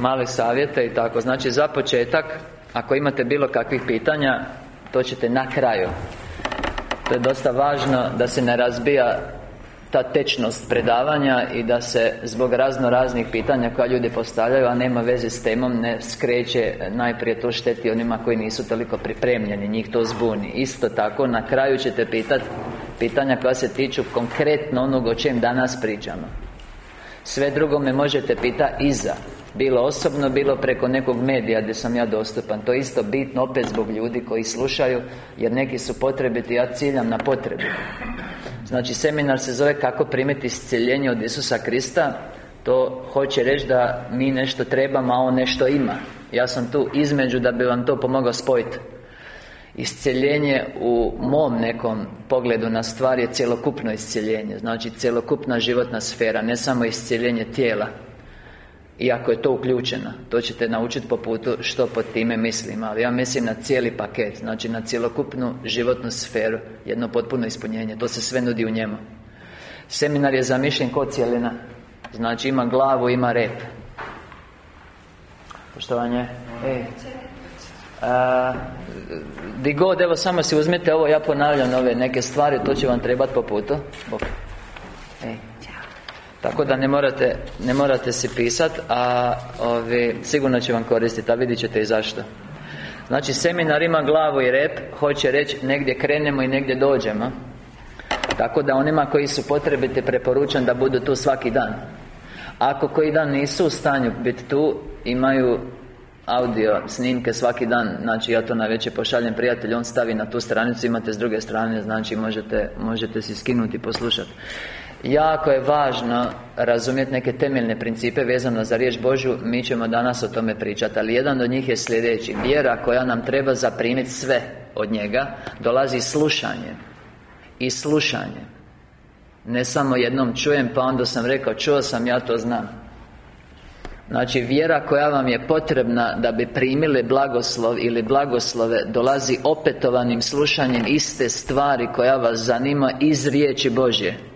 male savjete i tako. Znači za početak Ako imate bilo kakvih pitanja To ćete na kraju. To je dosta važno da se ne razbija ta tečnost predavanja i da se zbog razno raznih pitanja koja ljudi postavljaju a nema veze s temom ne skreće najprije to šteti onima koji nisu toliko pripremljeni njih to zbuni. Isto tako na kraju ćete pitati pitanja koja se tiču konkretno onog o čem danas pričamo. Sve drugo me možete pitati iza Bilo osobno, bilo preko nekog medija gdje sam ja dostupan. To je isto bitno opet zbog ljudi koji slušaju Jer neki su potrebiti, ja ciljam na potrebu. Znači seminar se zove kako primiti iscjeljenje od Isusa Krista. To hoće reći da mi nešto trebamo, a On nešto ima. Ja sam tu između da bi vam to pomogao spojiti Isceljenje u mom nekom pogledu na stvar je cjelokupno iscjeljenje Znači cjelokupna životna sfera, ne samo iscjeljenje tijela iako je to uključeno To ćete naučiti po putu što pod time mislim Ali ja mislim na cijeli paket Znači na cjelokupnu životnu sferu Jedno potpuno ispunjenje To se sve nudi u njemu. Seminar je zamišljen kod cijelina Znači ima glavu, ima rep. Poštovanje. E, a, Di god, evo samo si uzmite ovo Ja ponavljam ove neke stvari To će vam trebati po putu. Bok. Ej. Tako da ne morate, ne morate si pisat A ovi, sigurno će vam koristiti A vidjet ćete i zašto. Znači seminar ima glavu i rep Hoće reći negdje krenemo i negdje dođemo. Tako da onima koji su potrebiti preporučam da budu tu svaki dan. Ako koji dan nisu u stanju biti tu Imaju audio snimke svaki dan Znači ja to na pošaljem prijatelj On stavi na tu stranicu Imate s druge strane Znači možete, možete si skinuti i poslušati Jako je važno razumjeti neke temeljne principe vezano za riječ Božju Mi ćemo danas o tome pričati Ali jedan od njih je sljedeći. Vjera koja nam treba zaprimiti sve od njega Dolazi slušanje. I slušanje. Ne samo jednom čujem pa onda sam rekao Čuo sam, ja to znam. Znači vjera koja vam je potrebna da bi primili blagoslov ili blagoslove Dolazi opetovanim slušanjem iste stvari koja vas zanima iz riječi Božje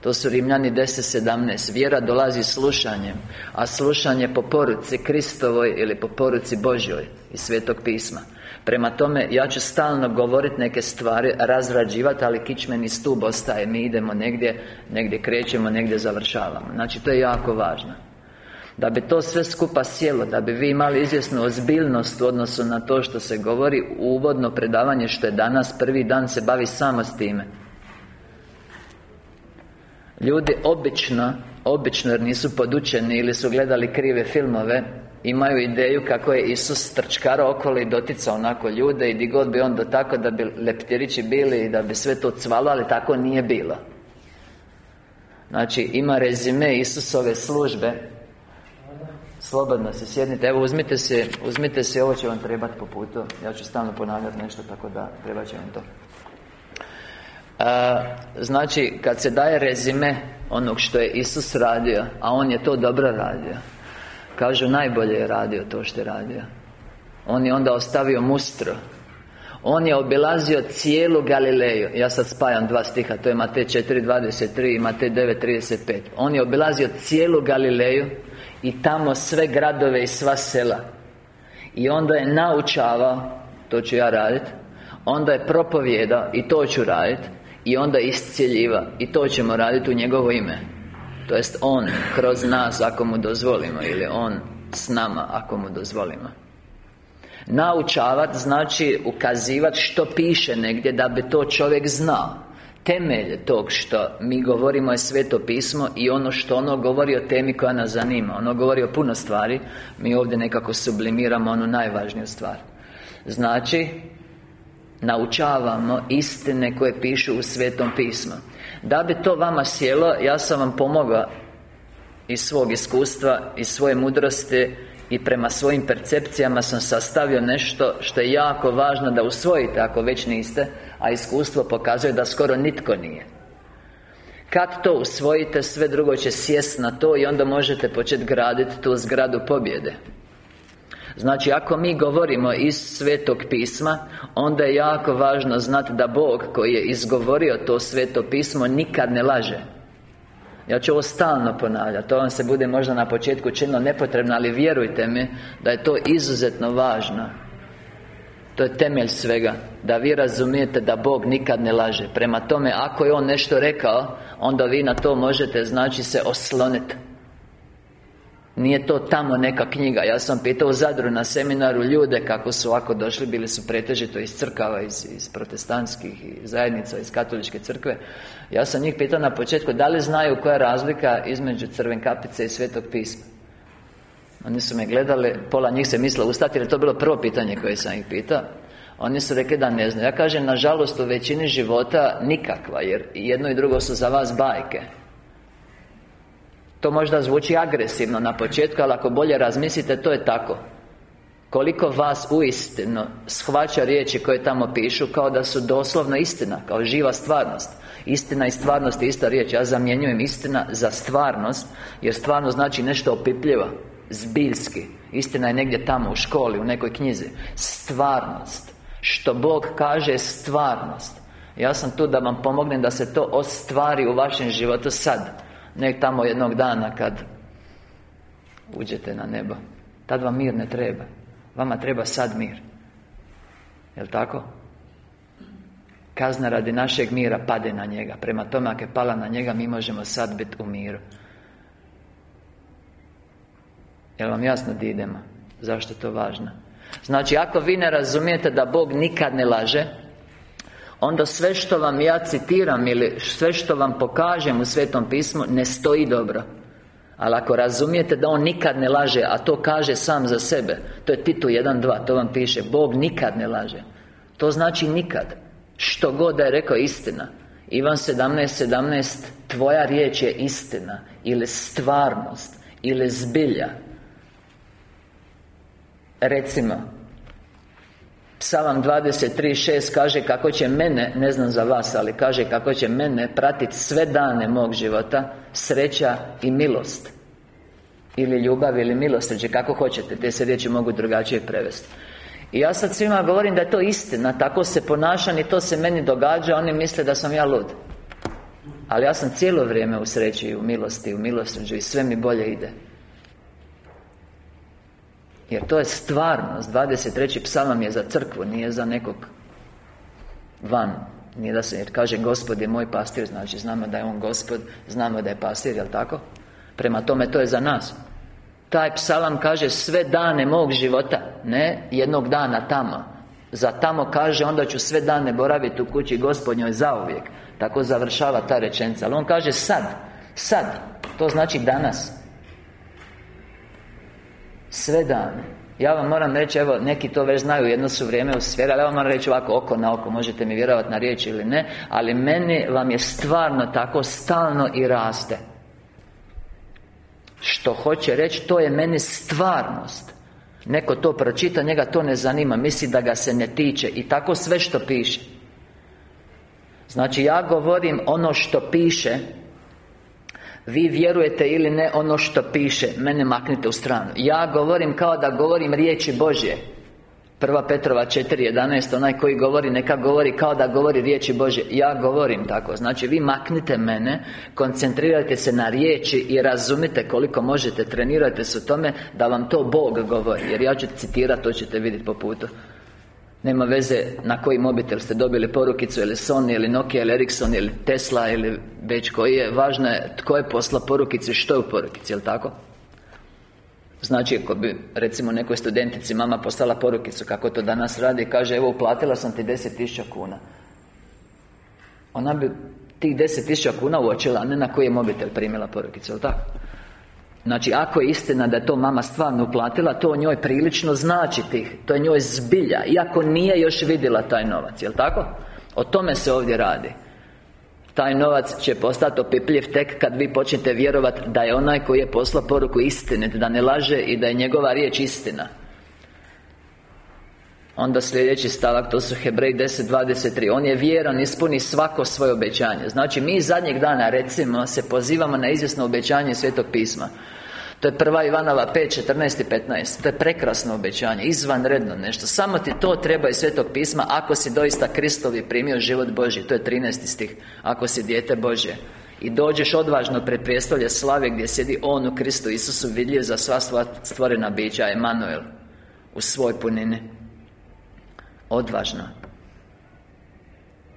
to su Rimljani 10.17 Vjera dolazi slušanjem A slušanje po poruci Kristovoj ili po poruci Božjoj Iz Svetog pisma. Prema tome, ja ću stalno govoriti neke stvari Razrađivati, ali kičmeni stup ostaje. Mi idemo negdje, negdje krećemo, negdje završavamo. Znači, to je jako važno. Da bi to sve skupa sjelo Da bi vi imali izvjesnu ozbiljnost U odnosu na to što se govori Uvodno predavanje što je danas Prvi dan se bavi samo s time Ljudi obično, obično jer nisu podučeni ili su gledali krive filmove Imaju ideju kako je Isus trčkara okolo i doticao onako ljude I di god bi on do tako da bi leptirići bili i da bi sve to cvalo, ali tako nije bilo. Znači, ima rezime Isusove službe. Slobodno se sjednite, evo uzmite se, uzmite se, ovo će vam trebati po putu. Ja ću stalno ponavljati nešto, tako da treba će vam to Znači, kad se daje rezime Onog što je Isus radio A On je to dobro radio Kažu, najbolje je radio to što je radio. On je onda ostavio mustro On je obilazio cijelu Galileju. Ja sad spajam dva stiha To je Matej 4.23 i Matej 9.35 On je obilazio cijelu Galileju I tamo sve gradove i sva sela. I onda je naučavao To ću ja raditi Onda je propovjedao I to ću raditi i onda iscjeljiva I to ćemo raditi u njegovo ime. To jest On kroz nas ako mu dozvolimo Ili On s nama ako mu dozvolimo. Naučavat znači ukazivat što piše negdje Da bi to čovjek znao. Temelj tog što mi govorimo je sveto pismo I ono što ono govori o temi koja nas zanima. Ono govori o puno stvari Mi ovdje nekako sublimiramo onu najvažniju stvar. Znači Naučavamo istine koje pišu u Svetom pismu. Da bi to vama sjelo, ja sam vam pomogao Iz svog iskustva, iz svoje mudrosti I prema svojim percepcijama sam sastavio nešto što je jako važno da usvojite ako već niste A iskustvo pokazuje da skoro nitko nije. Kad to usvojite, sve drugo će sjest na to I onda možete početi graditi tu zgradu pobjede Znači, ako mi govorimo iz Svetog pisma Onda je jako važno znati da Bog koji je izgovorio to Sveto pismo Nikad ne laže. Ja ću ovo stalno ponavljati To vam se bude možda na početku činilo nepotrebno Ali vjerujte mi Da je to izuzetno važno. To je temelj svega Da vi razumijete da Bog nikad ne laže. Prema tome, ako je On nešto rekao Onda vi na to možete, znači, se osloniti nije to tamo neka knjiga. Ja sam pitao u Zadru na seminaru ljude Kako su ovako došli Bili su pretežito iz crkava Iz, iz protestantskih zajednica Iz katoličke crkve. Ja sam njih pitao na početku Da li znaju koja je razlika Između crven kapice i svetog pisma? Oni su me gledali Pola njih se mislilo ustati Jer je to bilo prvo pitanje koje sam ih pitao. Oni su rekli da ne znaju. Ja kažem, nažalost, u većini života nikakva Jer jedno i drugo su za vas bajke to možda zvuči agresivno na početku, ali ako bolje razmislite, to je tako. Koliko vas uistinu shvaća riječi koje tamo pišu Kao da su doslovno istina Kao živa stvarnost. Istina i stvarnost je ista riječ. Ja zamjenjujem istina za stvarnost Jer stvarnost znači nešto opipljivo Zbiljski. Istina je negdje tamo u školi, u nekoj knjizi. Stvarnost. Što Bog kaže je stvarnost. Ja sam tu da vam pomognem da se to ostvari u vašem životu sad Nek tamo jednog dana kad Uđete na nebo Tad vam mir ne treba Vama treba sad mir Jel' tako? Kazna radi našeg mira pade na njega Prema tome ako je pala na njega Mi možemo sad biti u miru Jel' vam jasno di idemo? Zašto je to važno? Znači, ako vi ne razumijete da Bog nikad ne laže Onda sve što vam ja citiram ili sve što vam pokažem u Svetom pismu ne stoji dobro. Ali ako razumijete da On nikad ne laže A to kaže sam za sebe To je Titu 1.2 To vam piše Bog nikad ne laže. To znači nikad. Što god da je rekao istina. Ivan 17.17 17, Tvoja riječ je istina Ili stvarnost Ili zbilja. Recimo Psalam 23.6 kaže kako će mene, ne znam za vas, ali kaže kako će mene pratiti sve dane mog života Sreća i milost. Ili ljubav ili milost, kako hoćete, te se riječi mogu drugačije prevesti. I ja sad svima govorim da je to istina, tako se ponašam i to se meni događa, oni misle da sam ja lud. Ali ja sam cijelo vrijeme u sreći i u milosti, u milosrđu i sve mi bolje ide jer to je stvarnost. 23. psalam je za crkvu Nije za nekog Van. Nije da se jer kaže Gospod je moj pastir Znači znamo da je On Gospod Znamo da je pastir, jel tako? Prema tome to je za nas. Taj psalam kaže sve dane mog života Ne jednog dana tamo. Za tamo kaže onda ću sve dane boraviti u kući gospodnjoj zauvijek. Tako završava ta rečenica. Ali on kaže sad Sad To znači danas sve dane. Ja vam moram reći, evo, neki to već znaju, jedno su vrijeme u sferi Ali ja vam moram reći ovako, oko na oko, možete mi vjerovati na riječ ili ne Ali meni vam je stvarno tako stalno i raste. Što hoće reći, to je meni stvarnost. Neko to pročita, njega to ne zanima Misli da ga se ne tiče I tako sve što piše. Znači, ja govorim ono što piše vi vjerujete ili ne ono što piše Mene maknite u stranu. Ja govorim kao da govorim riječi Božje. Prva Petrova 4.11 Onaj koji govori, neka govori kao da govori riječi Božje. Ja govorim tako. Znači, vi maknite mene Koncentrirajte se na riječi I razumite koliko možete Trenirajte se u tome Da vam to Bog govori. Jer ja ću citirati, to ćete vidjeti po putu nema veze na koji mobitel ste dobili porukicu Ili Sony, ili Nokia, ili Ericsson, ili Tesla Ili već koji je Važno je tko je posla porukice Što je u porukici, jel tako? Znači, ako bi, recimo, nekoj studentici Mama poslala porukicu Kako to danas radi Kaže, evo, uplatila sam ti 10.000 kuna Ona bi tih 10.000 kuna uočila A ne na koji je mobitel primila porukicu, jel tako? Znači, ako je istina da je to mama stvarno uplatila To njoj prilično znači tih To je njoj zbilja Iako nije još vidjela taj novac, jel' tako? O tome se ovdje radi. Taj novac će postati opipljiv tek kad vi počnete vjerovati Da je onaj koji je poslao poruku istine Da ne laže i da je njegova riječ istina. Onda sljedeći stavak, to su Hebrej 10.23 On je vjeran, ispuni svako svoje obećanje. Znači, mi zadnjeg dana, recimo, se pozivamo na izvjesno obećanje Svetog pisma to je prva Ivanova 5, 14 i 15 To je prekrasno obećanje, izvanredno nešto. Samo ti to treba iz Svetog pisma Ako si doista Kristovi primio život Božji. To je 13 stih. Ako si dijete Božje I dođeš odvažno pred prijestolje slave Gdje sjedi On u Kristu Isusu Vidljiv za sva stvorena bića Emanuel U svoj punini. Odvažno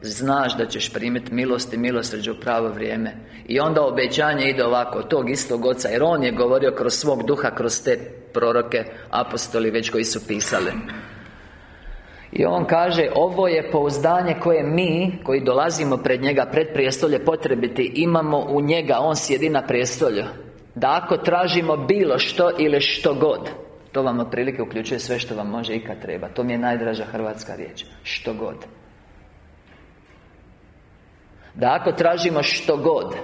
Znaš da ćeš primiti milost i milosrđu u pravo vrijeme. I onda obećanje ide ovako Tog istog oca Jer on je govorio kroz svog duha Kroz te proroke Apostoli već koji su pisali. I on kaže Ovo je pouzdanje koje mi Koji dolazimo pred njega Pred prijestolje potrebiti Imamo u njega On sjedi na prijestolju. Da ako tražimo bilo što ili što god To vam otprilike uključuje sve što vam može ikad treba. To mi je najdraža hrvatska riječ Što god Da ako tražimo što god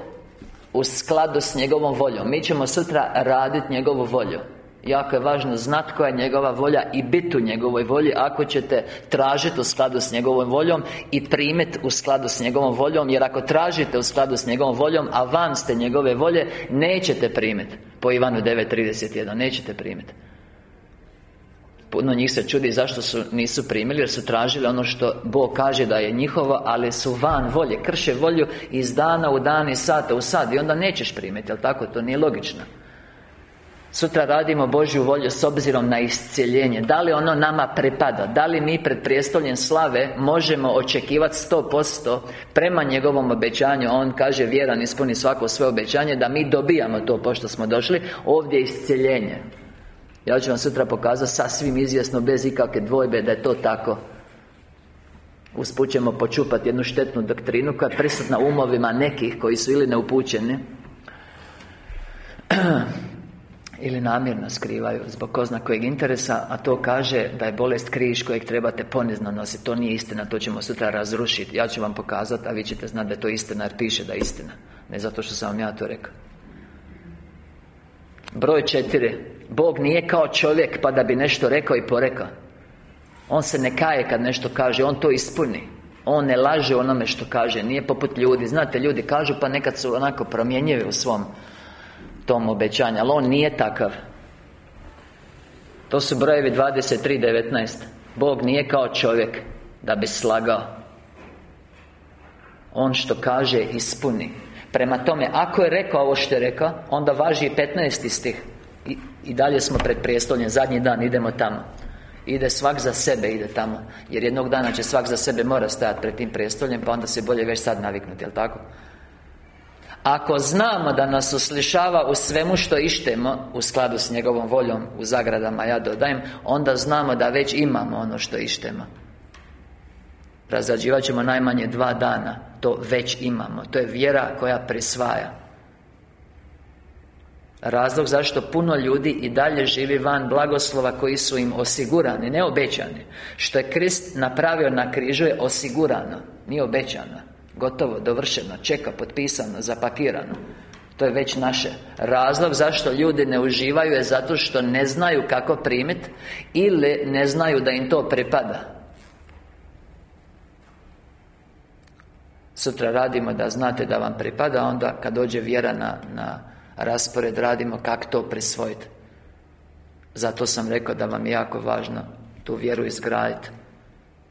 U skladu s njegovom voljom Mi ćemo sutra raditi njegovu volju. Jako je važno znati koja je njegova volja I biti u njegovoj volji Ako ćete tražiti u skladu s njegovom voljom I primiti u skladu s njegovom voljom Jer ako tražite u skladu s njegovom voljom A van ste njegove volje Nećete primiti Po Ivanu 9.31 Nećete primiti Puno njih se čudi zašto su, nisu primili Jer su tražili ono što Bog kaže da je njihovo Ali su van volje Krše volju iz dana u dan i sata u sad I onda nećeš primiti Jel tako? To nije logično. Sutra radimo Božju volju s obzirom na iscijeljenje. Da li ono nama pripada? Da li mi pred prijestoljem slave Možemo očekivati 100% Prema njegovom obećanju? On kaže vjeran ispuni svako svoje obećanje Da mi dobijamo to pošto smo došli. Ovdje je Ja ću vam sutra pokazati sasvim izvjesno Bez ikakve dvojbe da je to tako. Usput ćemo počupati jednu štetnu doktrinu Koja je prisutna umovima nekih Koji su ili neupućeni ili namjerno skrivaju zbog ko zna kojeg interesa a to kaže da je bolest križ kojeg trebate ponizno nositi. To nije istina to ćemo sutra razrušiti ja ću vam pokazati a vi ćete znati da je to istina jer piše da je istina. Ne zato što sam vam ja to rekao broj četiri. Bog nije kao čovjek pa da bi nešto rekao i porekao. On se ne kaje kad nešto kaže on to ispuni. On ne laže onome što kaže Nije poput ljudi. Znate, ljudi kažu pa nekad su onako promjenjivi u svom tom obećanju Ali on nije takav. To su brojevi 23.19 Bog nije kao čovjek Da bi slagao. On što kaže ispuni Prema tome, ako je rekao ovo što je rekao Onda važi i 15. stih I, I dalje smo pred prijestoljem Zadnji dan idemo tamo Ide svak za sebe, ide tamo Jer jednog dana će svak za sebe mora stajati pred tim prijestoljem Pa onda se bolje već sad naviknuti, jel tako? Ako znamo da nas uslišava u svemu što ištemo U skladu s njegovom voljom U zagradama ja dodajem Onda znamo da već imamo ono što ištemo Razrađivat ćemo najmanje dva dana. To već imamo. To je vjera koja prisvaja. Razlog zašto puno ljudi i dalje živi van blagoslova koji su im osigurani, ne obećani Što je Krist napravio na križu je osigurano, nije obećano. Gotovo, dovršeno, čeka, potpisano, zapakirano. To je već naše. Razlog zašto ljudi ne uživaju je zato što ne znaju kako primiti Ili ne znaju da im to pripada Sutra radimo da znate da vam pripada Onda kad dođe vjera na, na raspored Radimo kako to prisvojiti Zato sam rekao da vam je jako važno Tu vjeru izgraditi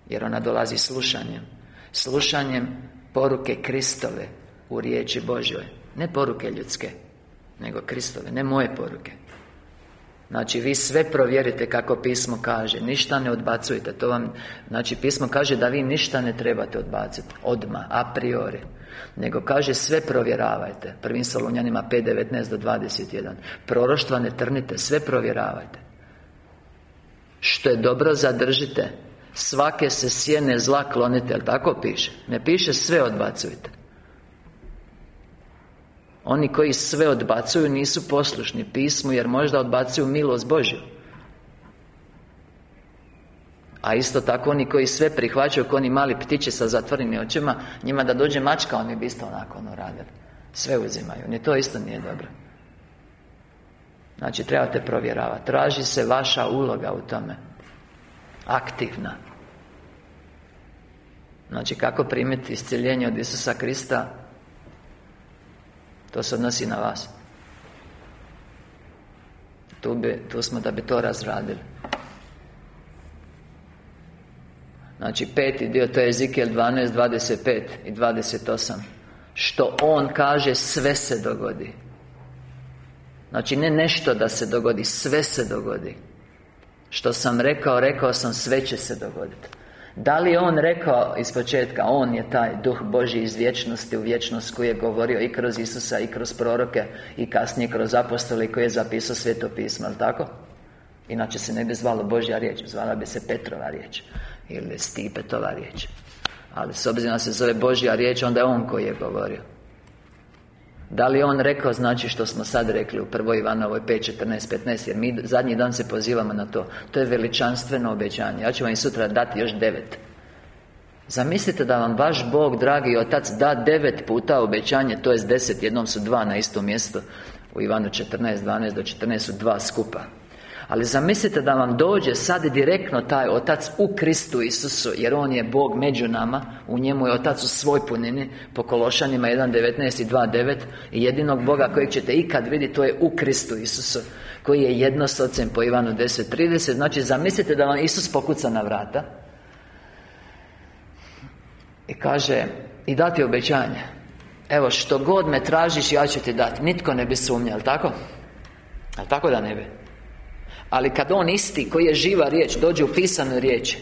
Jer ona dolazi slušanjem. Slušanjem poruke Kristove u riječi Božoj Ne poruke ljudske Nego Kristove, ne moje poruke Znači, vi sve provjerite kako pismo kaže Ništa ne odbacujte To vam, znači, pismo kaže da vi ništa ne trebate odbaciti Odma, a priori. Nego kaže sve provjeravajte. Prvim Solunjanima 5.19 do 21 Proroštva ne trnite, sve provjeravajte. Što je dobro zadržite. Svake se sjene zla klonite, jel tako piše? Ne piše sve odbacujte Oni koji sve odbacuju nisu poslušni pismu Jer možda odbacuju milost Božju. A isto tako oni koji sve prihvaćaju Kao oni mali ptići sa zatvorenim očima Njima da dođe mačka Oni bi isto onako ono radili. Sve uzimaju. Ni to isto nije dobro. Znači trebate provjeravati. Traži se vaša uloga u tome. Aktivna. Znači, kako primiti iscjeljenje od Isusa Krista To se odnosi na vas. Tu, bi, tu smo da bi to razradili. Znači, peti dio, to je Ezekiel 12, 25 i 28 Što On kaže, sve se dogodi. Znači, ne nešto da se dogodi, sve se dogodi. Što sam rekao, rekao sam, sve će se dogoditi da li je on rekao iz početka On je taj duh Boži iz vječnosti u vječnost Koji je govorio i kroz Isusa i kroz proroke I kasnije kroz apostole koji je zapisao sveto pismo, ali tako? Inače se ne bi zvalo Božja riječ Zvala bi se Petrova riječ Ili Stipetova riječ Ali s obzirom da se zove Božja riječ Onda je On koji je govorio da li on rekao znači što smo sad rekli u prvoj Ivanovoj 5, 14, 15 Jer mi zadnji dan se pozivamo na to. To je veličanstveno obećanje. Ja ću vam i sutra dati još devet. Zamislite da vam vaš Bog, dragi Otac, da devet puta obećanje To je deset, jednom su dva na istom mjestu. U Ivanu 14, 12 do 14 su dva skupa ali zamislite da vam dođe sad direktno taj Otac u Kristu Isusu Jer On je Bog među nama U njemu je Otac u svoj punini Po Kološanima 1.19 i 2.9 I jedinog Boga kojeg ćete ikad vidjeti To je u Kristu Isusu Koji je jedno s Ocem po Ivanu 10.30 Znači zamislite da vam Isus pokuca na vrata I kaže I dati obećanje. Evo što god me tražiš ja ću ti dati Nitko ne bi sumnjao, tako? Ali tako da ne bi ali kad On isti, koji je živa riječ, dođe u pisanu riječ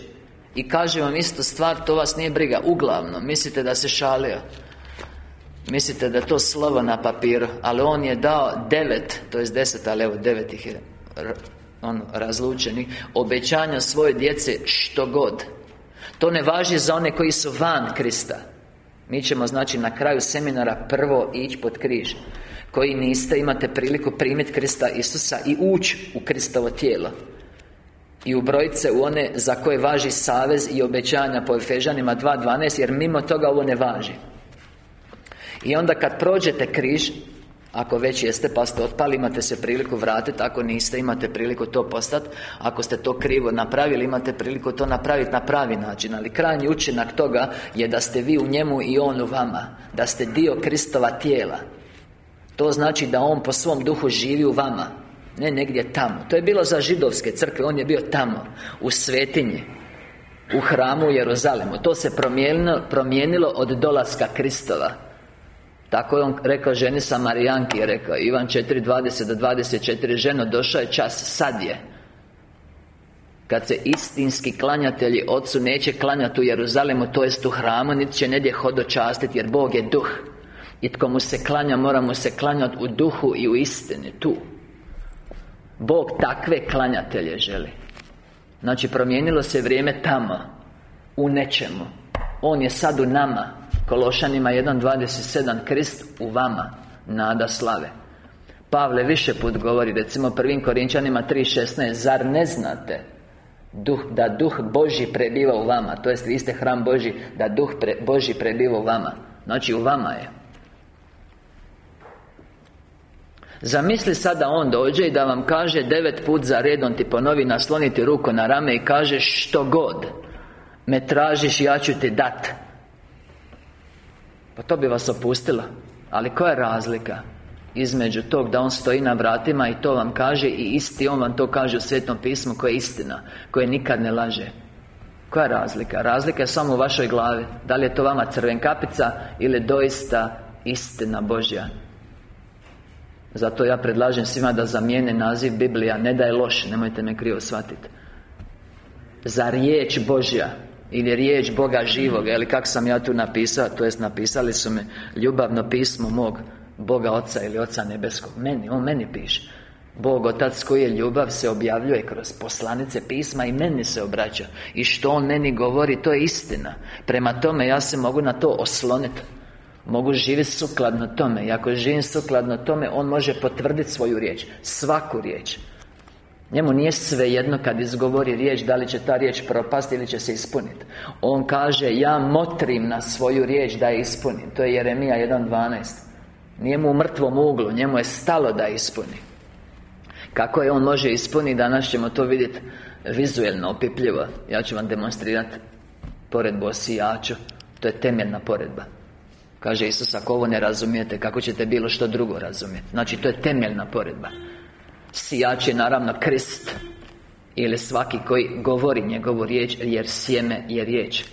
I kaže vam istu stvar, to vas nije briga. Uglavnom, mislite da se šalio? Mislite da je to slovo na papiru? Ali On je dao devet, to je deset, ali evo devet ih je on razlučeni Obećanja svoje djece što god. To ne važi za one koji su van Krista. Mi ćemo znači na kraju seminara prvo ići pod križ koji niste, imate priliku primiti Krista Isusa i ući u Kristovo tijelo i ubrojiti se u one za koje važi savez i obećanja po Efežanima 2.12 jer mimo toga ovo ne važi. I onda kad prođete križ ako već jeste pa ste otpali imate se priliku vratiti Ako niste imate priliku to postati Ako ste to krivo napravili imate priliku to napraviti na pravi način Ali krajnji učinak toga je da ste vi u njemu i on u vama Da ste dio Kristova tijela to znači da On po svom duhu živi u vama Ne negdje tamo. To je bilo za židovske crkve On je bio tamo U svetinji U hramu u Jeruzalemu. To se promijenilo, promijenilo od dolaska Kristova. Tako je on rekao ženi Samarijanki je rekao Ivan 4.20 do 24 Ženo, došao je čas, sad je. Kad se istinski klanjatelji Otcu neće klanjati u Jeruzalemu To jest u hramu Niti će nedje hodočastiti Jer Bog je duh i tko mu se klanja, moramo se klanjati u duhu i u istini, tu. Bog takve klanjatelje želi. Znači, promijenilo se vrijeme tamo U nečemu. On je sad u nama. Kološanima 1.27 Krist u vama. Nada slave. Pavle više put govori Recimo prvim Korinčanima 3.16 Zar ne znate Duh, da Duh Boži prebiva u vama? To jest vi ste hram Boži Da Duh pre, Boži prebiva u vama. Znači u vama je Zamisli sada on dođe i da vam kaže devet put za redom ti ponovi nasloniti ruku na rame i kaže što god me tražiš ja ću ti dat. Pa to bi vas opustilo. Ali koja je razlika između tog da on stoji na vratima i to vam kaže i isti on vam to kaže u Svetom pismu koje je istina koje nikad ne laže? Koja je razlika? Razlika je samo u vašoj glavi. Da li je to vama crvenkapica ili doista istina Božja zato ja predlažem svima da zamijene naziv Biblija Ne da je loš, nemojte me krivo shvatiti Za riječ Božja Ili riječ Boga živog Ili kako sam ja tu napisao To jest napisali su me Ljubavno pismo mog Boga Oca ili Oca Nebeskog. Meni, On meni piše. Bog Otac koji je ljubav se objavljuje kroz poslanice pisma i meni se obraća. I što On meni govori, to je istina. Prema tome ja se mogu na to osloniti Mogu živjeti sukladno tome. I ako živim sukladno tome On može potvrditi svoju riječ Svaku riječ. Njemu nije svejedno kad izgovori riječ Da li će ta riječ propasti ili će se ispuniti On kaže Ja motrim na svoju riječ da je ispunim. To je Jeremija 1.12 Nije mu u mrtvom uglu Njemu je stalo da ispuni. Kako je on može ispuniti Danas ćemo to vidjeti vizuelno, opipljivo. Ja ću vam demonstrirati Poredbu o sijaču. To je temeljna poredba Kaže Isus, ako ovo ne razumijete, kako ćete bilo što drugo razumjeti? Znači, to je temeljna poredba. Sijač je naravno krist Ili svaki koji govori njegovu riječ Jer sjeme je riječ.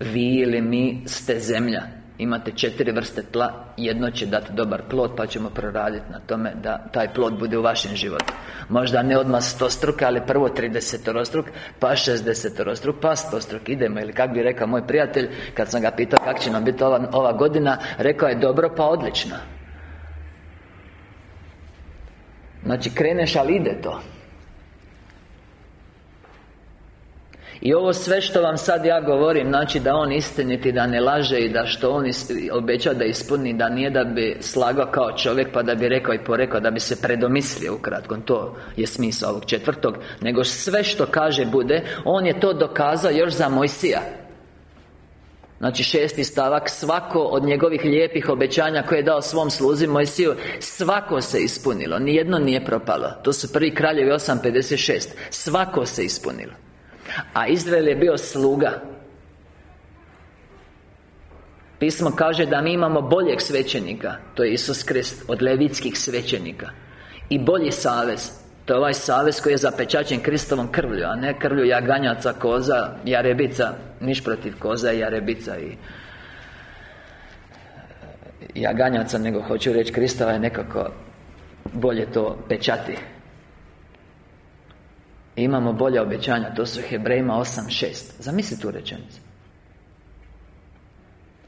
Vi ili mi ste zemlja Imate četiri vrste tla Jedno će dati dobar plod Pa ćemo proraditi na tome Da taj plod bude u vašem životu. Možda ne odmah sto struka Ali prvo 30 struk Pa 60 struk Pa 100 struk Idemo Ili kako bi rekao moj prijatelj Kad sam ga pitao kako će nam biti ova, ova godina Rekao je dobro pa odlično. Znači kreneš ali ide to I ovo sve što vam sad ja govorim Znači da On istiniti, da ne laže I da što On obeća da ispuni Da nije da bi slagao kao čovjek Pa da bi rekao i porekao Da bi se predomislio ukratko. To je smisao ovog četvrtog. Nego sve što kaže bude On je to dokazao još za Mojsija. Znači šesti stavak Svako od njegovih lijepih obećanja Koje je dao svom sluzi Mojsiju Svako se ispunilo. Nijedno nije propalo. To su prvi kraljevi 8.56 Svako se ispunilo a Izrael je bio sluga. Pismo kaže da mi imamo boljeg svećenika To je Isus Krist Od levitskih svećenika. I bolji savez To je ovaj savez koji je zapečačen Kristovom krvlju A ne krvlju jaganjaca, koza, jarebica Niš protiv koza i jarebica i jaganjaca Nego hoću reći Kristova je nekako Bolje to pečati imamo bolje obećanja To su Hebrejima 8.6 Zamisli tu rečenicu.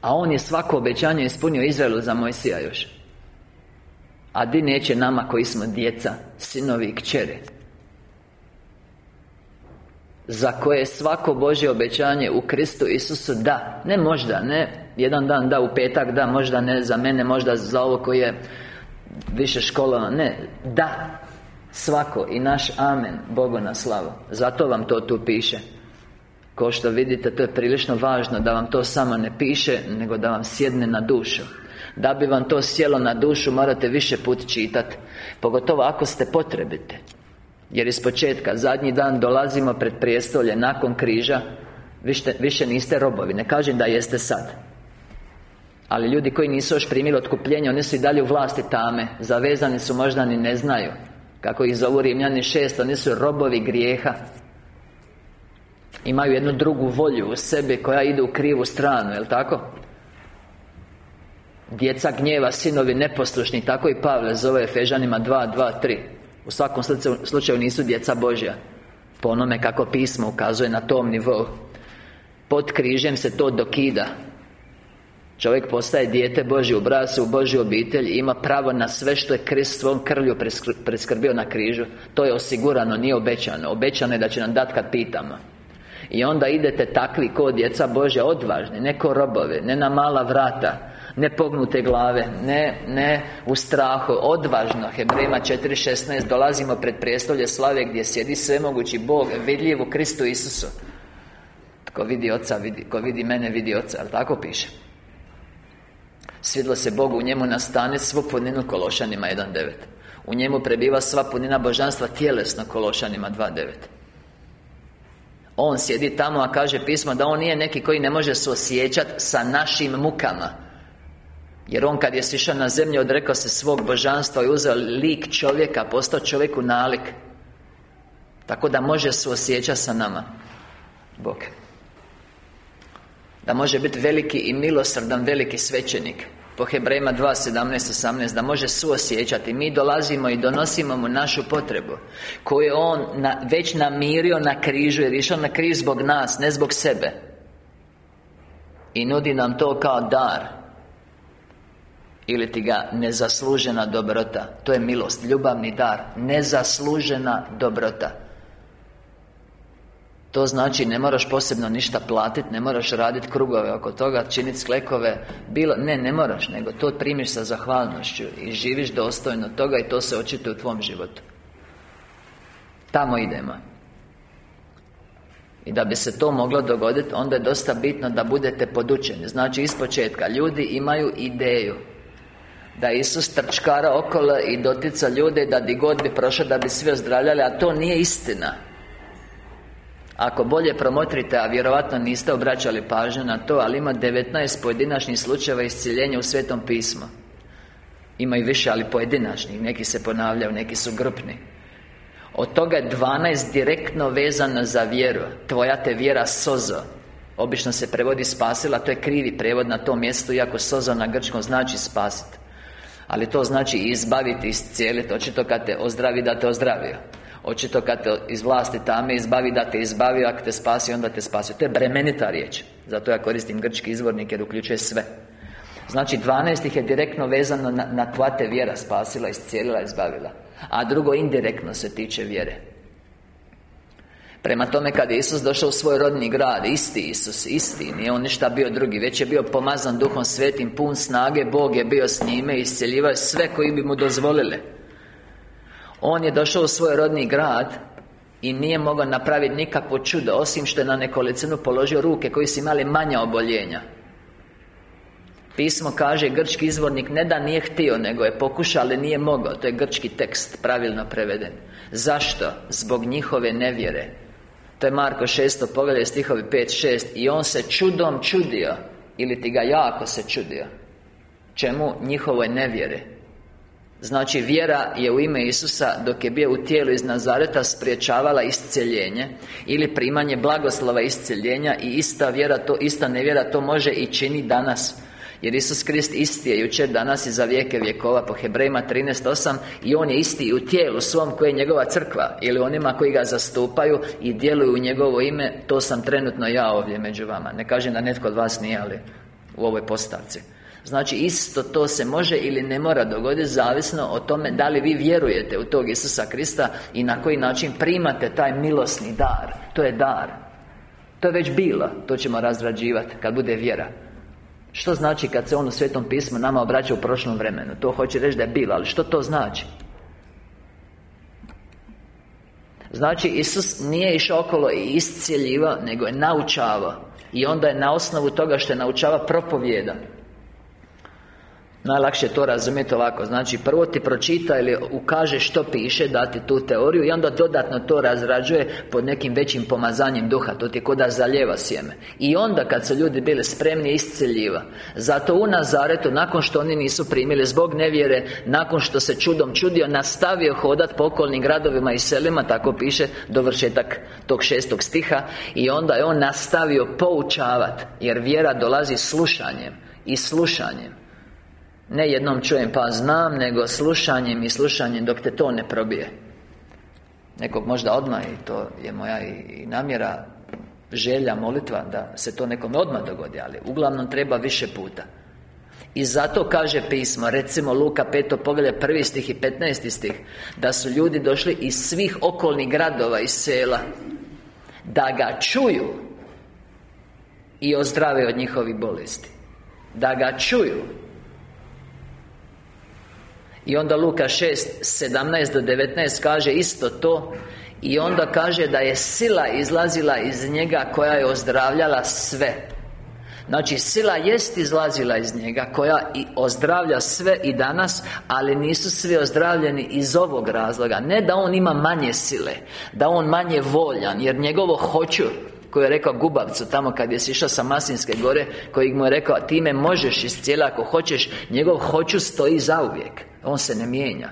A on je svako obećanje ispunio Izraelu za Mojsija još. A di neće nama koji smo djeca Sinovi i kćeri? Za koje je svako Božje obećanje u Kristu Isusu da. Ne možda, ne Jedan dan da, u petak da, možda ne za mene Možda za ovo koji je više škola Ne, da Svako i naš amen Bogu na slavu. Zato vam to tu piše. Ko što vidite, to je prilično važno Da vam to samo ne piše Nego da vam sjedne na dušu. Da bi vam to sjelo na dušu Morate više put čitati Pogotovo ako ste potrebite. Jer iz početka Zadnji dan dolazimo pred prijestolje Nakon križa više, više niste robovi. Ne kažem da jeste sad. Ali ljudi koji nisu još primili otkupljenje Oni su i dalje u vlasti tame. Zavezani su možda ni ne znaju kako ih zovu Rimljani šest Oni su robovi grijeha. Imaju jednu drugu volju u sebi Koja ide u krivu stranu, jel' tako? Djeca gnjeva, sinovi neposlušni Tako i Pavle zove Efežanima 2, 2, 3 U svakom slučaju nisu djeca Božja. Po onome kako pismo ukazuje na tom nivou. Pod križem se to dokida Čovjek postaje dijete Božje u brasu, u Božju obitelj ima pravo na sve što je Krist svom krvlju preskrbio na križu. To je osigurano, nije obećano. Obećano je da će nam dati kad pitamo. I onda idete takvi ko djeca Božja odvažni Ne ko robovi, ne na mala vrata Ne pognute glave Ne, ne u strahu. Odvažno Hebrejima 4.16 Dolazimo pred prijestolje slave Gdje sjedi svemogući Bog Vidljiv u Kristu Isusu. Tko vidi Oca, vidi, ko vidi mene, vidi Oca, ali tako piše Svidlo se Bogu u njemu nastane svu puninu Kološanima 1.9 U njemu prebiva sva punina božanstva tjelesno Kološanima 2.9 On sjedi tamo, a kaže pismo da on nije neki koji ne može se osjećati sa našim mukama. Jer on kad je sišao na zemlju odrekao se svog božanstva i uzeo lik čovjeka, postao čovjeku nalik. Tako da može se osjećati sa nama Bog da može biti veliki i milosrdan veliki svećenik. Po Hebrejima 2, 17, 18 Da može suosjećati. Mi dolazimo i donosimo mu našu potrebu Koju je On na, već namirio na križu Jer išao na križ zbog nas, ne zbog sebe. I nudi nam to kao dar. Ili ti ga nezaslužena dobrota. To je milost, ljubavni dar. Nezaslužena dobrota to znači ne moraš posebno ništa platiti Ne moraš raditi krugove oko toga Činiti sklekove Bilo, ne, ne moraš Nego to primiš sa zahvalnošću I živiš dostojno toga I to se očituje u tvom životu. Tamo idemo. I da bi se to moglo dogoditi Onda je dosta bitno da budete podučeni. Znači, ispočetka Ljudi imaju ideju Da Isus trčkara okolo i dotica ljude Da di god bi prošao Da bi svi ozdravljali A to nije istina ako bolje promotrite, a vjerovatno niste obraćali pažnju na to Ali ima 19 pojedinačnih slučajeva isciljenja u Svetom pismu. Ima i više, ali pojedinačnih. Neki se ponavljaju, neki su grupni. Od toga je 12 direktno vezano za vjeru. Tvoja te vjera sozo. Obično se prevodi spasila, to je krivi prevod na tom mjestu Iako soza na grčkom znači spasiti Ali to znači izbaviti, iscijeliti Očito kad te ozdravi, da te ozdravio Očito kad te iz vlasti tame izbavi, da te izbavi Ako te spasi, onda te spasi. To je bremenita riječ. Zato ja koristim grčki izvornik jer uključuje sve. Znači 12 ih je direktno vezano na, na kvate vjera spasila, iscijelila, izbavila. A drugo indirektno se tiče vjere. Prema tome kad je Isus došao u svoj rodni grad Isti Isus, isti Nije on ništa bio drugi Već je bio pomazan Duhom Svetim Pun snage Bog je bio s njime I iscijeljivao sve koji bi mu dozvolili On je došao u svoj rodni grad I nije mogao napraviti nikakvo čudo Osim što je na nekolicinu položio ruke Koji su imali manja oboljenja Pismo kaže, grčki izvornik ne da nije htio, nego je pokušao, ali nije mogao To je grčki tekst, pravilno preveden Zašto? Zbog njihove nevjere To je Marko 6. pogledaj stihovi 5-6 I on se čudom čudio Ili ti ga jako se čudio Čemu? Njihovoj nevjere Znači, vjera je u ime Isusa Dok je bio u tijelu iz Nazareta Spriječavala isceljenje Ili primanje blagoslova isceljenja I ista vjera, to ista nevjera To može i čini danas. Jer Isus Krist isti je jučer, danas i za vijeke vjekova Po Hebrejima 13.8 I On je isti u tijelu svom koje je njegova crkva Ili onima koji ga zastupaju I djeluju u njegovo ime To sam trenutno ja ovdje među vama. Ne kažem da netko od vas nije, ali U ovoj postavci Znači isto to se može ili ne mora dogoditi Zavisno o tome da li vi vjerujete u tog Isusa Krista I na koji način primate taj milosni dar. To je dar. To je već bilo. To ćemo razrađivati kad bude vjera. Što znači kad se on u Svetom pismu nama obraća u prošlom vremenu? To hoće reći da je bilo, ali što to znači? Znači, Isus nije išao okolo i iscijeljivao, nego je naučavao. I onda je na osnovu toga što je naučava propovjeda Najlakše to razumjeti ovako. Znači, prvo ti pročita ili ukaže što piše Dati tu teoriju I onda dodatno to razrađuje Pod nekim većim pomazanjem duha. To ti je da zaljeva sjeme. I onda kad su ljudi bili spremni isceljiva Zato u Nazaretu Nakon što oni nisu primili zbog nevjere Nakon što se čudom čudio Nastavio hodat po okolnim gradovima i selima Tako piše dovršetak tog šestog stiha I onda je on nastavio poučavat Jer vjera dolazi slušanjem I slušanjem ne jednom čujem pa znam, nego slušanjem i slušanjem dok te to ne probije Nekog možda odmah i to je moja i namjera Želja, molitva da se to nekome odmah dogodi Ali uglavnom treba više puta i zato kaže pismo Recimo Luka 5. pogled prvi stih i 15. stih Da su ljudi došli iz svih okolnih gradova i sela Da ga čuju I ozdrave od njihovih bolesti Da ga čuju i onda Luka 6, 17 do 19 kaže isto to. I onda kaže da je sila izlazila iz njega koja je ozdravljala sve. Znači, sila jest izlazila iz njega Koja i ozdravlja sve i danas Ali nisu svi ozdravljeni iz ovog razloga. Ne da on ima manje sile Da on manje voljan Jer njegovo hoću koji je rekao Gubavcu tamo kad je sišao sa Masinske gore Koji mu je rekao Ti me možeš iscijela ako hoćeš Njegov hoću stoji zauvijek On se ne mijenja.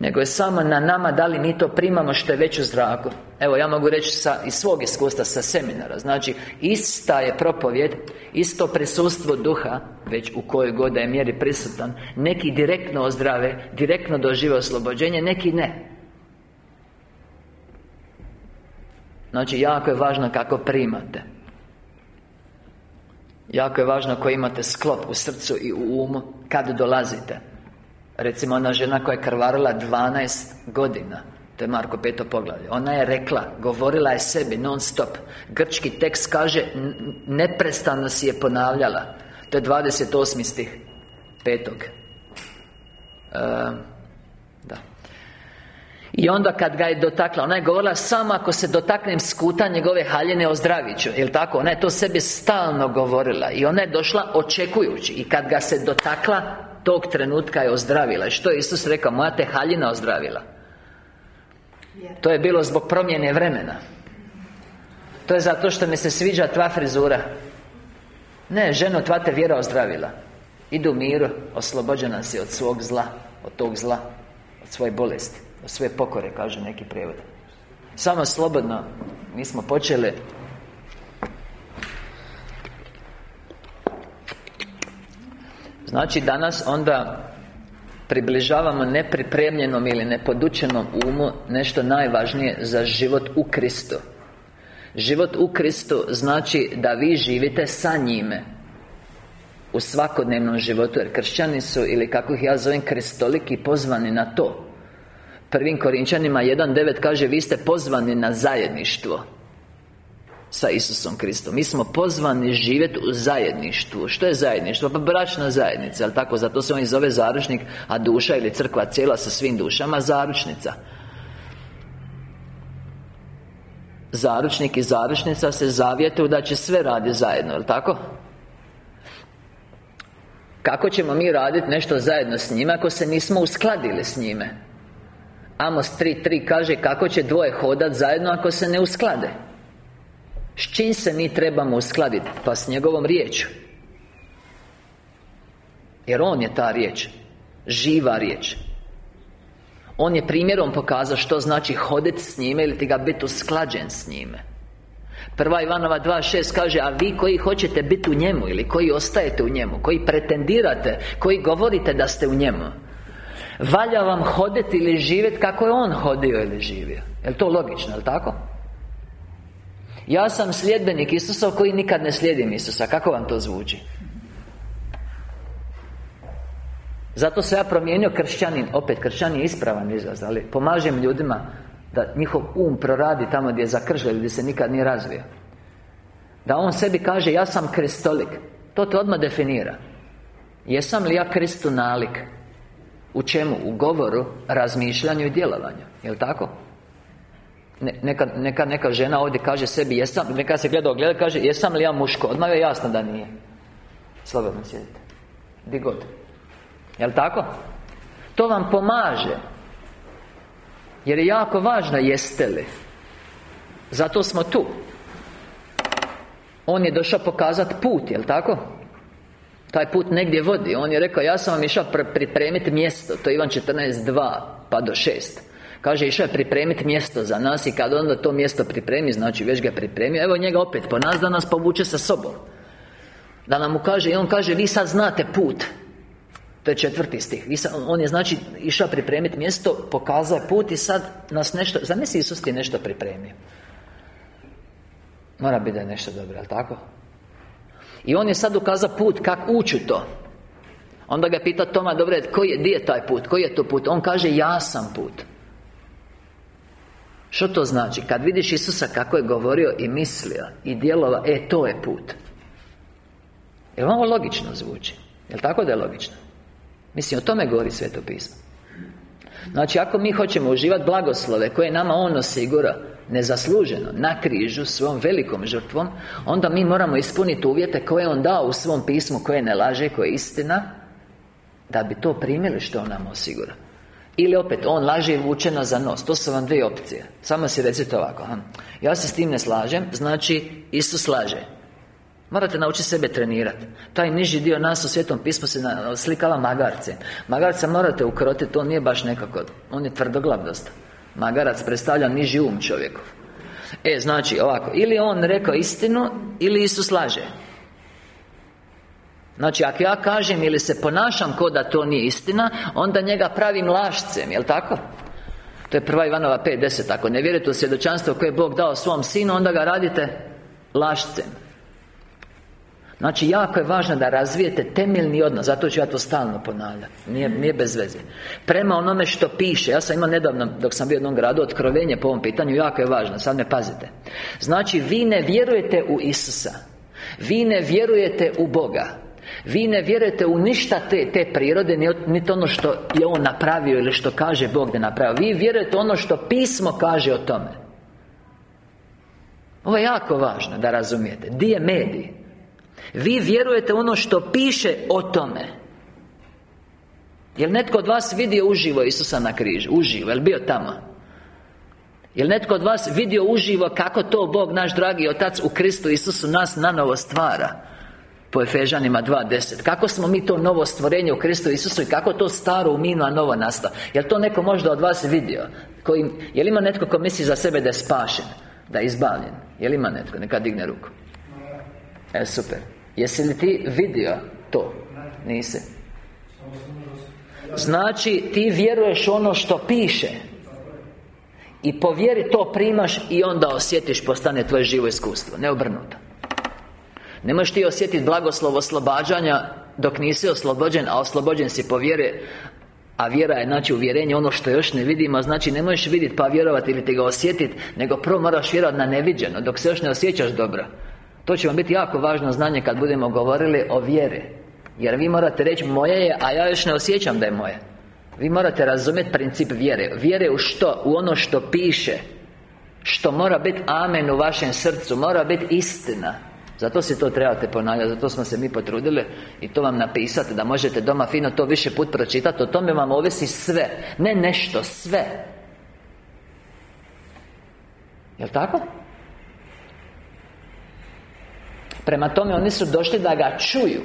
Nego je samo na nama da li mi to primamo što je već u zraku. Evo, ja mogu reći sa, iz svog iskustva sa seminara Znači, ista je propovjed Isto prisustvo duha Već u kojoj god je mjeri prisutan Neki direktno ozdrave Direktno dožive oslobođenje Neki ne Znači, jako je važno kako primate. Jako je važno ako imate sklop u srcu i u umu Kad dolazite. Recimo ona žena koja je krvarila 12 godina To je Marko peto poglavlje Ona je rekla, govorila je sebi non stop. Grčki tekst kaže Neprestano si je ponavljala. To je 28. stih Petog. Uh, i onda kad ga je dotakla Ona je govorila Samo ako se dotaknem skuta njegove haljine Ozdravit ću. Jel' tako? Ona je to sebi stalno govorila I ona je došla očekujući. I kad ga se dotakla Tog trenutka je ozdravila. Što je Isus rekao? Moja te haljina ozdravila. To je bilo zbog promjene vremena. To je zato što mi se sviđa tva frizura. Ne, ženo, tva te vjera ozdravila. Idu u miru Oslobođena si od svog zla Od tog zla Od svoje bolesti sve pokore, kaže neki prijevod. Samo slobodno, mi smo počeli. Znači danas onda približavamo nepripremljenom ili nepodučenom umu nešto najvažnije za život u Kristu. Život u Kristu znači da vi živite sa njime u svakodnevnom životu jer kršćani su ili kako ih ja zovem kristoliki pozvani na to. Prvim Korinčanima 1.9 kaže Vi ste pozvani na zajedništvo sa Isusom Kristom Mi smo pozvani živjeti u zajedništvu Što je zajedništvo? Pa bračna zajednica, jel tako? Zato se on i zove zaručnik A duša ili crkva cijela sa svim dušama Zaručnica Zaručnik i zaručnica se zavjetuju da će sve raditi zajedno, jel tako? Kako ćemo mi raditi nešto zajedno s njima ako se nismo uskladili s njime? Amos 3.3 kaže kako će dvoje hodat zajedno ako se ne usklade. S čim se mi trebamo uskladiti? Pa s njegovom riječu Jer On je ta riječ Živa riječ. On je primjerom pokazao što znači hoditi s njime Ili ti ga biti usklađen s njime. Prva Ivanova 2.6 kaže A vi koji hoćete biti u njemu Ili koji ostajete u njemu Koji pretendirate Koji govorite da ste u njemu Valja vam hoditi ili živjeti kako je On hodio ili živio. Je to logično, je tako? Ja sam sljedbenik Isusa koji nikad ne slijedim Isusa. Kako vam to zvuči? Zato se ja promijenio kršćanin. Opet, kršćanin je ispravan izraz Ali pomažem ljudima Da njihov um proradi tamo gdje je zakržljen Gdje se nikad nije razvio. Da on sebi kaže Ja sam kristolik. To te odmah definira. Jesam li ja kristu nalik U čemu? U govoru, razmišljanju i djelovanju Jel' tako? neka, neka, neka žena ovdje kaže sebi Jesam, neka se gleda gleda kaže Jesam li ja muško? Odmah je jasno da nije Slobodno sjedite Di god Jel' tako? To vam pomaže Jer je jako važno jeste li Zato smo tu On je došao pokazati put, jel' tako? Taj put negdje vodi. On je rekao, ja sam vam išao pripremiti mjesto To je Ivan 14.2 pa do 6 Kaže, išao je pripremiti mjesto za nas I kad onda to mjesto pripremi Znači, već ga pripremio Evo njega opet po nas da nas povuče sa sobom. Da nam mu kaže I on kaže, vi sad znate put. To je četvrti stih. On je znači išao pripremiti mjesto Pokazao put i sad nas nešto Zamisli Isus ti nešto pripremio. Mora biti da je nešto dobro, jel tako? I on je sad ukazao put kako ući to Onda ga pita Toma, dobro, koji je, gdje je taj put? Koji je to put? On kaže, ja sam put Što to znači? Kad vidiš Isusa kako je govorio i mislio I djelova, e, to je put Jel ovo logično zvuči? Jel tako da je logično? Mislim, o tome govori Sveto pismo Znači, ako mi hoćemo uživati blagoslove Koje nama On osigura Nezasluženo Na križu Svom velikom žrtvom Onda mi moramo ispuniti uvjete Koje On dao u svom pismu Koje ne laže, koje je istina Da bi to primili što On nam osigura. Ili opet, on laže i vuče nas za nos. To su vam dvije opcije. Samo si recite ovako aha. Ja se s tim ne slažem Znači, Isus laže. Morate naučiti sebe trenirati Taj niži dio nas u Svetom pismu se slikala magarce. Magarca morate ukrotiti, to nije baš nekako On je tvrdoglav dosta Magarac predstavlja niži um čovjeku. E, znači, ovako Ili on rekao istinu Ili Isus laže. Znači, ako ja kažem ili se ponašam ko da to nije istina Onda njega pravim lašcem, jel' tako? To je prva Ivanova 5.10 Ako ne vjerujete u svjedočanstvo koje je Bog dao svom sinu Onda ga radite lašcem Znači, jako je važno da razvijete temeljni odnos Zato ću ja to stalno ponavljati Nije, nije bez veze. Prema onome što piše Ja sam imao nedavno, dok sam bio u jednom gradu Otkrovenje po ovom pitanju Jako je važno, sad me pazite. Znači, vi ne vjerujete u Isusa Vi ne vjerujete u Boga vi ne vjerujete u ništa te, te prirode Niti ono što je On napravio Ili što kaže Bog da napravio. Vi vjerujete ono što pismo kaže o tome. Ovo je jako važno da razumijete. Di je medij Vi vjerujete ono što piše o tome Jel netko od vas vidio uživo Isusa na križu? Uživo, jel bio tamo? Jel netko od vas vidio uživo kako to Bog, naš dragi Otac u Kristu Isusu nas na novo stvara? Po Efežanima 2.10 Kako smo mi to novo stvorenje u Kristu Isusu I kako to staro u minu, a novo nasta Jel to neko možda od vas vidio? Koji, jel ima netko ko misli za sebe da je spašen? Da je izbavljen? Jel ima netko? Neka digne ruku E, super. Jesi li ti vidio to? Nisi. Znači, ti vjeruješ ono što piše. I po vjeri to primaš i onda osjetiš postane tvoje živo iskustvo. Ne obrnuto Ne možeš ti osjetiti blagoslov oslobađanja Dok nisi oslobođen, a oslobođen si po vjeri a vjera je znači uvjerenje ono što još ne vidimo Znači ne možeš vidjeti pa vjerovati ili ti ga osjetiti Nego prvo moraš vjerovati na neviđeno Dok se još ne osjećaš dobro To će vam biti jako važno znanje kad budemo govorili o vjeri. Jer vi morate reći moje je, a ja još ne osjećam da je moje. Vi morate razumjeti princip vjere. Vjere u što? U ono što piše. Što mora biti amen u vašem srcu. Mora biti istina. Zato si to trebate ponavljati, zato smo se mi potrudili I to vam napisati, da možete doma fino to više put pročitati. O tome vam ovisi sve. Ne nešto, sve. Jel' tako? Prema tome, oni su došli da ga čuju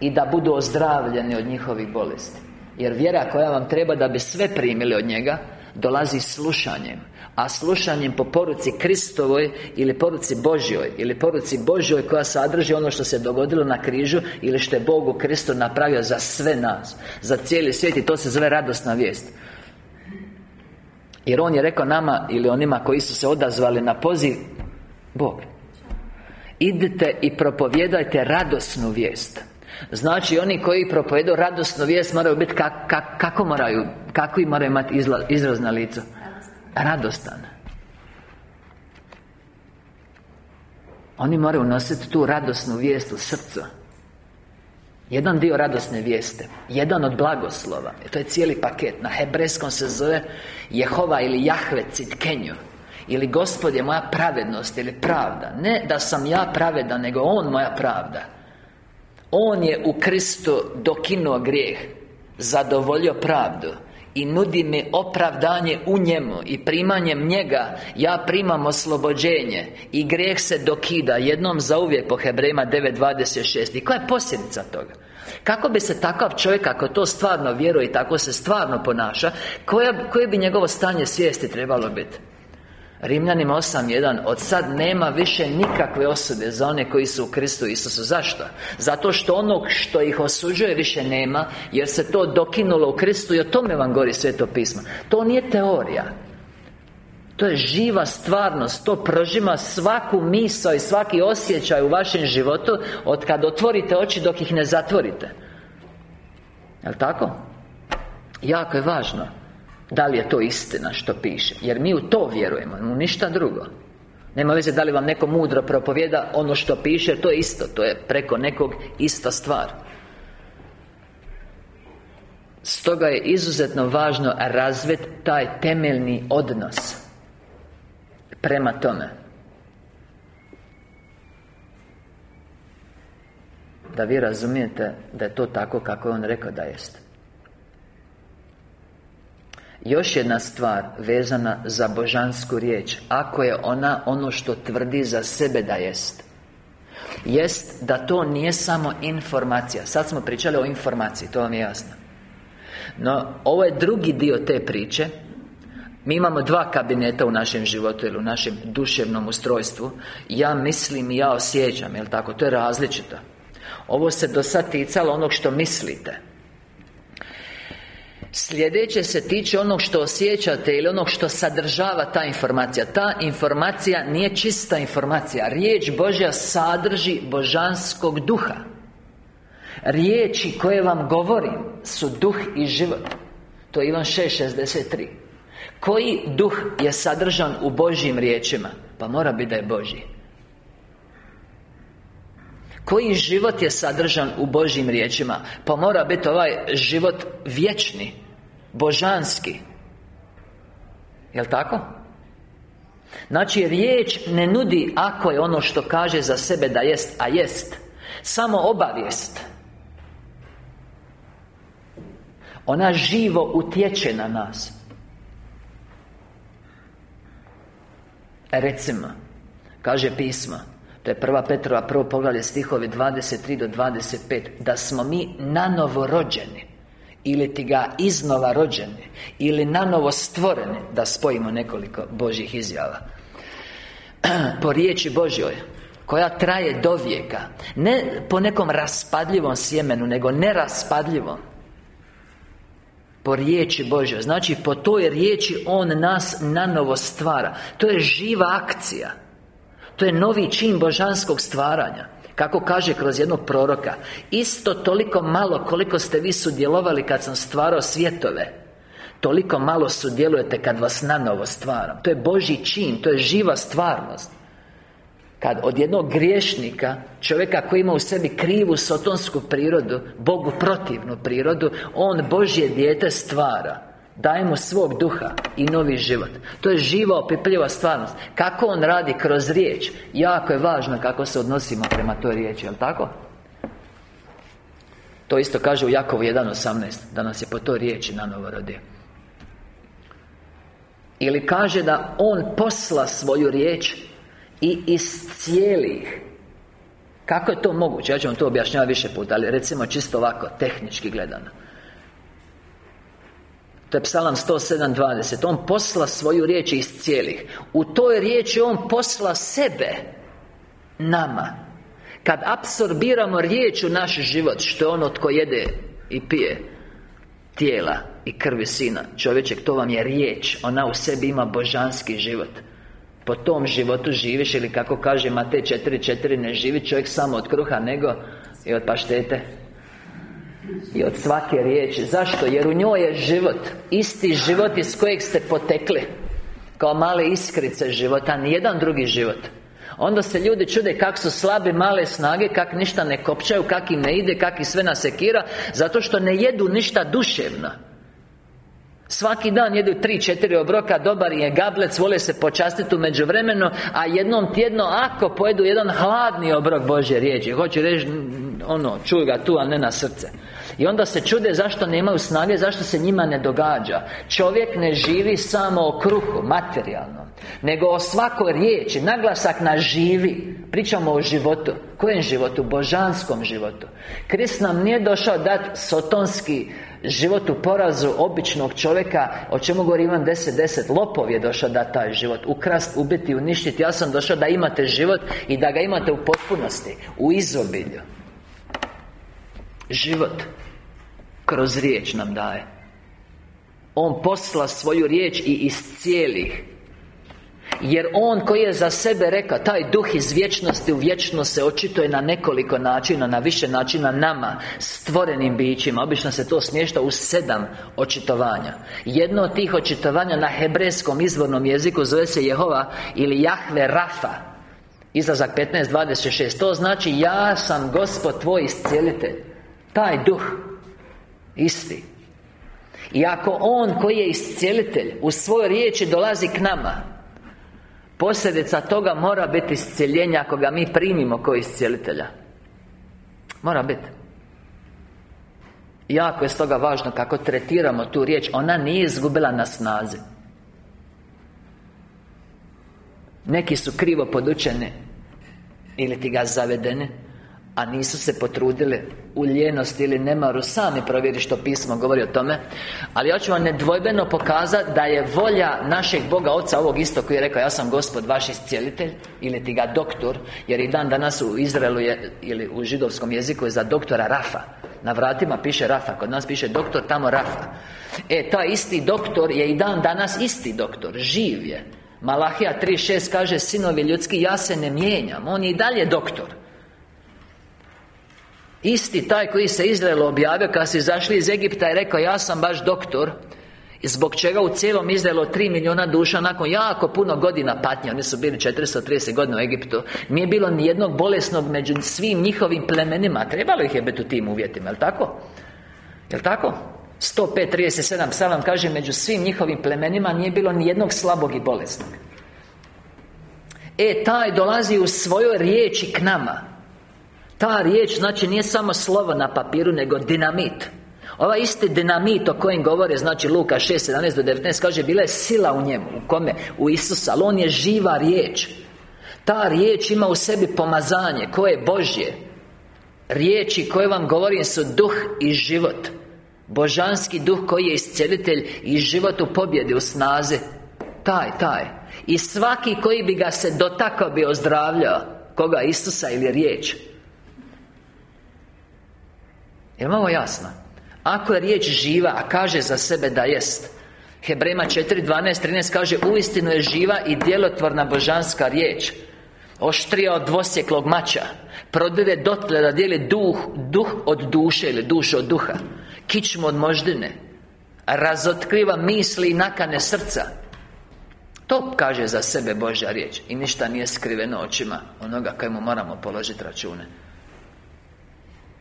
I da budu ozdravljeni od njihovih bolesti. Jer vjera koja vam treba da bi sve primili od njega Dolazi slušanjem. A slušanjem po poruci Kristovoj Ili poruci Božjoj Ili poruci Božjoj koja sadrži ono što se dogodilo na križu Ili što je Bog u Kristu napravio za sve nas Za cijeli svijet i to se zove radosna vijest. Jer On je rekao nama Ili onima koji su se odazvali na poziv Bog Idite i propovjedajte radosnu vijest. Znači, oni koji propovedu radosnu vijest moraju biti kako moraju Kakvi moraju imati izraz na licu? Radostan. Oni moraju nositi tu radosnu vijest u srcu. Jedan dio radosne vijeste Jedan od blagoslova To je cijeli paket. Na hebrejskom se zove Jehova ili Jahve Citkenju Ili Gospod je moja pravednost ili pravda Ne da sam ja pravedan Nego On moja pravda On je u Kristu dokinuo grijeh Zadovoljio pravdu i nudi mi opravdanje u njemu I primanjem njega Ja primam oslobođenje I grijeh se dokida Jednom za uvijek po Hebrejima 9.26 I koja je posljedica toga? Kako bi se takav čovjek, ako to stvarno vjeruje i tako se stvarno ponaša koja, Koje bi njegovo stanje svijesti trebalo biti? Rimljanima 8.1 Od sad nema više nikakve osude za one koji su u Kristu Isusu. Zašto? Zato što onog što ih osuđuje više nema Jer se to dokinulo u Kristu I o tome vam govori Sveto pismo. To nije teorija. To je živa stvarnost. To prožima svaku misao i svaki osjećaj u vašem životu Od kad otvorite oči dok ih ne zatvorite. Jel' tako? Jako je važno da li je to istina što piše? Jer mi u to vjerujemo, u ništa drugo. Nema veze da li vam neko mudro propovjeda Ono što piše, to je isto To je preko nekog ista stvar. Stoga je izuzetno važno razvet taj temeljni odnos Prema tome. Da vi razumijete da je to tako kako je on rekao da jest još jedna stvar vezana za božansku riječ. Ako je ona ono što tvrdi za sebe da jest. Jest da to nije samo informacija. Sad smo pričali o informaciji, to vam je jasno. No, ovo je drugi dio te priče. Mi imamo dva kabineta u našem životu ili u našem duševnom ustrojstvu. Ja mislim i ja osjećam, jel tako? To je različito. Ovo se do sad ticalo onog što mislite Sljedeće se tiče onog što osjećate ili onog što sadržava ta informacija. Ta informacija nije čista informacija. Riječ Božja sadrži božanskog duha. Riječi koje vam govorim su duh i život. To je Ivan 6.63 Koji duh je sadržan u Božjim riječima? Pa mora biti da je Božji. Koji život je sadržan u Božjim riječima? Pa mora biti ovaj život vječni Božanski. Jel' tako? Znači, riječ ne nudi ako je ono što kaže za sebe da jest, a jest. Samo obavijest. Ona živo utječe na nas. Recimo Kaže pismo To je prva Petrova prvo poglavlje stihovi 23 do 25 Da smo mi nanovo rođeni ili ti ga iznova rođeni Ili nanovo stvoreni Da spojimo nekoliko Božjih izjava. Po riječi Božjoj Koja traje do vijeka Ne po nekom raspadljivom sjemenu Nego neraspadljivom. Po riječi Božoj Znači po toj riječi On nas nanovo stvara. To je živa akcija. To je novi čin božanskog stvaranja kako kaže kroz jednog proroka Isto toliko malo koliko ste vi sudjelovali kad sam stvarao svjetove Toliko malo sudjelujete kad vas nanovo stvaram. To je Božji čin, to je živa stvarnost. Kad od jednog griješnika Čovjeka koji ima u sebi krivu sotonsku prirodu Bogu protivnu prirodu On Božje dijete stvara Daje mu svog duha i novi život. To je živa, opipljiva stvarnost. Kako on radi kroz riječ Jako je važno kako se odnosimo prema toj riječi, jel tako? To isto kaže u Jakovu 1.18 Da nas je po toj riječi nanovo rodio. Ili kaže da On posla svoju riječ i iscijeli ih Kako je to moguće? Ja ću vam to objašnjavati više puta Ali recimo čisto ovako, tehnički gledano to je psalam 107.20 On posla svoju riječ iz cijelih. U toj riječi On posla sebe Nama. Kad apsorbiramo riječ u naš život Što je ono tko jede i pije Tijela i krvi Sina Čovječek, to vam je riječ. Ona u sebi ima božanski život. Po tom životu živiš ili kako kaže Matej 4.4 Ne živi čovjek samo od kruha nego I od paštete I od svake riječi. Zašto? Jer u njoj je život Isti život iz kojeg ste potekli. Kao male iskrice života Nijedan drugi život. Onda se ljudi čude kako su slabe male snage Kak ništa ne kopčaju Kak im ne ide Kak ih sve nasekira Zato što ne jedu ništa duševno. Svaki dan jedu tri, četiri obroka Dobar je gablec, vole se počastiti u međuvremenu A jednom tjedno ako pojedu jedan hladni obrok Božje riječi Hoće reći, ono, čuj ga tu, a ne na srce I onda se čude zašto nemaju snage, zašto se njima ne događa. Čovjek ne živi samo o kruhu, materijalno Nego o svakoj riječi, naglasak na živi. Pričamo o životu. Kojem životu? Božanskom životu. Krist nam nije došao dati sotonski Život u porazu običnog čovjeka. O čemu govori Ivan 10.10 Lopov je došao da taj život. Ukrast, ubiti, uništiti Ja sam došao da imate život I da ga imate u potpunosti U izobilju. Život Kroz riječ nam daje. On posla svoju riječ i iz cijelih. Jer On koji je za sebe rekao Taj duh iz vječnosti u vječnost se očituje na nekoliko načina Na više načina nama Stvorenim bićima. Obično se to smješta u sedam očitovanja. Jedno od tih očitovanja na hebrejskom izvornom jeziku Zove se Jehova ili Jahve Rafa. Izlazak 15.26 To znači Ja sam Gospod tvoj iscijelitelj. Taj duh Isti. I ako On koji je iscijelitelj U svojoj riječi dolazi k nama Posljedica toga mora biti iscjeljenje ako ga mi primimo kao iscijelitelja. Mora biti. Jako je stoga važno kako tretiramo tu riječ. Ona nije izgubila na snazi. Neki su krivo podučeni Ili ti ga zavedeni a nisu se potrudili u ljenosti ili nemaru Sami provjeri što pismo govori o tome. Ali ja ću vam nedvojbeno pokazati Da je volja našeg Boga Oca ovog isto koji je rekao Ja sam gospod vaš iscijelitelj Ili ti ga doktor Jer i dan danas u Izraelu je Ili u židovskom jeziku je za doktora Rafa. Na vratima piše Rafa Kod nas piše doktor, tamo Rafa. E, taj isti doktor je i dan danas isti doktor Živ je. Malahija 3.6 kaže Sinovi ljudski, ja se ne mijenjam On je i dalje doktor Isti taj koji se Izraelu objavio Kad su izašli iz Egipta i rekao Ja sam baš doktor i zbog čega u cijelom Izraelu 3 milijuna duša Nakon jako puno godina patnje Oni su bili 430 godina u Egiptu Nije bilo ni jednog bolesnog među svim njihovim plemenima Trebalo ih je biti u tim uvjetima, jel' tako? Jel' tako? 105.37 Psalam kaže Među svim njihovim plemenima Nije bilo ni jednog slabog i bolesnog E, taj dolazi u svojoj riječi k nama ta riječ znači nije samo slovo na papiru nego dinamit. Ovaj isti dinamit o kojem govore Znači Luka 6, do 19 Kaže bila je sila u njemu U kome? U Isusa Ali on je živa riječ. Ta riječ ima u sebi pomazanje Koje je Božje. Riječi koje vam govorim su duh i život. Božanski duh koji je iscelitelj I život u pobjedi, u snazi. Taj, taj. I svaki koji bi ga se dotakao bi ozdravljao Koga? Isusa ili riječ Jel ovo jasno? Ako je riječ živa, a kaže za sebe da jest Hebrema 4, 12, 13 kaže Uistinu je živa i djelotvorna božanska riječ Oštrija od dvosjeklog mača Prodire dotle da dijeli duh, duh od duše ili dušu od duha Kičmu od moždine Razotkriva misli i nakane srca To kaže za sebe Božja riječ I ništa nije skriveno očima Onoga kojemu moramo položiti račune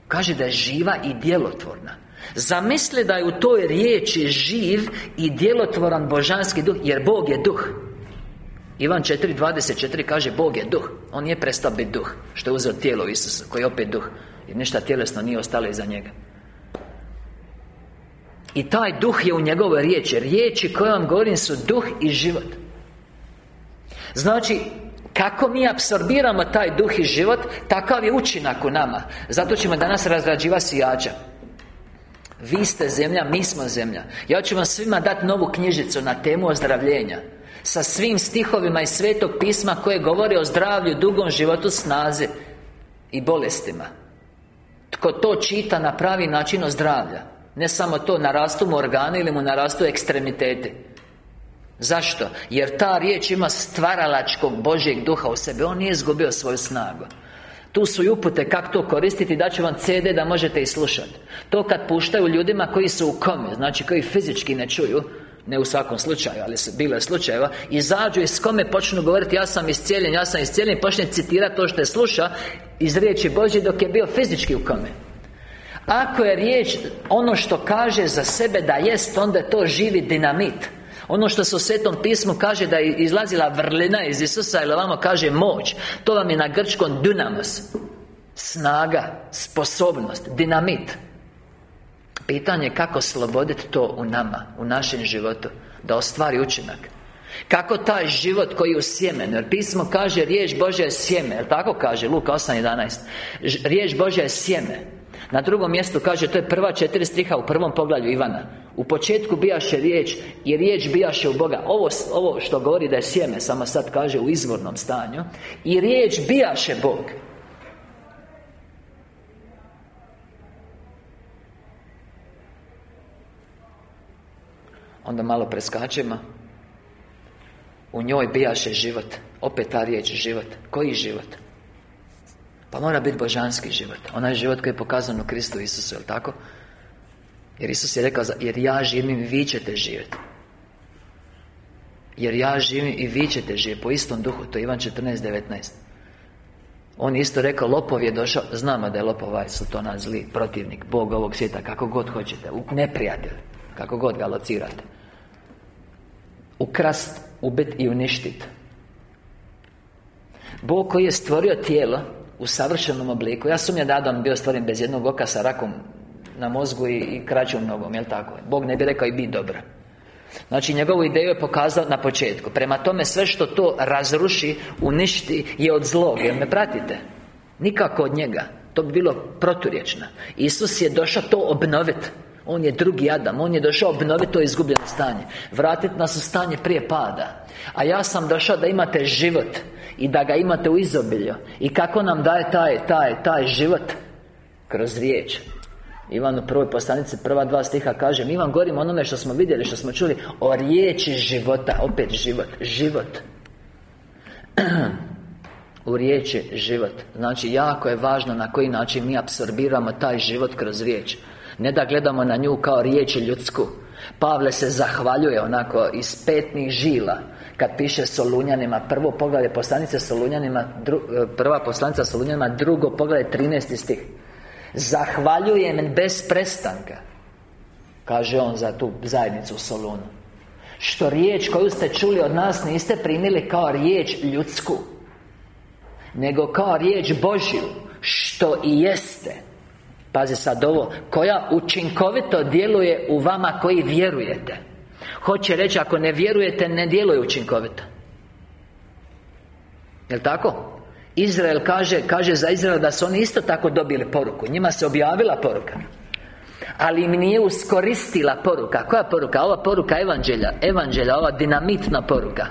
Kaže da je živa i djelotvorna. Zamisli da je u toj riječi živ i djelotvoran božanski duh Jer Bog je duh. Ivan 4.24 kaže Bog je duh. On nije prestao biti duh Što je uzeo tijelo Isusa Koji je opet duh Jer ništa tjelesno nije ostalo iza njega. I taj duh je u njegovoj riječi. Riječi koje vam govorim su duh i život. Znači kako mi apsorbiramo taj duh i život Takav je učinak u nama. Zato ćemo danas razrađivati sijača Vi ste zemlja, mi smo zemlja. Ja ću vam svima dati novu knjižicu na temu ozdravljenja. Sa svim stihovima iz Svetog pisma Koje govori o zdravlju, dugom životu, snazi I bolestima. Tko to čita na pravi način ozdravlja. Ne samo to, narastu mu organe ili mu narastu ekstremiteti Zašto? Jer ta riječ ima stvaralačkog Božjeg duha u sebi. On nije izgubio svoju snagu. Tu su i upute kako to koristiti Daću vam CD da možete i slušati To kad puštaju ljudima koji su u kome Znači koji fizički ne čuju ne u svakom slučaju, ali su bile slučajeva Izađu iz kome počnu govoriti Ja sam iscijeljen, ja sam iscijeljen Počne citirati to što je sluša Iz riječi Božje dok je bio fizički u kome Ako je riječ Ono što kaže za sebe da jest Onda je to živi dinamit ono što se u Svetom pismu kaže da je izlazila vrlina iz Isusa Ili ovamo kaže moć To vam je na grčkom dunamos Snaga, sposobnost, dinamit. Pitanje kako sloboditi to u nama, u našem životu Da ostvari učinak. Kako taj život koji je u sjemenu Jer pismo kaže riječ Božja je sjeme Jel tako kaže Luka 8.11 Riječ Božja je sjeme Na drugom mjestu kaže To je prva četiri striha u prvom poglavlju Ivana. U početku bijaše riječ I riječ bijaše u Boga. Ovo, ovo što govori da je sjeme Samo sad kaže u izvornom stanju. I riječ bijaše Bog. Onda malo preskačemo. U njoj bijaše život. Opet ta riječ život. Koji život? Pa mora biti božanski život. Onaj život koji je pokazan u Kristu Isusu, jel tako? Jer Isus je rekao Jer ja živim i vi ćete živjeti Jer ja živim i vi ćete živjeti Po istom duhu To je Ivan 14.19 On je isto rekao Lopov je došao Znamo da je lopov ovaj to zli Protivnik Bog ovog svijeta Kako god hoćete Neprijatelj Kako god ga locirate. Ukrast, ubit i uništit. Bog koji je stvorio tijelo U savršenom obliku. Ja sumnjam da Adam bio stvoren bez jednog oka sa rakom na mozgu i, i kraćom nogom, jel tako? Bog ne bi rekao i biti dobra. Znači, njegovu ideju je pokazao na početku. Prema tome, sve što to razruši, uništi Je od zlog, jel me pratite? Nikako od njega. To bi bilo proturječno. Isus je došao to obnoviti on je drugi Adam. On je došao obnoviti to izgubljeno stanje. Vratiti nas u stanje prije pada. A ja sam došao da imate život I da ga imate u izobilju. I kako nam daje taj, taj, taj život? Kroz riječ. Ivan u prvoj poslanici prva dva stiha kaže Mi vam govorimo onome što smo vidjeli, što smo čuli O riječi života. Opet život, život. U riječi život. Znači jako je važno na koji način mi apsorbiramo taj život kroz riječ. Ne da gledamo na nju kao riječ ljudsku. Pavle se zahvaljuje onako iz petnih žila Kad piše Solunjanima Prvo poglavlje poslanice Solunjanima Prva poslanica Solunjanima Drugo poglavlje 13. stih. Zahvaljujem bez prestanka Kaže on za tu zajednicu u Solunu. Što riječ koju ste čuli od nas Niste primili kao riječ ljudsku Nego kao riječ Božju Što i jeste. Pazi sad ovo Koja učinkovito djeluje u vama koji vjerujete Hoće reći ako ne vjerujete ne djeluje učinkovito. Jel' tako? Izrael kaže, kaže za Izrael da su oni isto tako dobili poruku. Njima se objavila poruka. Ali im nije uskoristila poruka. Koja poruka? Ova poruka evanđelja. Evanđelja, ova dinamitna poruka.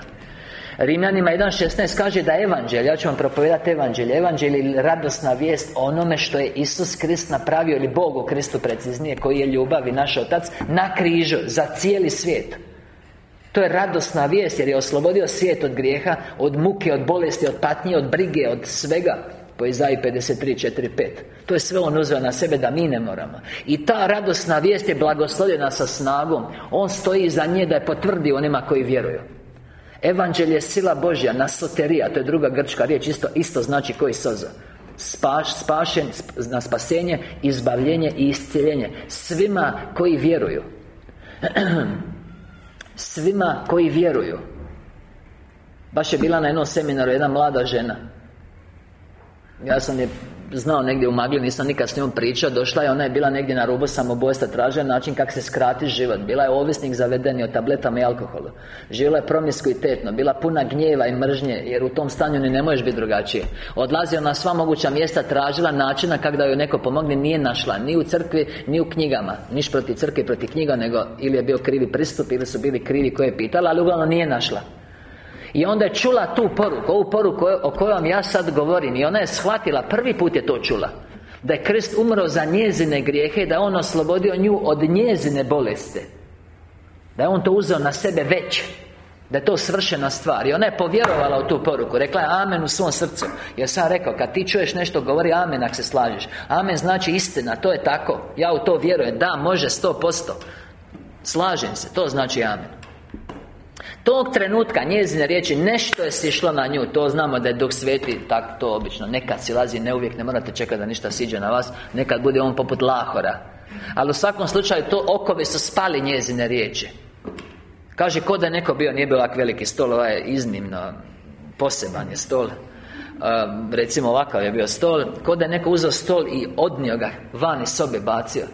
Rimljanima 1.16 kaže da je evanđelje Ja ću vam propovedati evanđelje. Evanđelje ili radosna vijest o onome što je Isus Krist napravio Ili Bog u Kristu preciznije Koji je ljubav i naš Otac Na križu Za cijeli svijet to je radosna vijest jer je oslobodio svijet od grijeha Od muke, od bolesti, od patnje, od brige, od svega. Po Izaji 53, 4, 5 To je sve On uzeo na sebe da mi ne moramo. I ta radosna vijest je blagoslovljena sa snagom. On stoji iza nje da je potvrdi onima koji vjeruju. Evanđelje je sila Božja, nasoterija To je druga grčka riječ, isto, isto znači koji soza. Spaš, Spašen na spasenje, izbavljenje i isciljenje Svima koji vjeruju Svima koji vjeruju. Baš je bila na jednom seminaru jedna mlada žena. Ja sam je znao negdje u magli, nisam nikad s njom pričao Došla je, ona je bila negdje na rubu samobojstva Tražila način kako se skrati život. Bila je ovisnik zavedeni o tabletama i alkoholu. Živjela je promiskuitetno Bila puna gnjeva i mržnje Jer u tom stanju ni ne možeš biti drugačije. Odlazio na sva moguća mjesta Tražila načina kako da joj neko pomogne Nije našla Ni u crkvi, ni u knjigama. Niš protiv crkve protiv knjiga Nego ili je bio krivi pristup Ili su bili krivi koje je pitala Ali uglavnom nije našla i onda je čula tu poruku, ovu poruku o kojoj ja sad govorim. I ona je shvatila, prvi put je to čula Da je Krist umro za njezine grijehe Da je On oslobodio nju od njezine bolesti. Da je On to uzeo na sebe već da je to svršena stvar. I ona je povjerovala u tu poruku Rekla je Amen u svom srcu. Jer sam rekao, kad ti čuješ nešto, govori Amen ako se slažeš. Amen znači istina, to je tako. Ja u to vjerujem, da, može, sto posto. Slažem se, to znači Amen Tog trenutka njezine riječi Nešto je sišlo na nju To znamo da je Duh Sveti Tak to obično. Nekad silazi, ne uvijek Ne morate čekati da ništa siđe na vas Nekad bude on poput lahora. Ali u svakom slučaju To okovi su spali njezine riječi. Kaže, ko da neko bio Nije bio ovak veliki stol Ovaj je iznimno Poseban je stol. Recimo ovakav je bio stol Ko da je neko uzeo stol i odnio ga Van iz sobe bacio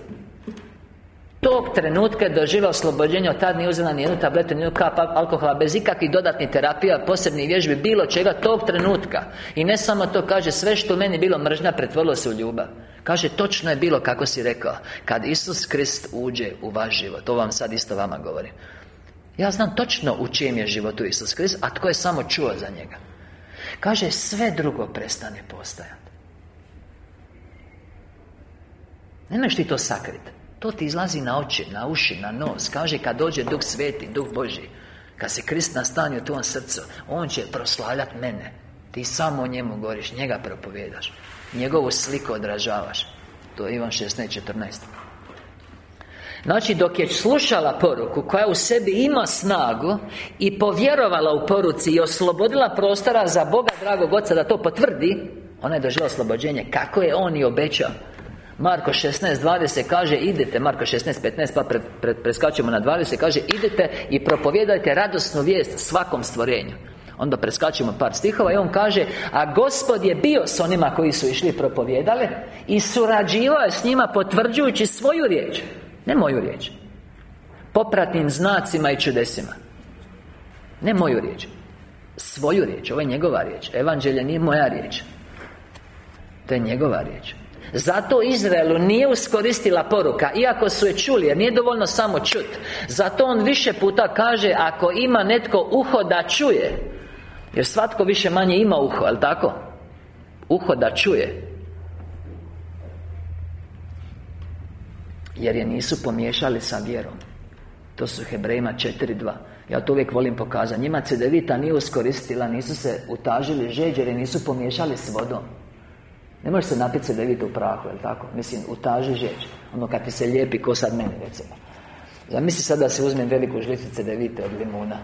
Tog trenutka je doživio oslobođenje Od tad nije uzela ni jednu tabletu, ni kap alkohola Bez ikakvih dodatnih terapija, posebnih vježbi Bilo čega tog trenutka. I ne samo to, kaže Sve što meni bilo mržnja pretvorilo se u ljubav. Kaže, točno je bilo kako si rekao. Kad Isus Krist uđe u vaš život To vam sad isto vama govorim. Ja znam točno u čijem je životu Isus Krist A tko je samo čuo za njega. Kaže, sve drugo prestane postajati. Nemaš ti to sakriti to ti izlazi na oči, na uši, na nos. Kaže kad dođe Duh Sveti, Duh Boži Kad se Krist nastane u tvom srcu On će proslavljati mene. Ti samo o njemu govoriš, njega propovjedaš Njegovu sliku odražavaš. To je Ivan 16.14 Znači, dok je slušala poruku Koja u sebi ima snagu I povjerovala u poruci I oslobodila prostora za Boga dragog Oca Da to potvrdi Ona je doživjela oslobođenje. Kako je On i obećao Marko 16.20 kaže idete Marko 16.15 pa preskačemo na 20 kaže idete i propovjedajte radosnu vijest svakom stvorenju. Onda preskačemo par stihova i on kaže A Gospod je bio s onima koji su išli propovijedale I surađivao je s njima potvrđujući svoju riječ Ne moju riječ Popratnim znacima i čudesima. Ne moju riječ Svoju riječ, ovo je njegova riječ Evanđelje nije moja riječ To je njegova riječ zato Izraelu nije uskoristila poruka Iako su je čuli, jer nije dovoljno samo čut. Zato on više puta kaže Ako ima netko uho da čuje Jer svatko više manje ima uho, jel tako? Uho da čuje. Jer je nisu pomiješali sa vjerom. To su Hebrejima 4.2 Ja to uvijek volim pokazati. Njima cedevita nije uskoristila Nisu se utažili žeđeri Nisu pomiješali s vodom ne možeš se napiti se da u prahu, jel tako? Mislim, u taži žeć Ono kad ti se lijepi, ko sad meni, recimo. Zamisli sad da se uzmem veliku žlicu devite od limuna.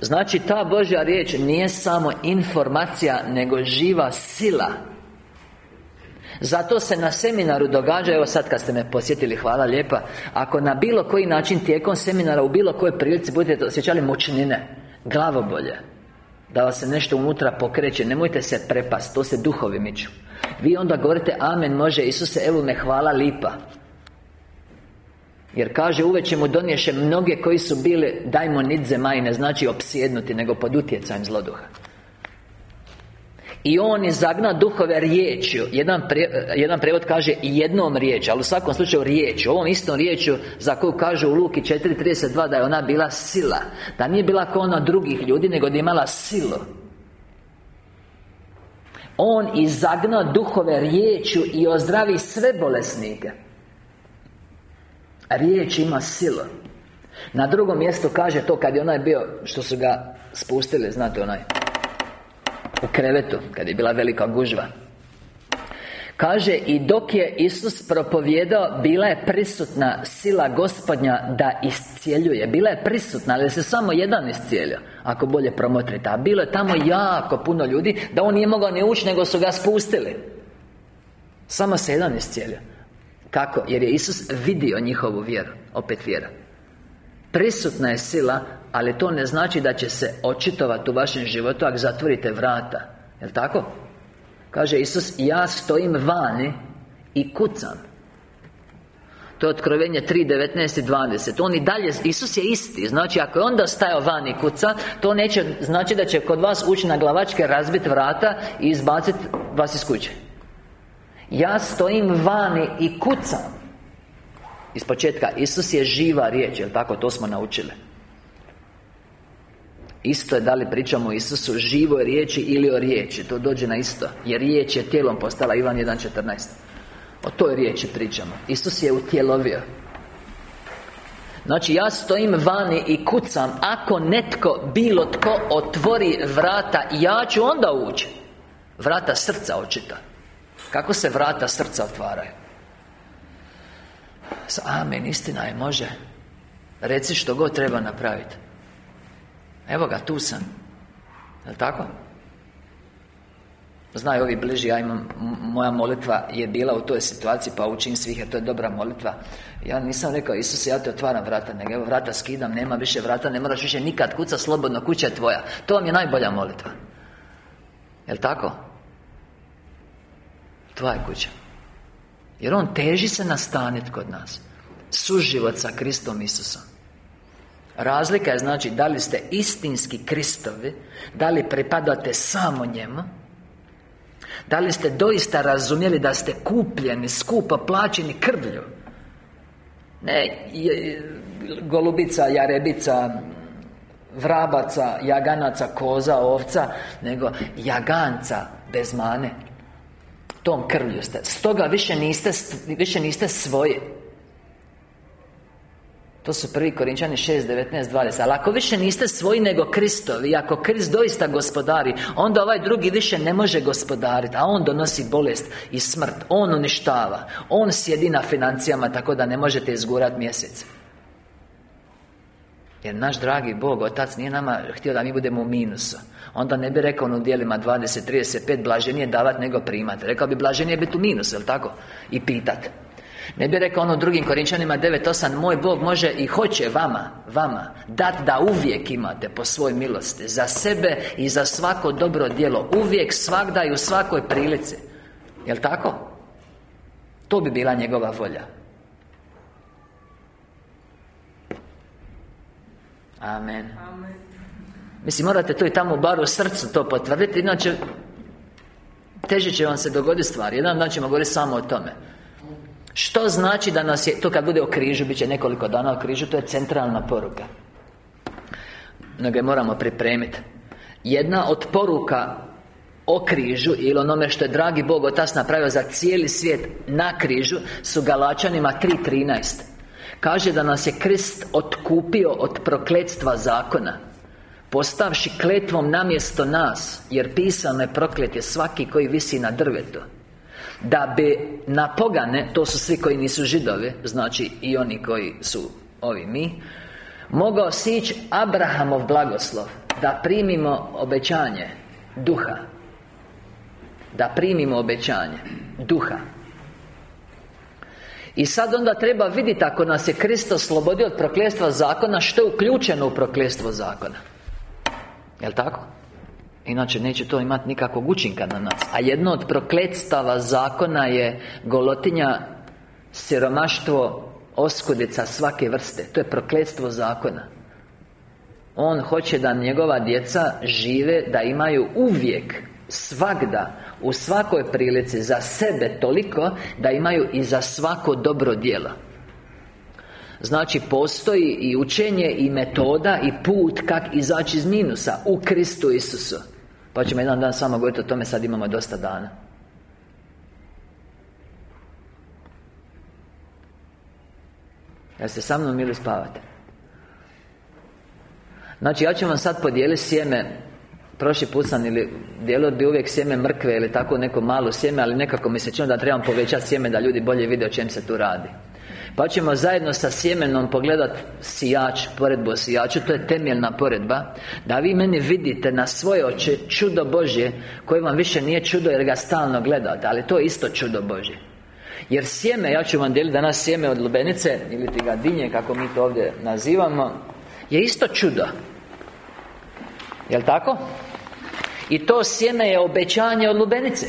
Znači, ta Božja riječ nije samo informacija, nego živa sila. Zato se na seminaru događa, evo sad kad ste me posjetili, hvala lijepa Ako na bilo koji način tijekom seminara u bilo kojoj prilici budete osjećali mučnine Glavobolje da vas se nešto unutra pokreće Nemojte se prepast, to se duhovi miču. Vi onda govorite Amen, može Isuse, evo me hvala lipa. Jer kaže uveće mu donješe mnoge koji su bili Dajmo nidze majne Znači opsjednuti Nego pod utjecajem zloduha I on izagna duhove riječju. Jedan, jedan prevod kaže jednom riječju Ali u svakom slučaju riječju. Ovom istom riječju za koju kaže u Luki 4.32 Da je ona bila sila. Da nije bila kao ona drugih ljudi Nego da je imala silu. On izagna duhove riječju I ozdravi sve bolesnike. Riječ ima silu. Na drugom mjestu kaže to kad je onaj bio Što su ga spustili, znate onaj u krevetu Kad je bila velika gužva. Kaže I dok je Isus propovjedao Bila je prisutna sila gospodnja Da iscijeljuje. Bila je prisutna, ali se samo jedan iscijelio Ako bolje promotrite. A bilo je tamo jako puno ljudi Da on nije mogao ni ući, nego su ga spustili. Samo se jedan iscijelio. Kako? Jer je Isus vidio njihovu vjeru. Opet vjera. Prisutna je sila ali to ne znači da će se očitovati u vašem životu Ako zatvorite vrata. Jel' tako? Kaže Isus Ja stojim vani I kucam. To je otkrovenje 3, 19 i 20 On i dalje, Isus je isti. Znači ako je onda stajao van i kuca To neće, znači da će kod vas ući na glavačke Razbiti vrata I izbaciti vas iz kuće. Ja stojim vani i kucam. Iz početka Isus je živa riječ, jel tako? To smo naučili Isto je da li pričamo o Isusu živoj riječi ili o riječi. To dođe na isto. Jer riječ je tijelom postala Ivan 1.14 O toj riječi pričamo. Isus je utjelovio. Znači ja stojim vani i kucam. Ako netko, bilo tko otvori vrata Ja ću onda ući. Vrata srca očita Kako se vrata srca otvaraju? Amen, istina je, može. Reci što god treba napraviti Evo ga, tu sam. Je tako? Znaju ovi bliži, ja imam, moja molitva je bila u toj situaciji Pa učim svih, jer to je dobra molitva. Ja nisam rekao, Isuse, ja te otvaram vrata Nego evo vrata skidam, nema više vrata Ne moraš više nikad kuca, slobodno, kuća je tvoja To vam je najbolja molitva. Jel' tako? Tvoja kuća. Jer On teži se nastaniti kod nas. Suživot sa Kristom Isusom Razlika je znači da li ste istinski Kristovi Da li pripadate samo njemu Da li ste doista razumjeli da ste kupljeni, skupo plaćeni krvlju? Ne, golubica, jarebica, vrabaca, jaganaca, koza, ovca Nego jaganca bez mane. Tom krvlju ste. Stoga više niste, više niste svoji to su prvi Korinčani 6, 19, 20 Ali ako više niste svoji nego Kristovi Ako Krist doista gospodari Onda ovaj drugi više ne može gospodariti A On donosi bolest i smrt. On uništava. On sjedi na financijama Tako da ne možete izgurati mjesec. Jer naš dragi Bog, Otac nije nama htio da mi budemo u minusu. Onda ne bi rekao u dijelima 20, 35 Blaženije davati nego primati Rekao bi blaženije biti u minusu, jel tako? I pitati ne bi rekao ono drugim Korinčanima 9.8 Moj Bog može i hoće vama, vama Dat da uvijek imate po svoj milosti Za sebe i za svako dobro djelo Uvijek, svakda i u svakoj prilici Jel' tako? To bi bila njegova volja Amen, Amen. Mislim, morate to i tamo bar u srcu to potvrditi Inače Teže će vam se dogoditi stvari Jedan dan ćemo govoriti samo o tome što znači da nas je, to kad bude o križu, bit će nekoliko dana o križu, to je centralna poruka. Mnoge moramo pripremiti Jedna od poruka o križu ili onome što je dragi Bog Otac napravio za cijeli svijet na križu su Galačanima 3.13 Kaže da nas je Krist otkupio od prokletstva zakona Postavši kletvom namjesto nas Jer pisano je proklet je svaki koji visi na drvetu da bi na pogane, to su svi koji nisu židovi Znači i oni koji su ovi mi Mogao sići Abrahamov blagoslov Da primimo obećanje Duha. Da primimo obećanje Duha. I sad onda treba vidjeti ako nas je Kristo oslobodio od prokljestva zakona Što je uključeno u prokljestvo zakona. Jel' tako? Inače neće to imati nikakvog učinka na nas. A jedno od prokletstava zakona je Golotinja Siromaštvo Oskudica svake vrste. To je prokletstvo zakona. On hoće da njegova djeca žive Da imaju uvijek Svagda U svakoj prilici Za sebe toliko Da imaju i za svako dobro djelo. Znači postoji i učenje i metoda i put kak izaći iz minusa U Kristu Isusu Pa ćemo jedan dan samo govoriti o tome, sad imamo dosta dana. Jeste sa mnom ili spavate? Znači ja ću vam sad podijeliti sjeme. Prošli put sam ili dijelio bi uvijek sjeme mrkve ili tako neko malo sjeme Ali nekako mi se čini da trebam povećati sjeme da ljudi bolje vide o čem se tu radi pa ćemo zajedno sa sjemenom pogledati sijač, poredbu o sijaču. To je temeljna poredba. Da vi meni vidite na svoje oči čudo Božje Koje vam više nije čudo jer ga stalno gledate Ali to je isto čudo Božje. Jer sjeme, ja ću vam dijeliti danas sjeme od lubenice Ili ti ga dinje, kako mi to ovdje nazivamo Je isto čudo. Jel' tako? I to sjeme je obećanje od lubenice.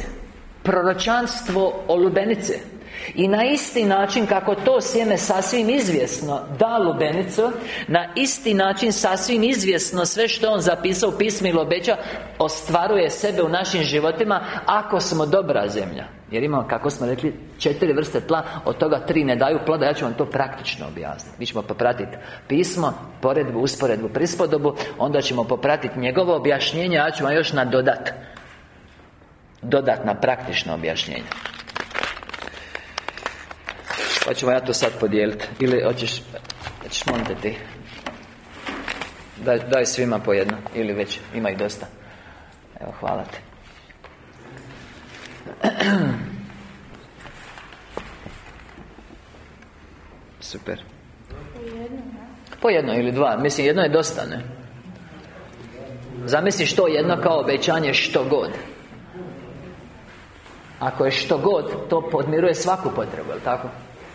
Proročanstvo o lubenice i na isti način kako to sjeme sasvim izvjesno Da lubenicu Na isti način sasvim izvjesno Sve što on zapisao u pismu ili obeća Ostvaruje sebe u našim životima Ako smo dobra zemlja. Jer imamo, kako smo rekli, četiri vrste tla Od toga tri ne daju ploda Ja ću vam to praktično objasniti Mi ćemo popratiti pismo, poredbu, usporedbu, prispodobu Onda ćemo popratiti njegovo objašnjenje Ja ću vam još nadodat Dodatna praktična objašnjenja pa ćemo ja to sad podijeliti Ili hoćeš, hoćeš molite ti? Daj, daj svima po jedno Ili već, ima ih dosta. Evo, hvala ti. Super. Po jedno ili dva? Mislim, jedno je dosta, ne? Zamisli što jedno kao obećanje što god. Ako je što god, to podmiruje svaku potrebu, jel tako?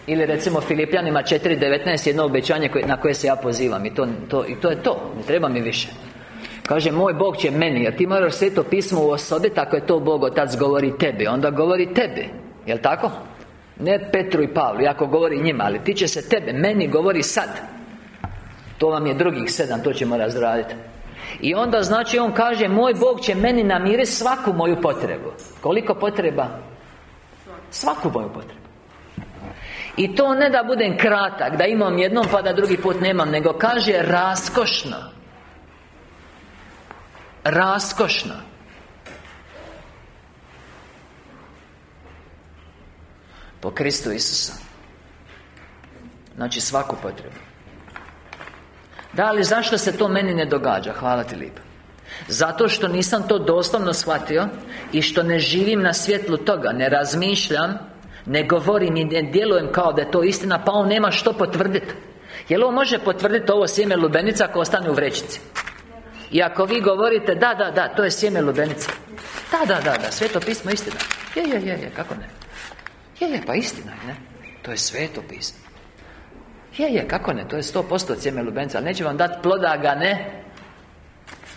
Ili recimo Filipljanima 4.19 jedno obećanje na koje se ja pozivam I to, to, I to je to, ne treba mi više. Kaže, moj Bog će meni Jer ti moraš sve to pismo u osobi Tako je to Bog Otac govori tebi? Onda govori tebi Jel' tako? Ne Petru i Pavlu, jako govori njima Ali tiče se tebe, meni govori sad. To vam je drugih sedam, to ćemo razraditi I onda znači on kaže Moj Bog će meni namiriti svaku moju potrebu. Koliko potreba? Svaku moju potrebu i to ne da budem kratak Da imam jednom pa da drugi put nemam Nego kaže raskošno. Raskošno. Po Kristu Isusa Znači svaku potrebu. Da, ali zašto se to meni ne događa? Hvala ti lijepo zato što nisam to doslovno shvatio I što ne živim na svjetlu toga Ne razmišljam ne govorim i ne djelujem kao da je to istina Pa on nema što potvrditi Jel on može potvrditi ovo sjeme lubenica ako ostane u vrećici? I ako vi govorite Da, da, da, to je sjeme lubenica. Da, da, da, da, sveto pismo istina. Je, je, je, je, kako ne? Je, je, pa istina ne? To je sveto pismo. Je, je, kako ne, to je sto posto sjeme lubenica Ali neće vam dati ploda, ga ne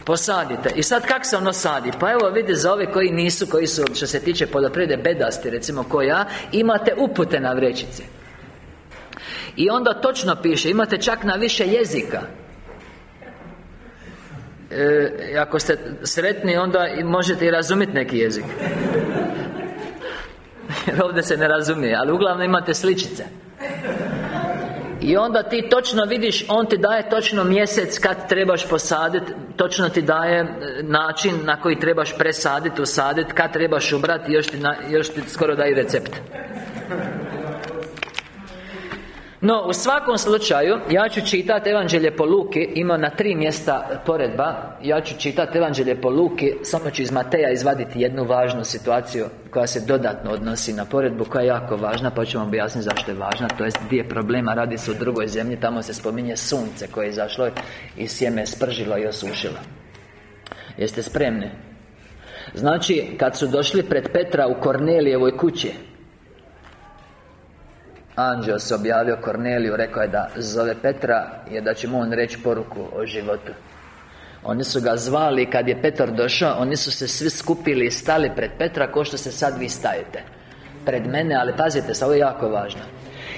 Posadite. I sad kak se ono sadi? Pa evo vidi za ove koji nisu Koji su što se tiče poljoprivrede bedasti Recimo ko ja Imate upute na vrećici. I onda točno piše Imate čak na više jezika. E, Ako ste sretni Onda možete i razumjeti neki jezik. Jer ovdje se ne razumije Ali uglavnom imate sličice. I onda ti točno vidiš On ti daje točno mjesec kad trebaš posaditi Točno ti daje e, način na koji trebaš presaditi, usaditi Kad trebaš ubrati Još ti, još ti skoro daje recept no, u svakom slučaju Ja ću čitati Evanđelje po Luki Ima na tri mjesta poredba Ja ću čitati Evanđelje po Luki Samo ću iz Mateja izvaditi jednu važnu situaciju Koja se dodatno odnosi na poredbu Koja je jako važna Pa ću vam objasniti zašto je važna To jest gdje je problema Radi se u drugoj zemlji Tamo se spominje sunce koje je izašlo I sjeme spržilo i osušilo Jeste spremni? Znači, kad su došli pred Petra u Kornelijevoj kući Anđeo se objavio Korneliju Rekao je da zove Petra Je da će mu on reći poruku o životu. Oni su ga zvali Kad je Petar došao Oni su se svi skupili i stali pred Petra Ko što se sad vi stajete. Pred mene, ali pazite, ovo je jako važno.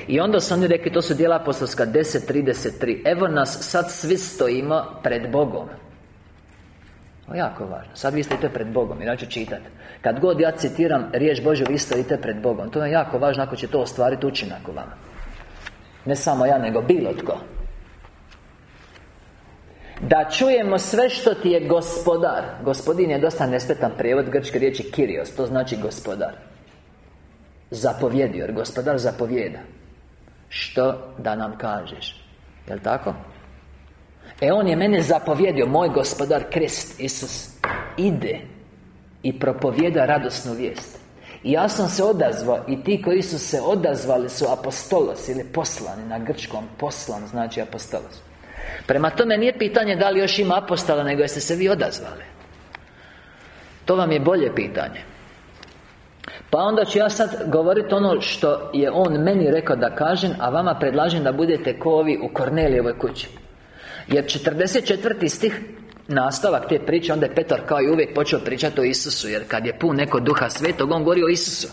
I onda su oni rekli, to su dijela apostolska 10.33 Evo nas sad svi stojimo pred Bogom To je jako važno. Sad vi stojite pred Bogom, ću čitati Kad god ja citiram riječ Božju, vi stojite pred Bogom. To je jako važno ako će to ostvariti učinak u vama. Ne samo ja, nego bilo tko. Da čujemo sve što ti je gospodar. Gospodin je dosta nespetan prijevod grčke riječi Kirios To znači gospodar. Zapovjedio, jer gospodar zapovjeda. Što da nam kažeš? Jel' tako? E on je mene zapovjedio Moj gospodar Krist Isus Ide I propovjeda radosnu vijest. I ja sam se odazvao I ti koji su se odazvali su apostolos Ili poslani na grčkom Poslan znači apostolos. Prema tome nije pitanje da li još ima apostola Nego jeste se vi odazvali. To vam je bolje pitanje. Pa onda ću ja sad govoriti ono što je on meni rekao da kažem A vama predlažem da budete kovi u Kornelijevoj kući Jer 44. stih Nastavak te priče Onda je Petar kao i uvijek počeo pričati o Isusu Jer kad je pun neko duha svetog On govori o Isusu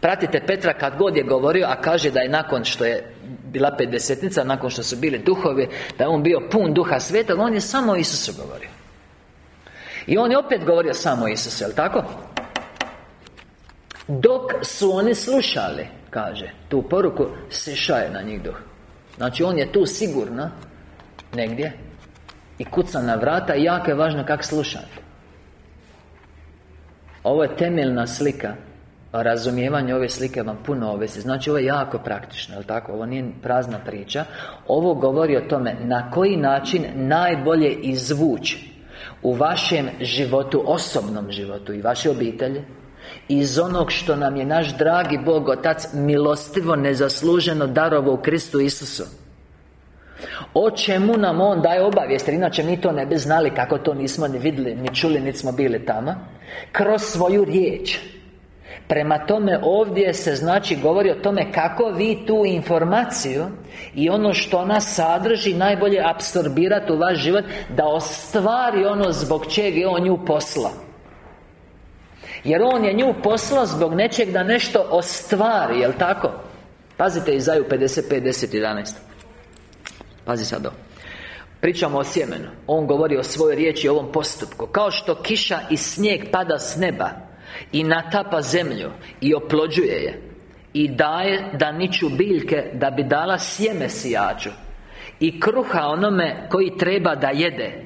Pratite Petra kad god je govorio A kaže da je nakon što je bila petdesetnica Nakon što su bili duhovi Da je on bio pun duha svetog On je samo o Isusu govorio I on je opet govorio samo o Isusu, jel' tako? Dok su oni slušali Kaže Tu poruku Sišao je na njih duh Znači on je tu sigurno Negdje. I kuca na vrata I jako je važno kako slušate. Ovo je temeljna slika Razumijevanje ove slike vam puno ovisi. Znači ovo je jako praktično, jel tako? Ovo nije prazna priča. Ovo govori o tome Na koji način najbolje izvući U vašem životu, osobnom životu I vaše obitelji iz onog što nam je naš dragi Bog Otac milostivo, nezasluženo darovo u Kristu Isusu O čemu nam On daje obavijest? Jer inače mi to ne bi znali Kako to nismo ni vidjeli, ni čuli, ni smo bili tamo. Kroz svoju riječ. Prema tome ovdje se znači govori o tome kako vi tu informaciju I ono što ona sadrži najbolje apsorbirati u vaš život Da ostvari ono zbog čega je on nju posla. Jer on je nju poslao zbog nečeg da nešto ostvari, jel tako? Pazite Izaju 55, 10, 11 Pazi sad ovo. Pričamo o sjemenu. On govori o svojoj riječi, o ovom postupku. Kao što kiša i snijeg pada s neba I natapa zemlju I oplođuje je I daje da niču biljke Da bi dala sjeme sijaču I kruha onome koji treba da jede.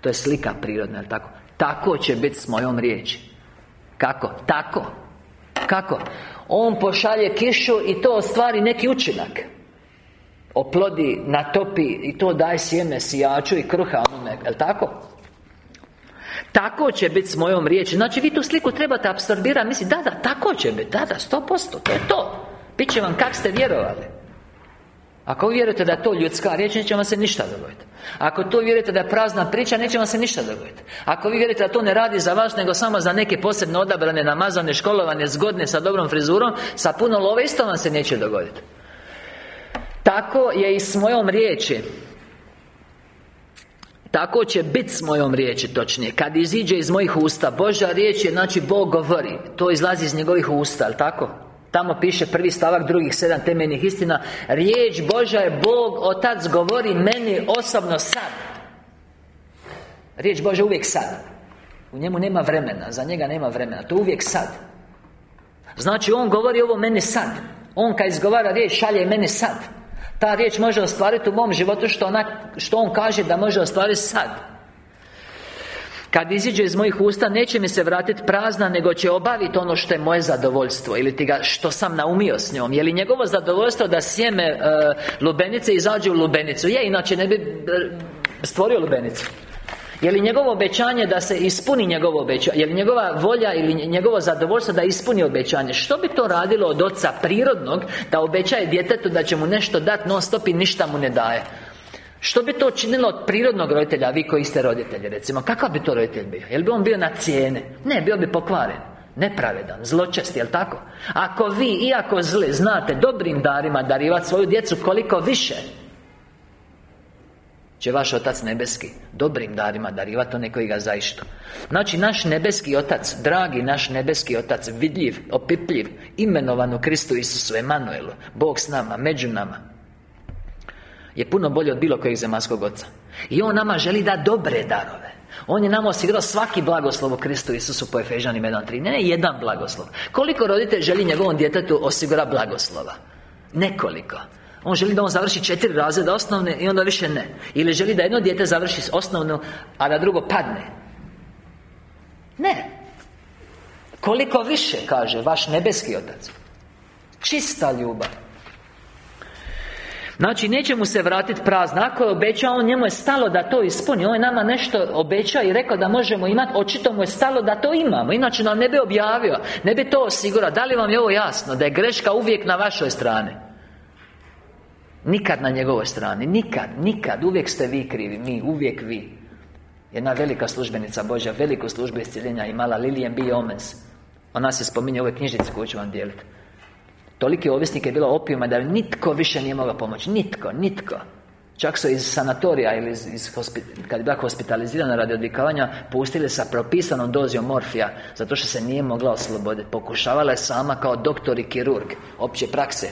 To je slika prirodna, jel tako? Tako će biti s mojom riječi. Kako? Tako. Kako? On pošalje kišu i to ostvari neki učinak Oplodi, natopi i to daje sjeme sijaču i kruha onome, jel' tako? Tako će biti s mojom riječi Znači vi tu sliku trebate apsorbirati Misli, da, da, tako će biti, da, da, sto posto, to je to. Biće vam kak ste vjerovali. Ako vjerujete da je to ljudska riječ, neće vam se ništa dogoditi. Ako to vjerujete da je prazna priča, neće vam se ništa dogoditi. Ako vi vjerujete da to ne radi za vas, nego samo za neke posebne odabrane, namazane, školovane, zgodne, sa dobrom frizurom Sa puno love, isto vam se neće dogoditi Tako je i s mojom riječi. Tako će biti s mojom riječi točnije. Kad iziđe iz mojih usta Božja riječ je, znači Bog govori. To izlazi iz njegovih usta, ali tako? Tamo piše prvi stavak drugih sedam temeljnih istina. Riječ Božja je Bog Otac govori meni osobno sad. Riječ Božja uvijek sad. U njemu nema vremena, za njega nema vremena. To uvijek sad. Znači On govori ovo meni sad. On kad izgovara riječ šalje meni sad Ta riječ može ostvariti u mom životu što, ona, što On kaže da može ostvariti sad. Kad iziđe iz mojih usta Neće mi se vratiti prazna Nego će obaviti ono što je moje zadovoljstvo Ili ti ga što sam naumio s njom. Je li njegovo zadovoljstvo da sjeme e, lubenice izađe u lubenicu? Je, inače ne bi e, stvorio lubenicu je li njegovo obećanje da se ispuni njegovo obećanje Je li njegova volja ili njegovo zadovoljstvo da ispuni obećanje Što bi to radilo od oca prirodnog Da obećaje djetetu da će mu nešto dati non stop i ništa mu ne daje što bi to činilo od prirodnog roditelja, vi koji ste roditelji, recimo Kakav bi to roditelj bio? Jel bi on bio na cijene? Ne, bio bi pokvaren Nepravedan, zločest, jel tako? Ako vi, iako zli, znate dobrim darima darivati svoju djecu koliko više će vaš Otac Nebeski dobrim darima darivati one koji ga zaištu Znači, naš Nebeski Otac, dragi naš Nebeski Otac, vidljiv, opipljiv, imenovan u Kristu Isusu, Emanuelu, Bog s nama, među nama je puno bolje od bilo kojeg zemaljskog oca. I On nama želi da dobre darove. On je nama osigurao svaki blagoslov u Kristu Isusu po Efežanima 1.3 Ne jedan blagoslov. Koliko roditelj želi njegovom djetetu osigura blagoslova? Nekoliko on želi da on završi četiri razreda osnovne i onda više ne. Ili želi da jedno dijete završi osnovnu A da drugo padne. Ne. Koliko više, kaže vaš nebeski otac? Čista ljubav. Znači, neće mu se vratiti prazna. Ako je obećao, on njemu je stalo da to ispuni. On je nama nešto obećao i rekao da možemo imati Očito mu je stalo da to imamo. Inače nam ne bi objavio Ne bi to osigurao. Da li vam je ovo jasno? Da je greška uvijek na vašoj strani Nikad na njegovoj strani. Nikad, nikad. Uvijek ste vi krivi. Mi, uvijek vi. Jedna velika službenica Božja Veliku službu isciljenja imala Lilian B. Omens. Ona se spominje u ovoj koju ću vam dijeliti Toliki ovisnik je bilo opijuma da nitko više nije mogao pomoći. Nitko, nitko. Čak su iz sanatorija ili iz, iz kad je bila hospitalizirana radi odvikavanja Pustili sa propisanom dozijom morfija Zato što se nije mogla osloboditi. Pokušavala je sama kao doktor i kirurg Opće prakse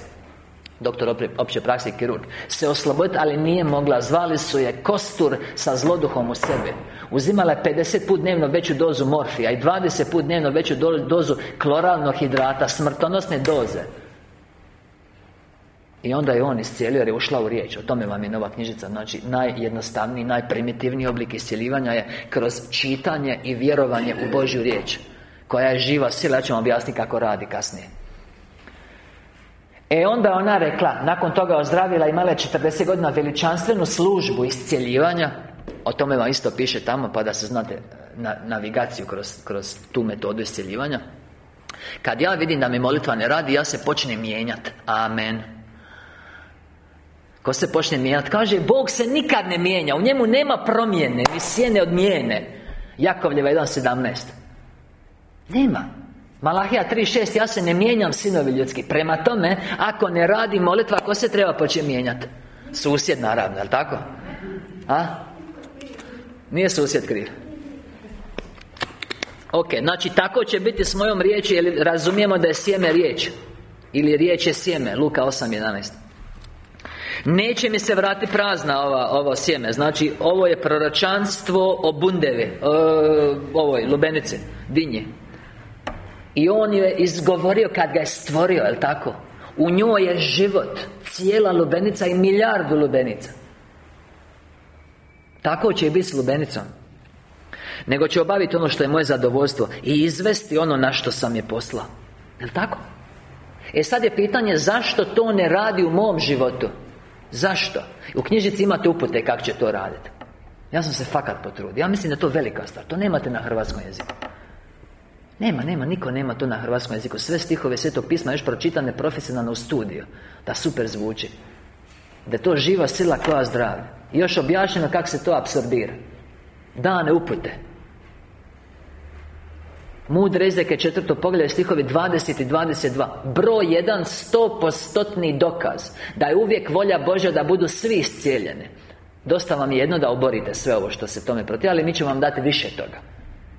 Doktor opće prakse kirurg Se osloboditi, ali nije mogla. Zvali su je kostur sa zloduhom u sebi. Uzimala je 50 put dnevno veću dozu morfija I 20 put dnevno veću dozu kloralnog hidrata Smrtonosne doze. I onda je on iscijelio jer je ušla u riječ. O tome vam je nova knjižica. Znači, najjednostavniji, najprimitivniji oblik iscijeljivanja je Kroz čitanje i vjerovanje u Božju riječ Koja je živa sila. Ja ću vam objasniti kako radi kasnije E onda ona rekla Nakon toga ozdravila Imala je 40 godina veličanstvenu službu iscijeljivanja O tome vam isto piše tamo Pa da se znate na, navigaciju kroz, kroz tu metodu iscijeljivanja Kad ja vidim da mi molitva ne radi Ja se počnem mijenjati Amen. Ko se počne mijenjati Kaže, Bog se nikad ne mijenja U njemu nema promjene Ni sjene od mijene. Jakovljeva 1.17 Nema Malahija 3.6 Ja se ne mijenjam sinovi ljudski. Prema tome Ako ne radi molitva Ko se treba početi mijenjati? Susjed naravno, jel' tako? A? Nije susjed kriv. Ok, znači tako će biti s mojom riječi Jer razumijemo da je sjeme riječ? Ili riječ je sjeme? Luka 8.11 Neće mi se vrati prazna ova, ovo sjeme. Znači, ovo je proročanstvo o bundeve o, Ovoj, lubenice, dinje I on je izgovorio kad ga je stvorio, jel tako? U njoj je život Cijela lubenica i milijardu lubenica. Tako će biti s lubenicom. Nego će obaviti ono što je moje zadovoljstvo I izvesti ono na što sam je poslao. Jel' tako? E sad je pitanje zašto to ne radi u mom životu? Zašto? U knjižici imate upute kako će to raditi. Ja sam se fakat potrudio. Ja mislim da je to velika stvar. To nemate na hrvatskom jeziku Nema, nema, niko nema to na hrvatskom jeziku. Sve stihove Svetog pisma još pročitane profesionalno u studiju. Da super zvuči. Da je to živa sila koja zdravlja još objašnjeno kako se to apsorbira. Dane upute. Mudre izreke četvrto poglavlje stihovi 20 i 22 Broj jedan stopostotni dokaz Da je uvijek volja Božja da budu svi iscijeljeni. Dosta vam je jedno da oborite sve ovo što se tome protiv Ali mi ćemo vam dati više toga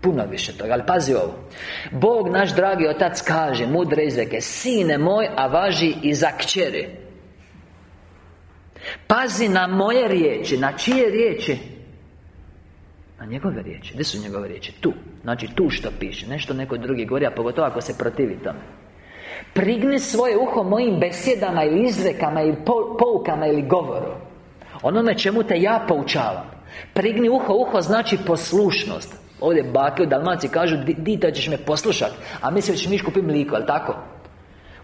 Puno više toga, ali pazi ovo. Bog naš dragi Otac kaže Mudre izreke Sine moj, a važi i za kćeri. Pazi na moje riječi Na čije riječi? Na njegove riječi. Gdje su njegove riječi? Tu. Znači tu što piše. Nešto neko drugi govori A pogotovo ako se protivi tome. Prigni svoje uho mojim besjedama ili izrekama ili poukama ili govoru. Onome čemu te ja poučavam. Prigni uho, uho znači poslušnost Ovdje bake u Dalmaciji kažu Dita ćeš me poslušat? A misliš ćeš mi kupiti mliko, ali tako?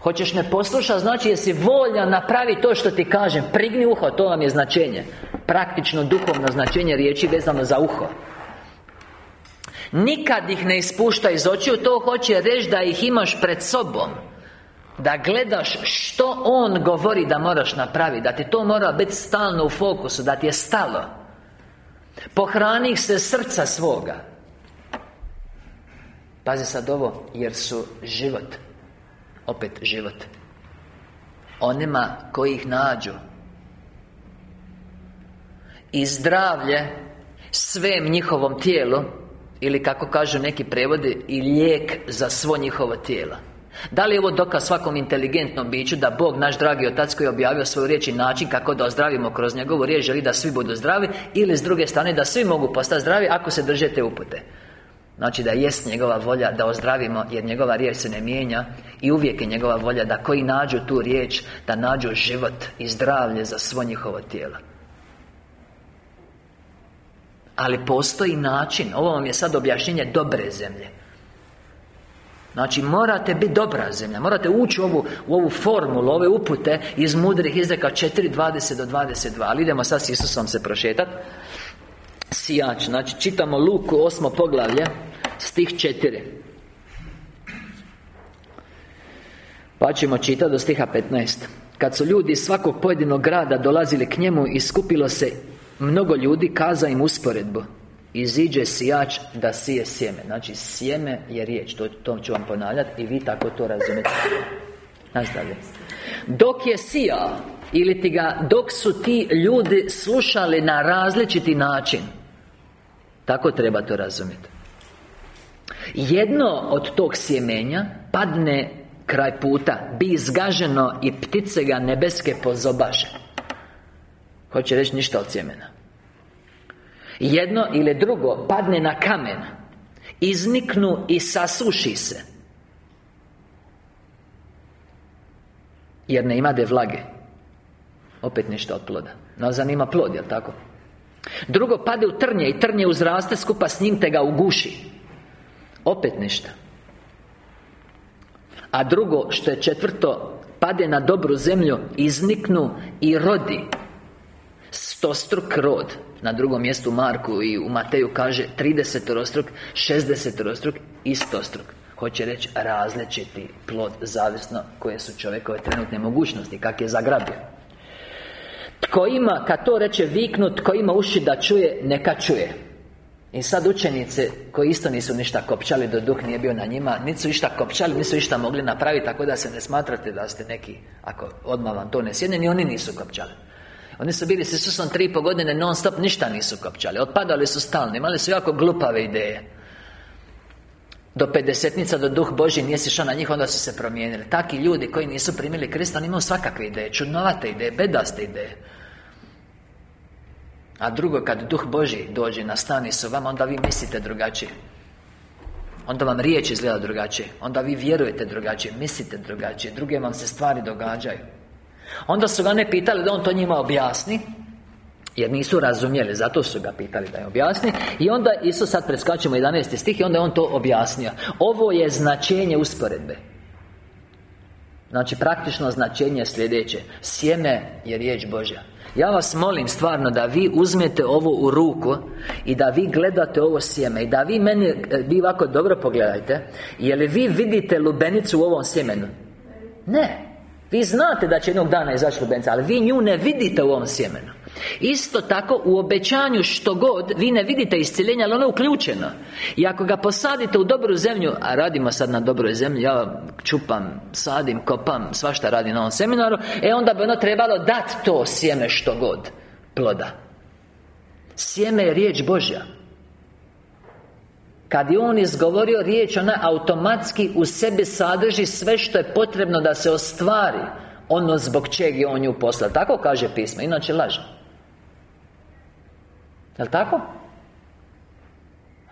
Hoćeš me poslušati, znači jesi volja napravi to što ti kažem. Prigni uho, to vam je značenje. Praktično duhovno značenje riječi vezano za uho. Nikad ih ne ispušta iz očiju To hoće reći da ih imaš pred sobom. Da gledaš što On govori da moraš napraviti Da ti to mora biti stalno u fokusu Da ti je stalo. Pohrani se srca svoga Pazi sad ovo Jer su život Opet život. Onima koji ih nađu I zdravlje Svem njihovom tijelu ili kako kažu neki prevodi I lijek za svo njihovo tijelo. Da li je ovo dokaz svakom inteligentnom biću Da Bog, naš dragi Otac koji je objavio svoju riječ i način kako da ozdravimo kroz njegovu riječ Želi da svi budu zdravi Ili s druge strane da svi mogu postati zdravi Ako se držete upute Znači da jest njegova volja da ozdravimo Jer njegova riječ se ne mijenja I uvijek je njegova volja da koji nađu tu riječ Da nađu život i zdravlje za svo njihovo tijelo. Ali postoji način Ovo vam je sad objašnjenje dobre zemlje. Znači morate biti dobra zemlja Morate ući u ovu, u ovu formulu Ove upute iz mudrih izreka 4.20 do 22 Ali idemo sad s Isusom se prošetati Sijač. Znači čitamo Luku osmo poglavlje Stih 4 Pa ćemo čitati do stiha 15 Kad su ljudi iz svakog pojedinog grada dolazili k njemu I skupilo se mnogo ljudi Kaza im usporedbu. Iziđe sijač da sije sjeme. Znači sjeme je riječ To, to ću vam ponavljati I vi tako to razumijete. Nastavlja Dok je sijao Ili ti ga Dok su ti ljudi slušali na različiti način Tako treba to razumjeti. Jedno od tog sjemenja Padne kraj puta Bi izgaženo i ptice ga nebeske pozobaže. Hoće reći ništa od sjemena. Jedno ili drugo padne na kamen Izniknu i sasuši se. Jer ne imade vlage. Opet ništa od ploda. No zanima plod, jel tako? Drugo pade u trnje i trnje uzraste skupa s njim te ga uguši. Opet ništa A drugo, što je četvrto Pade na dobru zemlju Izniknu i rodi. Stostruk rod. Na drugom mjestu Marku i u Mateju kaže 30 rostruk 60 rostruk i stostruk. Hoće reći različiti plod Zavisno koje su čovjekove trenutne mogućnosti Kak je zagrabio Tko ima, kad to reče viknut Tko ima uši da čuje, neka čuje. I sad učenice koji isto nisu ništa kopčali Do duh nije bio na njima Niti su išta kopčali, nisu išta mogli napraviti Tako da se ne smatrate da ste neki Ako odmah vam to ne sjedne Ni oni nisu kopčali. Oni su bili s Isusom tri po godine non stop Ništa nisu kopčali. Otpadali su stalno Imali su jako glupave ideje. Do pedesetnica, do duh Boži nije sišao na njih, onda su se promijenili. Taki ljudi koji nisu primili Krista, oni imaju svakakve ideje Čudnovate ideje, bedaste ideje a drugo, kad Duh Boži dođe na stani su vama Onda vi mislite drugačije. Onda vam riječ izgleda drugačije. Onda vi vjerujete drugačije, mislite drugačije. Druge vam se stvari događaju. Onda su ga ne pitali da on to njima objasni jer nisu razumjeli, zato su ga pitali da je objasni. I onda Isus sad preskačemo 11. stih I onda je on to objasnio. Ovo je značenje usporedbe. Znači praktično značenje je sljedeće. Sjeme je riječ Božja ja vas molim stvarno da vi uzmete ovo u ruku I da vi gledate ovo sjeme I da vi meni, e, vi ovako dobro pogledajte. Je li vi vidite lubenicu u ovom sjemenu? Ne. Vi znate da će jednog dana izaći lubenica Ali vi nju ne vidite u ovom sjemenu Isto tako u obećanju što god Vi ne vidite isciljenja, ali ono je uključeno. I ako ga posadite u dobru zemlju A radimo sad na dobroj zemlji Ja čupam, sadim, kopam Svašta radim na ovom seminaru E onda bi ono trebalo dati to sjeme što god Ploda. Sjeme je riječ Božja. Kad je on izgovorio riječ, ona automatski u sebi sadrži sve što je potrebno da se ostvari. Ono zbog čeg je on nju poslao. Tako kaže pismo, inače laže Jel' tako?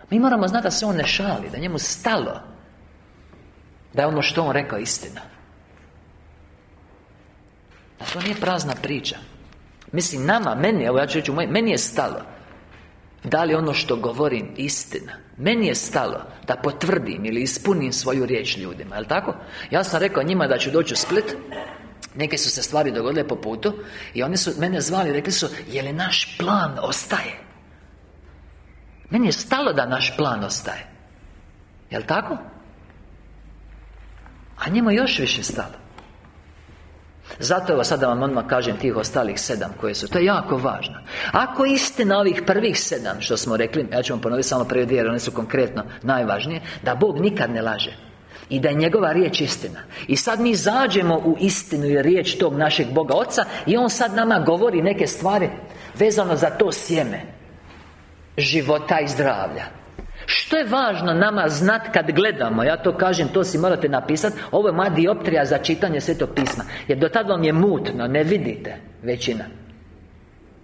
Mi moramo znati da se on ne šali, da njemu stalo Da je ono što on rekao istina A to nije prazna priča Mislim, nama, meni, evo ja ću reći, meni je stalo Da li ono što govorim istina Meni je stalo da potvrdim ili ispunim svoju riječ ljudima, jel' tako? Ja sam rekao njima da ću doći u Split Neke su se stvari dogodile po putu I oni su mene zvali rekli su Je li naš plan ostaje? Meni je stalo da naš plan ostaje. Jel' tako? A njemu još više stalo. Zato evo sada vam odmah kažem tih ostalih sedam koje su. To je jako važno. Ako istina ovih prvih sedam što smo rekli Ja ću vam ponoviti samo prve dvije jer one su konkretno najvažnije Da Bog nikad ne laže i da je njegova riječ istina. I sad mi zađemo u istinu i riječ tog našeg Boga Oca I On sad nama govori neke stvari Vezano za to sjeme života i zdravlja. Što je važno nama znat kad gledamo? Ja to kažem, to si morate napisati Ovo je moja dioptrija za čitanje Svetog pisma. Jer do tad vam je mutno, ne vidite Većina.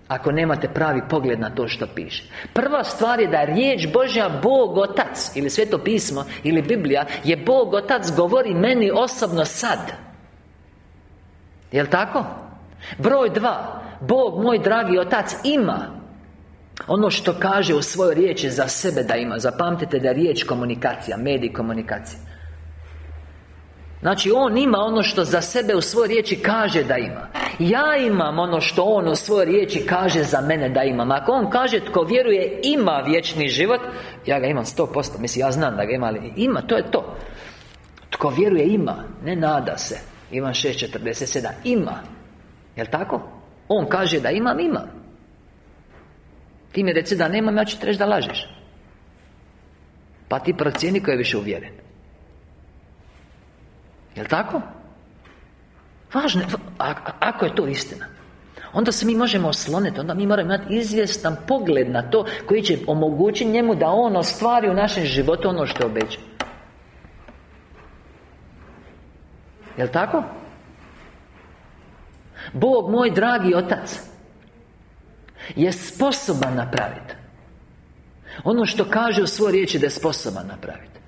Ako nemate pravi pogled na to što piše. Prva stvar je da je riječ Božja Bog Otac Ili Sveto pismo Ili Biblija Je Bog Otac govori meni osobno sad. Jel' tako? Broj dva. Bog moj dragi Otac ima Ono što kaže u svojoj riječi za sebe da ima Zapamtite da je riječ komunikacija Medij komunikacija Znači, On ima ono što za sebe u svojoj riječi kaže da ima. Ja imam ono što On u svojoj riječi kaže za mene da imam. Ako On kaže tko vjeruje ima vječni život Ja ga imam sto posto Mislim, ja znam da ga ima, ali ima, to je to. Tko vjeruje ima, ne nada se. Ivan 6.47 Ima. Jel' tako? On kaže da imam, imam Ti mi reci da nemam, ja ću ti reći da lažeš Pa ti procijeni ko je više uvjeren Jel' tako? Važno je, ako je to istina Onda se mi možemo osloniti Onda mi moramo imati izvjestan pogled na to Koji će omogućiti njemu da on ostvari u našem životu ono što obeća Jel' tako? Bog moj dragi Otac Je sposoban napraviti Ono što kaže u svojoj riječi da je sposoban napraviti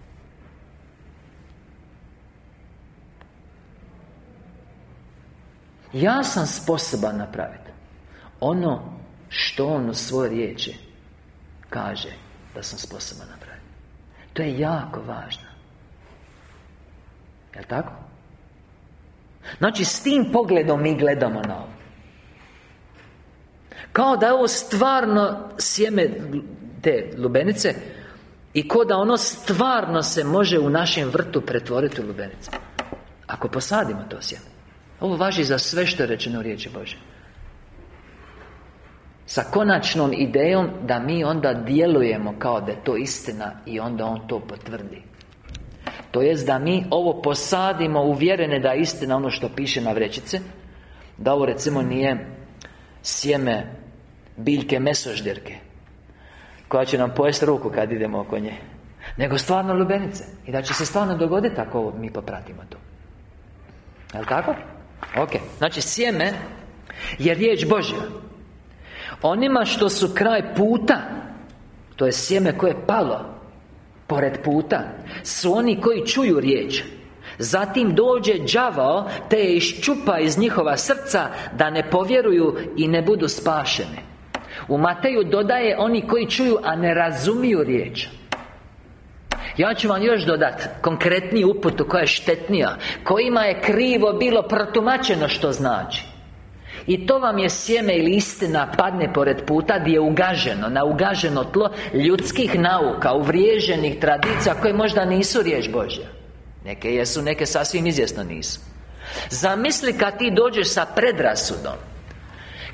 Ja sam sposoban napraviti Ono što On u svojoj riječi Kaže da sam sposoban napraviti To je jako važno. Jel' tako? Znači, s tim pogledom mi gledamo na ovo Kao da je ovo stvarno sjeme te lubenice I ko da ono stvarno se može u našem vrtu pretvoriti u lubenice Ako posadimo to sjeme. Ovo važi za sve što je rečeno u riječi Bože. Sa konačnom idejom da mi onda djelujemo kao da je to istina I onda On to potvrdi. To jest da mi ovo posadimo uvjerene da je istina ono što piše na vrećice Da ovo recimo nije sjeme biljke mesoždirke Koja će nam pojesti ruku kad idemo oko nje Nego stvarno lubenice I da će se stvarno dogoditi ako mi popratimo to. Jel' tako? Ok, znači sjeme je riječ Božja. Onima što su kraj puta To je sjeme koje je palo Pored puta Su oni koji čuju riječ Zatim dođe đavao Te je iščupa iz njihova srca Da ne povjeruju i ne budu spašeni U Mateju dodaje oni koji čuju A ne razumiju riječ. Ja ću vam još dodati konkretniju uputu koja je štetnija Kojima je krivo bilo protumačeno što znači. I to vam je sjeme ili istina padne pored puta gdje je ugaženo Na ugaženo tlo ljudskih nauka Uvriježenih tradicija koje možda nisu riječ Božja Neke jesu, neke sasvim izvjesno nisu Zamisli kad ti dođeš sa predrasudom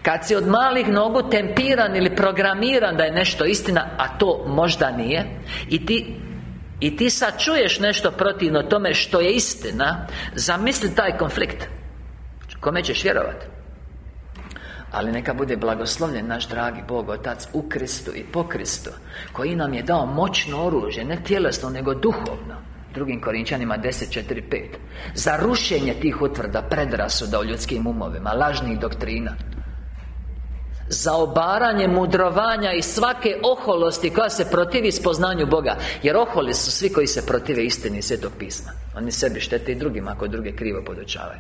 Kad si od malih nogu tempiran ili programiran da je nešto istina A to možda nije I ti i ti sad čuješ nešto protivno tome što je istina Zamisli taj konflikt Kome ćeš vjerovati? Ali neka bude blagoslovljen naš dragi Bog Otac u Kristu i po Kristu Koji nam je dao moćno oružje Ne tjelesno, nego duhovno Drugim Korinčanima 10.4.5 Za rušenje tih utvrda Predrasuda u ljudskim umovima Lažnih doktrina. Za obaranje mudrovanja i svake oholosti koja se protivi spoznanju Boga. Jer oholi su svi koji se protive istini Svetog pisma. Oni sebi štete i drugima ako druge krivo podučavaju.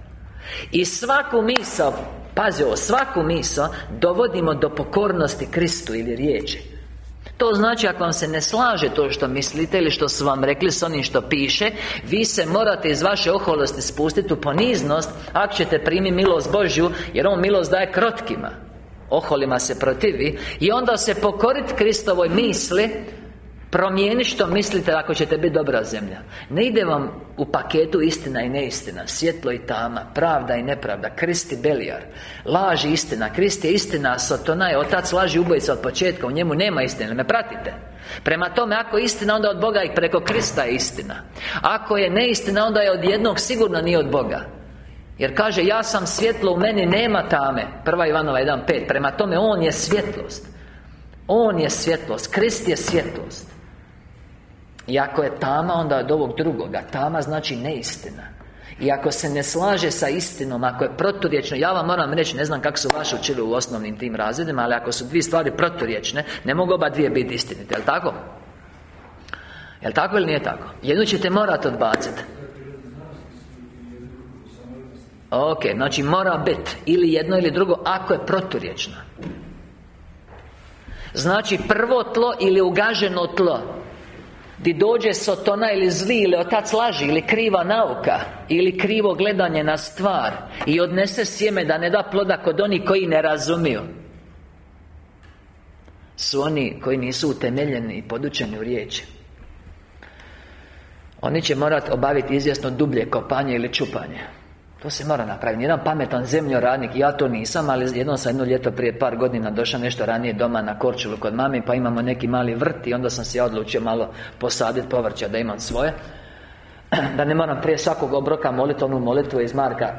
I svaku misao Pazi ovo, svaku misao Dovodimo do pokornosti Kristu ili riječi to znači ako vam se ne slaže to što mislite Ili što su vam rekli s onim što piše Vi se morate iz vaše oholosti spustiti u poniznost Ako ćete primi milost Božju Jer On milost daje krotkima. Oholima se protivi I onda se pokoriti Kristovoj misli Promijeni što mislite ako ćete biti dobra zemlja. Ne ide vam u paketu istina i neistina Svjetlo i tama Pravda i nepravda Kristi Belijar. Laž i istina Krist je istina Sotona je Otac laži ubojica od početka U njemu nema istine Me pratite? Prema tome, ako je istina, onda od Boga i preko Krista je istina. Ako je neistina, onda je od jednog sigurno nije od Boga. Jer kaže, ja sam svjetlo, u meni nema tame. Prva Ivanova 1.5 Prema tome, On je svjetlost. On je svjetlost, Krist je svjetlost I ako je tama, onda od ovog drugoga. Tama znači neistina. I ako se ne slaže sa istinom Ako je proturječno Ja vam moram reći Ne znam kako su vaši učili u osnovnim tim razredima Ali ako su dvije stvari proturječne Ne mogu oba dvije biti istinite Jel' tako? Jel' tako ili nije tako? Jednu ćete morati odbaciti Ok, znači mora biti Ili jedno ili drugo Ako je proturječno. Znači prvo tlo ili ugaženo tlo Di dođe sotona ili zli ili otac laži Ili kriva nauka Ili krivo gledanje na stvar I odnese sjeme da ne da ploda kod onih koji ne razumiju. Su oni koji nisu utemeljeni i podučeni u riječi. Oni će morati obaviti izvjesno dublje kopanje ili čupanje to se mora napraviti. Jedan pametan zemljoradnik, ja to nisam, ali jednom sam jedno ljeto prije par godina došao nešto ranije doma na Korčulu kod mami, pa imamo neki mali vrt i onda sam se ja odlučio malo posaditi povrća da imam svoje. Da ne moram prije svakog obroka moliti onu molitvu iz Marka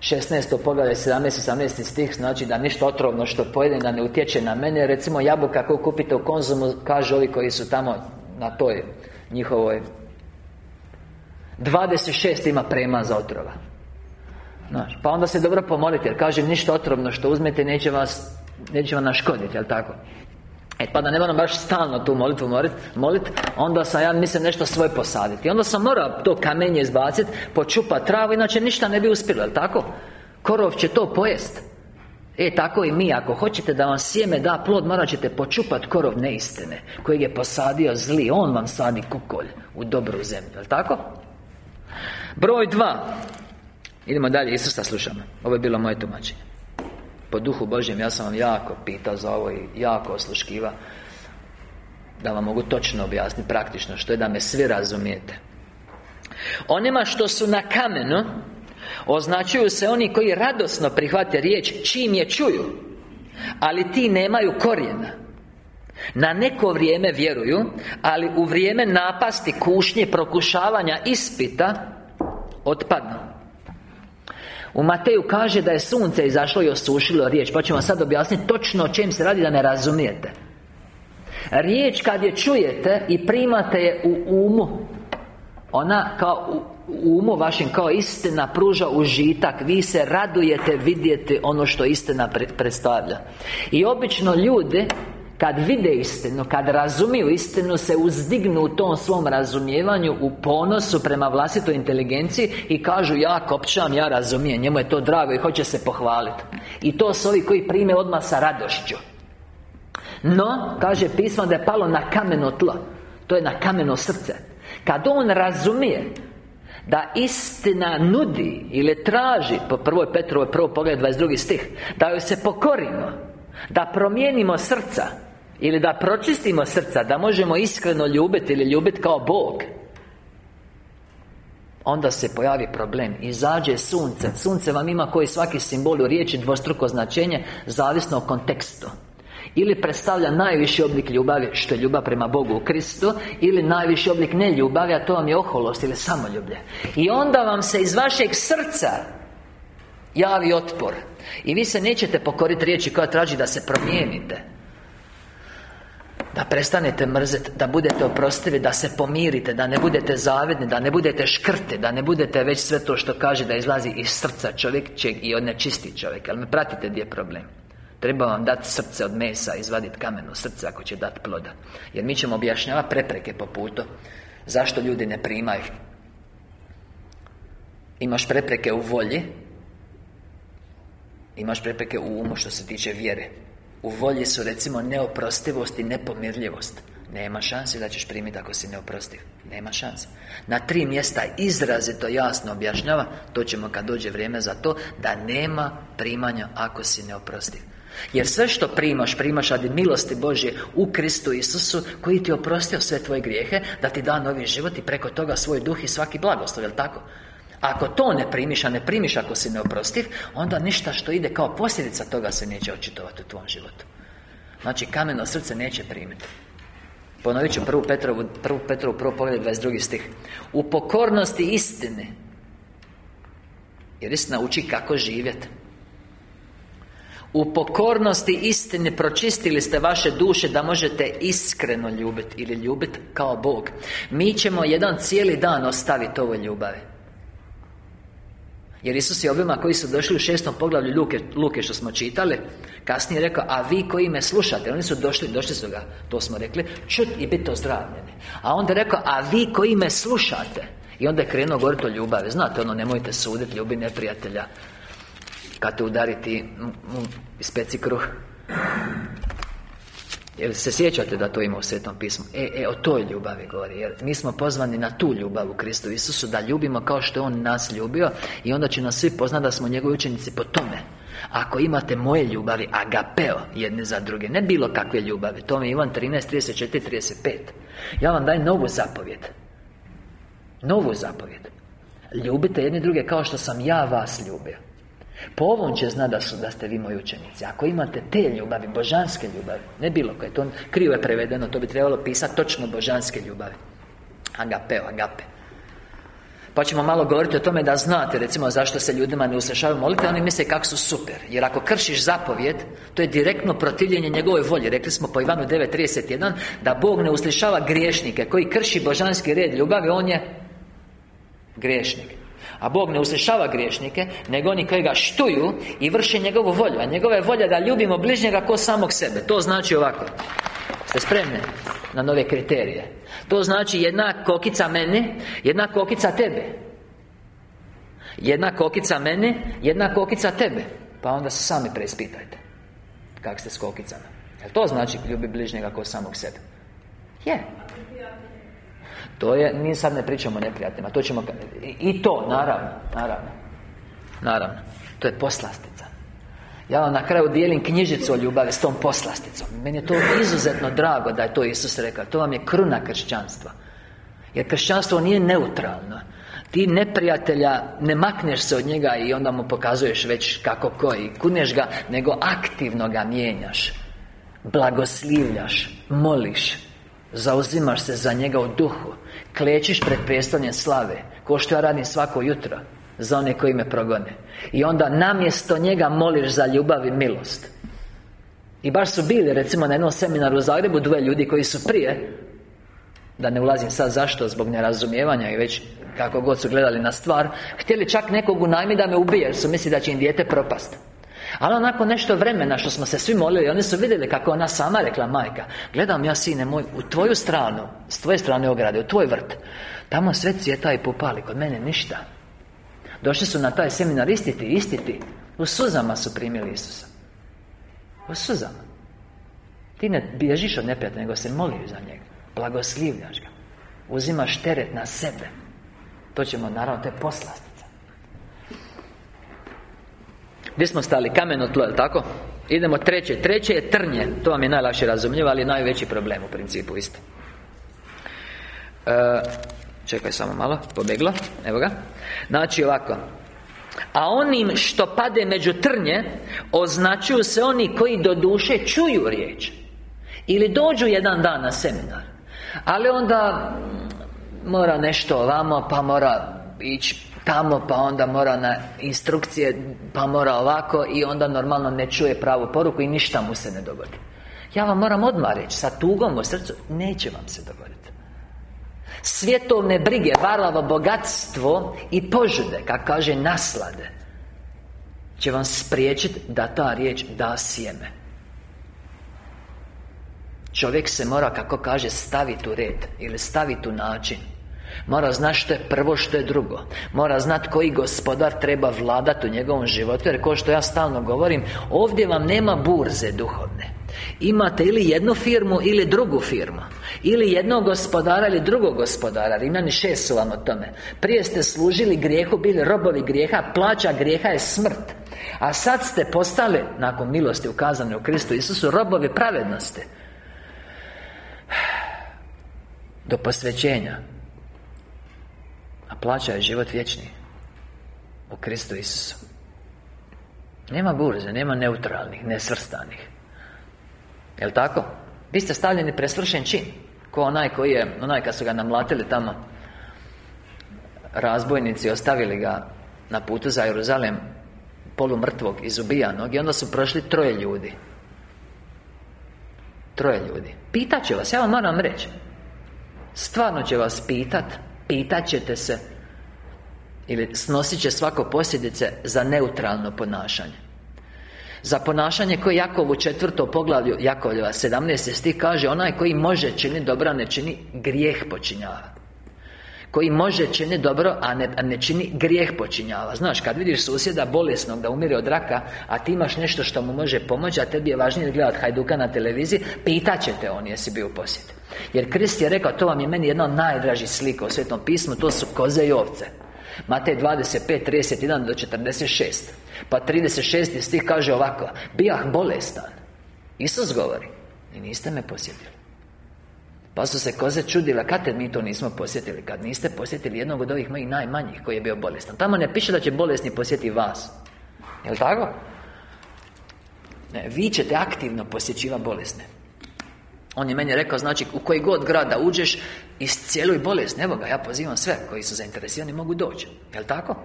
16. poglavlje 17. 18. stih Znači da ništa otrovno što pojede Da ne utječe na mene Recimo jabuka koju kupite u konzumu Kažu ovi koji su tamo Na toj njihovoj 26 ima prema za otrova Znaš, pa onda se dobro pomolite Jer kažem, ništa otrovno što uzmete Neće vas, neće vam naškoditi, jel tako? E pa da ne moram baš stalno tu molitvu molit, molit Onda sam ja mislim nešto svoje posaditi Onda sam morao to kamenje izbaciti Počupat travu, inače ništa ne bi uspjelo, jel tako? Korov će to pojest E, tako i mi, ako hoćete da vam sjeme da plod Morat ćete počupat korov neistine Kojeg je posadio zli On vam sadi kukolj u dobru zemlju, jel tako? Broj dva. Idemo dalje, Isusa slušamo. Ovo je bilo moje tumačenje. Po duhu Božjem, ja sam vam jako pitao za ovo i jako osluškiva Da vam mogu točno objasniti praktično Što je da me svi razumijete. Onima što su na kamenu Označuju se oni koji radosno prihvate riječ Čim je čuju Ali ti nemaju korijena na neko vrijeme vjeruju Ali u vrijeme napasti, kušnje, prokušavanja, ispita Otpadnu. U Mateju kaže da je sunce izašlo i osušilo riječ. Pa ću vam sad objasniti točno o čem se radi da ne razumijete. Riječ kad je čujete i primate je u umu. Ona kao u umu vašim kao istina pruža užitak. Vi se radujete vidjeti ono što istina predstavlja. I obično ljudi kad vide istinu, kad razumiju istinu Se uzdignu u tom svom razumijevanju U ponosu prema vlastitoj inteligenciji I kažu ja kopčam, ja razumijem Njemu je to drago i hoće se pohvaliti I to su ovi koji prime odmah sa radošću. No, kaže pismo da je palo na kameno tlo. To je na kameno srce. Kad on razumije da istina nudi ili traži Po prvoj Petrovoj prvo pogled 22. stih Da joj se pokorimo Da promijenimo srca ili da pročistimo srca Da možemo iskreno ljubiti ili ljubiti kao Bog. Onda se pojavi problem. Izađe sunce. Sunce vam ima koji svaki simbol u riječi dvostruko značenje Zavisno o kontekstu. Ili predstavlja najviši oblik ljubavi Što je ljubav prema Bogu u Kristu Ili najviši oblik neljubavi A to vam je oholost ili samoljublje. I onda vam se iz vašeg srca Javi otpor. I vi se nećete pokoriti riječi koja traži da se promijenite da prestanete mrzeti Da budete oprostivi Da se pomirite Da ne budete zavidni Da ne budete škrti Da ne budete već sve to što kaže Da izlazi iz srca čovjek će I od nečisti čovjek Ali me pratite gdje je problem? Treba vam dati srce od mesa Izvaditi kameno srce Ako će dati ploda. Jer mi ćemo objašnjavati prepreke po putu Zašto ljudi ne primaju. Imaš prepreke u volji Imaš prepreke u umu što se tiče vjere u volji su recimo neoprostivost i nepomirljivost Nema šanse da ćeš primiti ako si neoprostiv. Nema šanse. Na tri mjesta izrazito jasno objašnjava To ćemo kad dođe vrijeme za to Da nema primanja ako si neoprostiv. Jer sve što primaš, primaš radi milosti Božje u Kristu Isusu Koji ti oprostio sve tvoje grijehe Da ti da novi život i preko toga svoj duh i svaki blagoslov, jel tako? Ako to ne primiš, a ne primiš ako si neoprostiv Onda ništa što ide kao posljedica toga se neće očitovati u tvom životu. Znači kameno srce neće primiti Ponovit ću prvu Petrovu, prvu Petrovu, prvo pogled 22. stih. U pokornosti istine Jer istina uči kako živjeti U pokornosti istine pročistili ste vaše duše da možete iskreno ljubiti Ili ljubiti kao Bog. Mi ćemo jedan cijeli dan ostaviti ovoj ljubavi jer Isus je ovima koji su došli u šestom poglavlju Luke, Luke što smo čitali Kasnije rekao, a vi koji me slušate Oni su došli, došli su ga, to smo rekli Čut i biti ozdravljeni. A onda je rekao, a vi koji me slušate. I onda je krenuo govoriti o ljubavi. Znate ono, nemojte suditi, ljubi neprijatelja Kad te udariti Ispeci kruh Jel se sjećate da to ima u Svetom pismu? E, e, o toj ljubavi govori Jer mi smo pozvani na tu ljubav u Kristu Isusu Da ljubimo kao što je On nas ljubio I onda će nas svi poznati da smo njegovi učenici po tome. Ako imate moje ljubavi Agapeo jedne za druge Ne bilo kakve ljubavi To mi Ivan 13, 34, 35 Ja vam dajem novu zapovjed. Novu zapovjed. Ljubite jedne druge kao što sam ja vas ljubio po ovom će zna da, su, da ste vi moji učenici. Ako imate te ljubavi, božanske ljubavi Ne bilo koje, to krivo je prevedeno To bi trebalo pisati točno božanske ljubavi. Agapeo, agape. Pa ćemo malo govoriti o tome da znate recimo zašto se ljudima ne uslišavaju molite Oni misle kako su super. Jer ako kršiš zapovjed To je direktno protivljenje njegove volje. Rekli smo po Ivanu 9.31 Da Bog ne uslišava griješnike. Koji krši božanski red ljubavi On je griješnik a Bog ne uslišava griješnike Nego oni koji ga štuju I vrše njegovu volju. A njegova je volja da ljubimo bližnjega ko samog sebe. To znači ovako. Ste spremni na nove kriterije? To znači jedna kokica mene Jedna kokica tebe Jedna kokica mene Jedna kokica tebe Pa onda se sami preispitajte. Kak ste s kokicama? Jel to znači ljubi bližnjega ko samog sebe? Je to je, mi sad ne pričamo o neprijateljima To ćemo, i to, naravno Naravno Naravno To je poslastica. Ja vam na kraju dijelim knjižicu o ljubavi s tom poslasticom. Meni je to izuzetno drago da je to Isus rekao To vam je kruna kršćanstva. Jer kršćanstvo nije neutralno. Ti neprijatelja ne makneš se od njega i onda mu pokazuješ već kako koji Kuneš ga, nego aktivno ga mijenjaš Blagoslivljaš Moliš Zauzimaš se za njega u duhu Klečiš pred predstavljen slave Ko što ja radim svako jutro Za one koji me progone. I onda namjesto njega moliš za ljubav i milost. I baš su bili recimo na jednom seminaru u Zagrebu Dvoje ljudi koji su prije Da ne ulazim sad zašto Zbog nerazumijevanja i već Kako god su gledali na stvar Htjeli čak nekog unajmi da me ubije Jer su mislili da će im dijete propast ali nakon nešto vremena što smo se svi molili Oni su vidjeli kako ona sama rekla majka Gledam ja sine moj u tvoju stranu S tvoje strane ograde, u tvoj vrt. Tamo sve cvjeta i popali, kod mene ništa. Došli su na taj seminar istiti, istiti U suzama su primili Isusa. U suzama. Ti ne bježiš od neprijatelja, nego se moliš za njega. Blagoslivljaš ga. Uzimaš teret na sebe. To ćemo, naravno, to je Gdje smo stali? Kameno tlo, je tako? Idemo treće. Treće je trnje. To vam je najlakše razumljivo Ali najveći problem u principu isto. E, Čekaj samo malo Pobeglo Evo ga. Znači ovako. A onim što pade među trnje Označuju se oni koji do duše čuju riječ Ili dođu jedan dan na seminar. Ali onda Mora nešto ovamo Pa mora ići tamo pa onda mora na instrukcije pa mora ovako i onda normalno ne čuje pravu poruku i ništa mu se ne dogodi. Ja vam moram odmah reći sa tugom u srcu neće vam se dogoditi. Svjetovne brige varlavo bogatstvo i požude kako kaže naslade će vam spriječiti da ta riječ da sjeme. Čovjek se mora, kako kaže, staviti u red Ili staviti u način Mora znati što je prvo, što je drugo. Mora znati koji gospodar treba vladati u njegovom životu Jer kao što ja stalno govorim Ovdje vam nema burze duhovne. Imate ili jednu firmu ili drugu firmu Ili jednog gospodara ili drugog gospodara Rimljani šest su vam o tome. Prije ste služili grijehu, bili robovi grijeha Plaća grijeha je smrt. A sad ste postali, nakon milosti ukazane u Kristu Isusu Robovi pravednosti. Do posvećenja a plaća je život vječni. U Kristu Isusu. Nema burze, nema neutralnih, nesvrstanih. Jel' tako? Vi ste stavljeni presvršen čin. Ko onaj koji je, onaj kad su ga namlatili tamo Razbojnici ostavili ga na putu za Jeruzalem Polumrtvog, izubijanog I onda su prošli troje ljudi. Troje ljudi. Pitat će vas, ja vam moram reći Stvarno će vas pitat Pitat ćete se. Ili snosit će svako posljedice Za neutralno ponašanje. Za ponašanje koje Jakov u četvrtom poglavlju Jakovljeva 17. stih kaže Onaj koji može čini dobra ne čini Grijeh počinjava. Koji može čini dobro, a ne, a ne čini grijeh počinjava. Znaš, kad vidiš susjeda bolesnog da umire od raka A ti imaš nešto što mu može pomoći A tebi je važnije gledati Hajduka na televiziji Pitaće te on jesi bio u posjeti Jer Krist je rekao, to vam je meni jedna od najdražih slika u Svetom pismu To su koze i ovce. Matej 25, 31 do 46 Pa 36 stih kaže ovako Bijah bolestan. Isus govori I niste me posjetili. Pa su se koze čudile, kad mi to nismo posjetili? Kad niste posjetili jednog od ovih mojih najmanjih Koji je bio bolestan. Tamo ne piše da će bolesni posjeti vas. Jel' tako? Ne, vi ćete aktivno posjećivati bolesne On je meni rekao, znači, u koji god grada uđeš Iscijeluj bolest Evo ga, ja pozivam sve koji su zainteresirani mogu doći Jel' tako?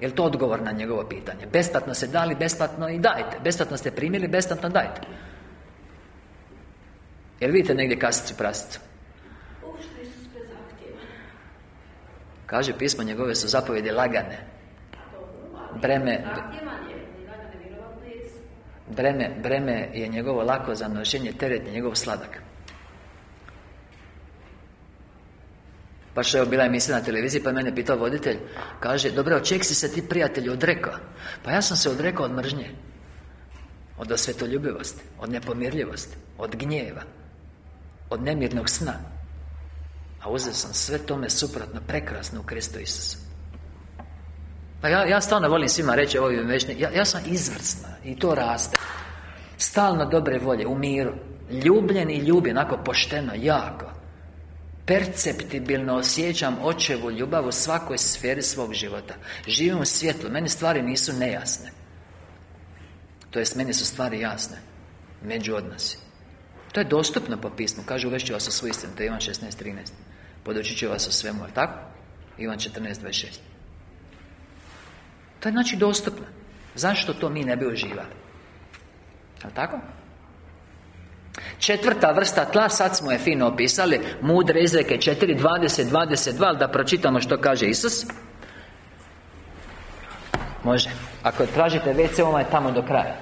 Jel' to odgovor na njegovo pitanje? Besplatno se dali, besplatno i dajte Besplatno ste primili, besplatno dajte Jel vidite negdje kasicu prasicu? Kaže pismo njegove su zapovjedi lagane Breme Breme, breme je njegovo lako za nošenje, teret je njegov sladak. Što je bila emisija na televiziji, pa mene pitao voditelj Kaže, dobro, od si se ti prijatelji odrekao? Pa ja sam se odrekao od mržnje Od osvetoljubivosti Od nepomirljivosti Od gnjeva Od nemirnog sna. A uzeo sam sve tome suprotno prekrasno u Kristu Isusu Pa ja, ja stvarno volim svima reći ovo večni ja, ja sam izvrsna i to raste. Stalno dobre volje, u miru. Ljubljen i ljubljen, onako pošteno, jako. Perceptibilno osjećam očevu ljubav u svakoj sferi svog života. Živim u svjetlu, meni stvari nisu nejasne. To jest, meni su stvari jasne Među odnosi. To je dostupno po pismu. Kaže, uvešću vas u svoj istinu. To je Ivan 16.13 Podučit će vas o svemu, tako? Ivan 14.26 To je znači dostupno. Zašto to mi ne bi uživali? Ali tako? Četvrta vrsta tla, sad smo je fino opisali Mudre izreke 4, 20, 22 Ali da pročitamo što kaže Isus. Može. Ako tražite WC, ovo je tamo do kraja.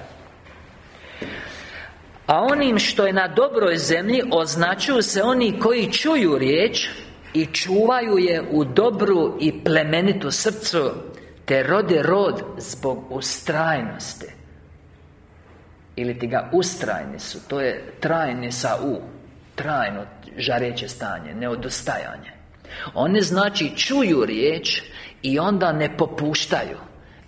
A onim što je na dobroj zemlji Označuju se oni koji čuju riječ i čuvaju je u dobru i plemenitu srcu Te rode rod zbog ustrajnosti. Ili ti ga ustrajni su To je trajni sa U Trajno žareće stanje Neodostajanje. One znači čuju riječ I onda ne popuštaju.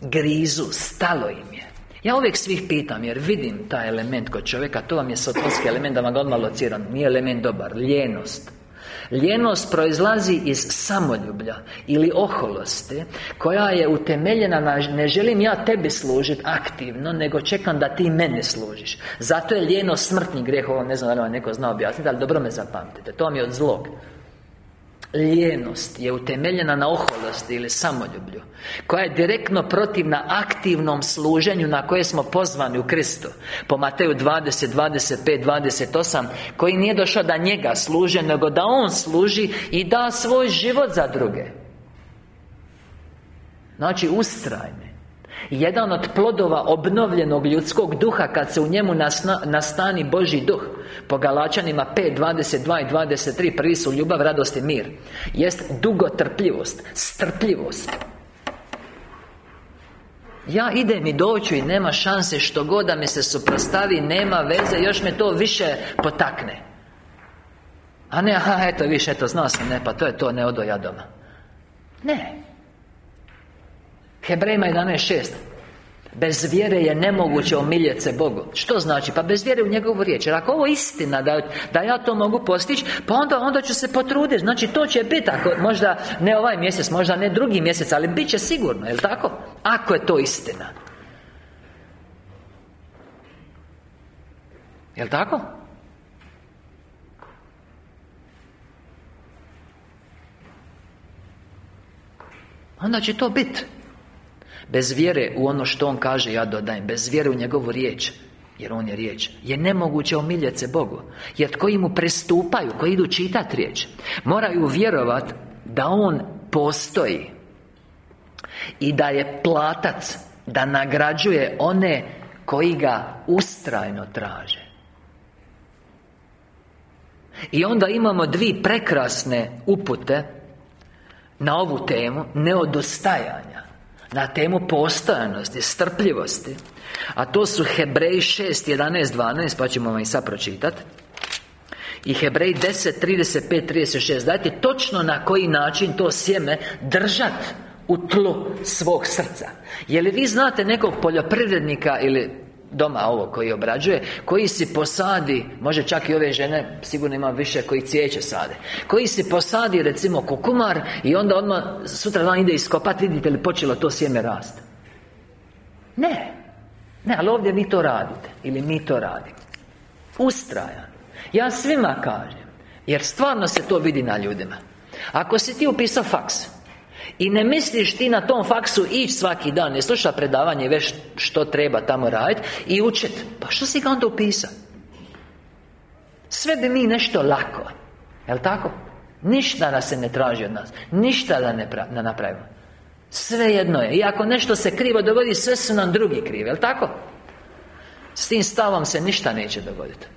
Grizu, stalo im je. Ja uvijek svih pitam, jer vidim taj element kod čovjeka To vam je sotonski element, da vam ga odmah lociram. Nije element dobar, lijenost Ljenost proizlazi iz samoljublja Ili oholosti Koja je utemeljena na Ne želim ja tebi služiti aktivno Nego čekam da ti mene služiš Zato je ljenost smrtni grijeh Ovo ne znam da li vam neko zna objasniti Ali dobro me zapamtite To vam je od zlog Lijenost je utemeljena na oholosti ili samoljublju Koja je direktno protivna aktivnom služenju na koje smo pozvani u Kristu. Po Mateju 20, 25, 28 Koji nije došao da njega služe Nego da On služi i da svoj život za druge. Znači ustrajne jedan od plodova obnovljenog ljudskog duha Kad se u njemu nastani Boži duh. Po Galačanima 5, 22 i 23 Prvi su ljubav, radost i mir. Jest dugotrpljivost Strpljivost. Ja idem i doću i nema šanse što god da mi se suprostavi Nema veze, još me to više potakne. A ne, aha, eto, više, eto, znao sam, ne, pa to je to, ne odo ja doma. Ne Hebrejima 11.6 Bez vjere je nemoguće omiljeti se Bogu Što znači? Pa bez vjere u njegovu riječ Jer ako ovo je istina da, da ja to mogu postići Pa onda, onda ću se potruditi Znači to će biti ako, Možda ne ovaj mjesec, možda ne drugi mjesec Ali bit će sigurno, jel tako? Ako je to istina Jel tako? Onda će to biti Bez vjere u ono što On kaže, ja dodajem Bez vjere u njegovu riječ jer On je riječ Je nemoguće omiljeti se Bogu. Jer koji mu prestupaju, koji idu čitati riječ Moraju vjerovat da On postoji I da je platac Da nagrađuje one koji ga ustrajno traže. I onda imamo dvi prekrasne upute Na ovu temu Neodostajanja Na temu postojanosti, strpljivosti A to su Hebreji 6, 11, 12 Pa ćemo vam i sad pročitati i Hebrej 10, 35, 36 Dajte točno na koji način to sjeme držat u tlu svog srca. Je li vi znate nekog poljoprivrednika ili doma ovo koji obrađuje Koji si posadi, može čak i ove žene Sigurno ima više koji cijeće sade Koji si posadi recimo kukumar I onda odmah sutra dan ide iskopati Vidite li počelo to sjeme rast? Ne Ne, ali ovdje vi to radite Ili mi to radimo. Ustrajan. Ja svima kažem Jer stvarno se to vidi na ljudima. Ako si ti upisao faks i ne misliš ti na tom faksu ići svaki dan Ne sluša predavanje već što treba tamo raditi I učit Pa što si ga onda upisao? Sve bi mi nešto lako Jel' tako? Ništa nas se ne traži od nas Ništa da ne, ne napravimo Sve jedno je I ako nešto se krivo dogodi Sve su nam drugi krivi, jel' tako? S tim stavom se ništa neće dogoditi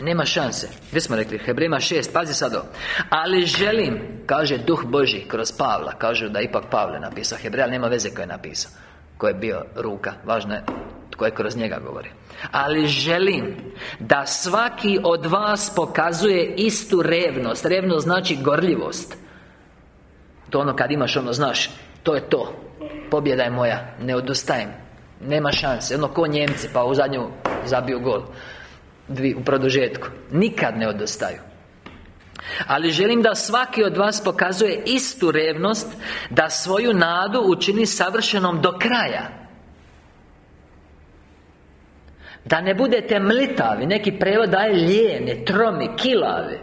nema šanse. Gdje smo rekli? Hebrema 6 Pazi sad ovo. Ali želim Kaže Duh Boži kroz Pavla Kažu da ipak Pavle napisao. Hebreja nema veze ko je napisao. Ko je bio ruka Važno je Tko je kroz njega govori. Ali želim Da svaki od vas pokazuje istu revnost. Revnost znači gorljivost. To ono kad imaš ono znaš To je to. Pobjeda je moja Ne odustajem. Nema šanse. Ono ko Njemci Pa u zadnju zabiju gol u produžetku. Nikad ne odostaju ali želim da svaki od vas pokazuje istu revnost Da svoju nadu učini savršenom do kraja. Da ne budete mlitavi Neki prevod daje lijene, tromi, kilavi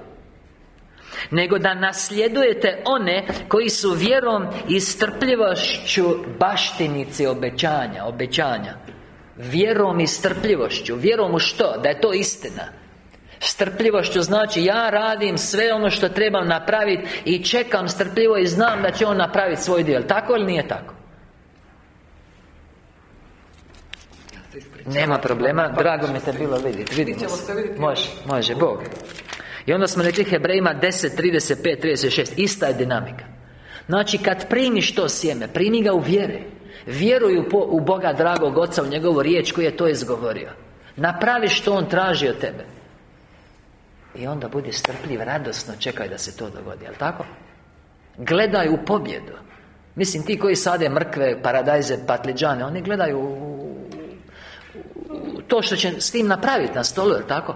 nego da nasljedujete one koji su vjerom i strpljivošću baštinici obećanja, obećanja Vjerom i strpljivošću. Vjerom u što? Da je to istina. Strpljivošću znači ja radim sve ono što trebam napraviti I čekam strpljivo i znam da će on napraviti svoj dio. Tako ili nije tako? Nema problema, drago mi te bilo vidjeti Vidimo se. Može, može, Bog. I onda smo rekli Hebrejima 10, 35, 36 Ista je dinamika. Znači kad primiš to sjeme Primi ga u vjeri Vjeruju u Boga dragog Oca U njegovu riječ koju je to izgovorio Napravi što On traži od tebe I onda budi strpljiv, radosno čekaj da se to dogodi, jel tako? Gledaj u pobjedu Mislim, ti koji sade mrkve, paradajze, patliđane Oni gledaju u, to što će s tim napraviti na stolu, jel tako?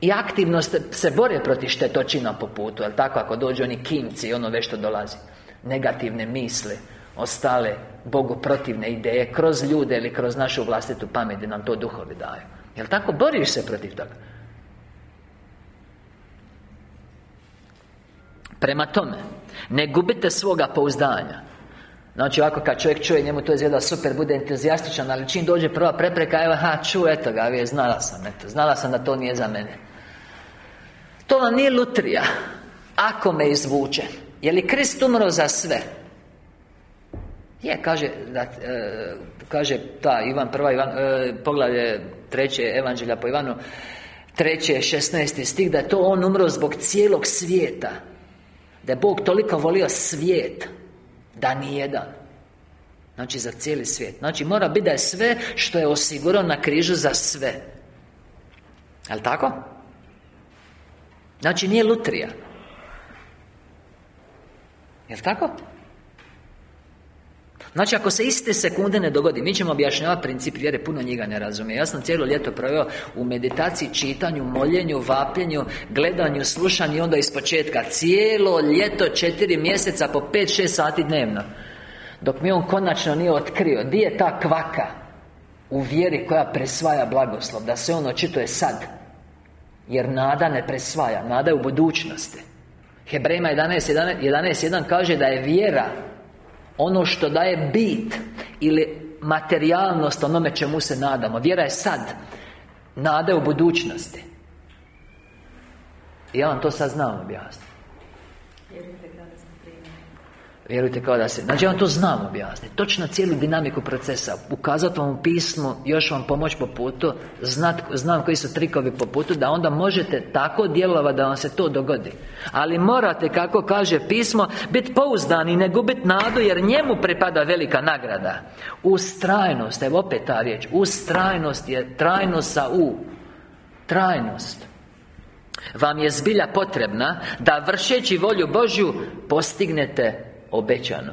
I aktivno se bore protiv štetočina po putu, jel tako? Ako dođu oni kimci i ono već što dolazi negativne misli Ostale Bogu protivne ideje Kroz ljude ili kroz našu vlastitu pamet Da nam to duhovi daju. Jel' tako? Boriš se protiv toga. Prema tome Ne gubite svoga pouzdanja. Znači ovako kad čovjek čuje njemu to izgleda super, bude entuzijastičan Ali čim dođe prva prepreka, evo ha, ču, eto ga, je, znala sam, eto Znala sam da to nije za mene. To vam nije lutrija Ako me izvuče je li Krist umro za sve? Je, kaže, da, e, kaže ta Ivan, prva Ivan, e, poglavlje treće evanđelja po Ivanu treće, šestnaesti stih Da je to on umro zbog cijelog svijeta. Da je Bog toliko volio svijet Da nijedan Znači za cijeli svijet. Znači mora biti da je sve što je osigurao na križu za sve. Jel' tako? Znači nije lutrija Jel' tako? Znači, ako se iste sekunde ne dogodi Mi ćemo objašnjavati princip vjere Puno njega ne razumije. Ja sam cijelo ljeto proveo u meditaciji, čitanju, moljenju, vapljenju Gledanju, slušanju I onda iz početka. Cijelo ljeto, četiri mjeseca Po pet, šest sati dnevno. Dok mi on konačno nije otkrio. Di je ta kvaka U vjeri koja presvaja blagoslov? Da se on očituje sad. Jer nada ne presvaja Nada je u budućnosti Hebrejima 11.1 11, 11, kaže da je vjera Ono što daje bit Ili materijalnost onome čemu se nadamo. Vjera je sad Nada u budućnosti. Ja vam to sad znam objasniti Vjerujte kao da se Znači vam to znam objasniti. Točno cijelu dinamiku procesa. Ukazati vam u pismu Još vam pomoć po putu znat, Znam koji su trikovi po putu Da onda možete tako djelovati Da vam se to dogodi. Ali morate, kako kaže pismo Biti pouzdani ne gubiti nadu Jer njemu pripada velika nagrada. Ustrajnost Evo opet ta riječ Ustrajnost je trajnost sa U Trajnost. Vam je zbilja potrebna Da vršeći volju Božju Postignete obećano.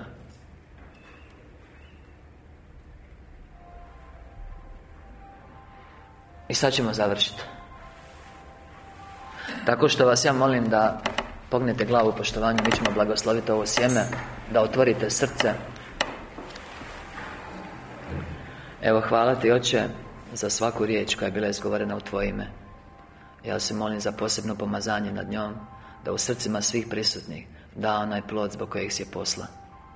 I sad ćemo završiti Tako što vas ja molim da Pognete glavu u poštovanju Mi ćemo blagosloviti ovo sjeme Da otvorite srce. Evo hvala ti oče Za svaku riječ koja je bila izgovorena u Tvoje ime. Ja se molim za posebno pomazanje nad njom Da u srcima svih prisutnih Da onaj plod zbog kojeg si je posla.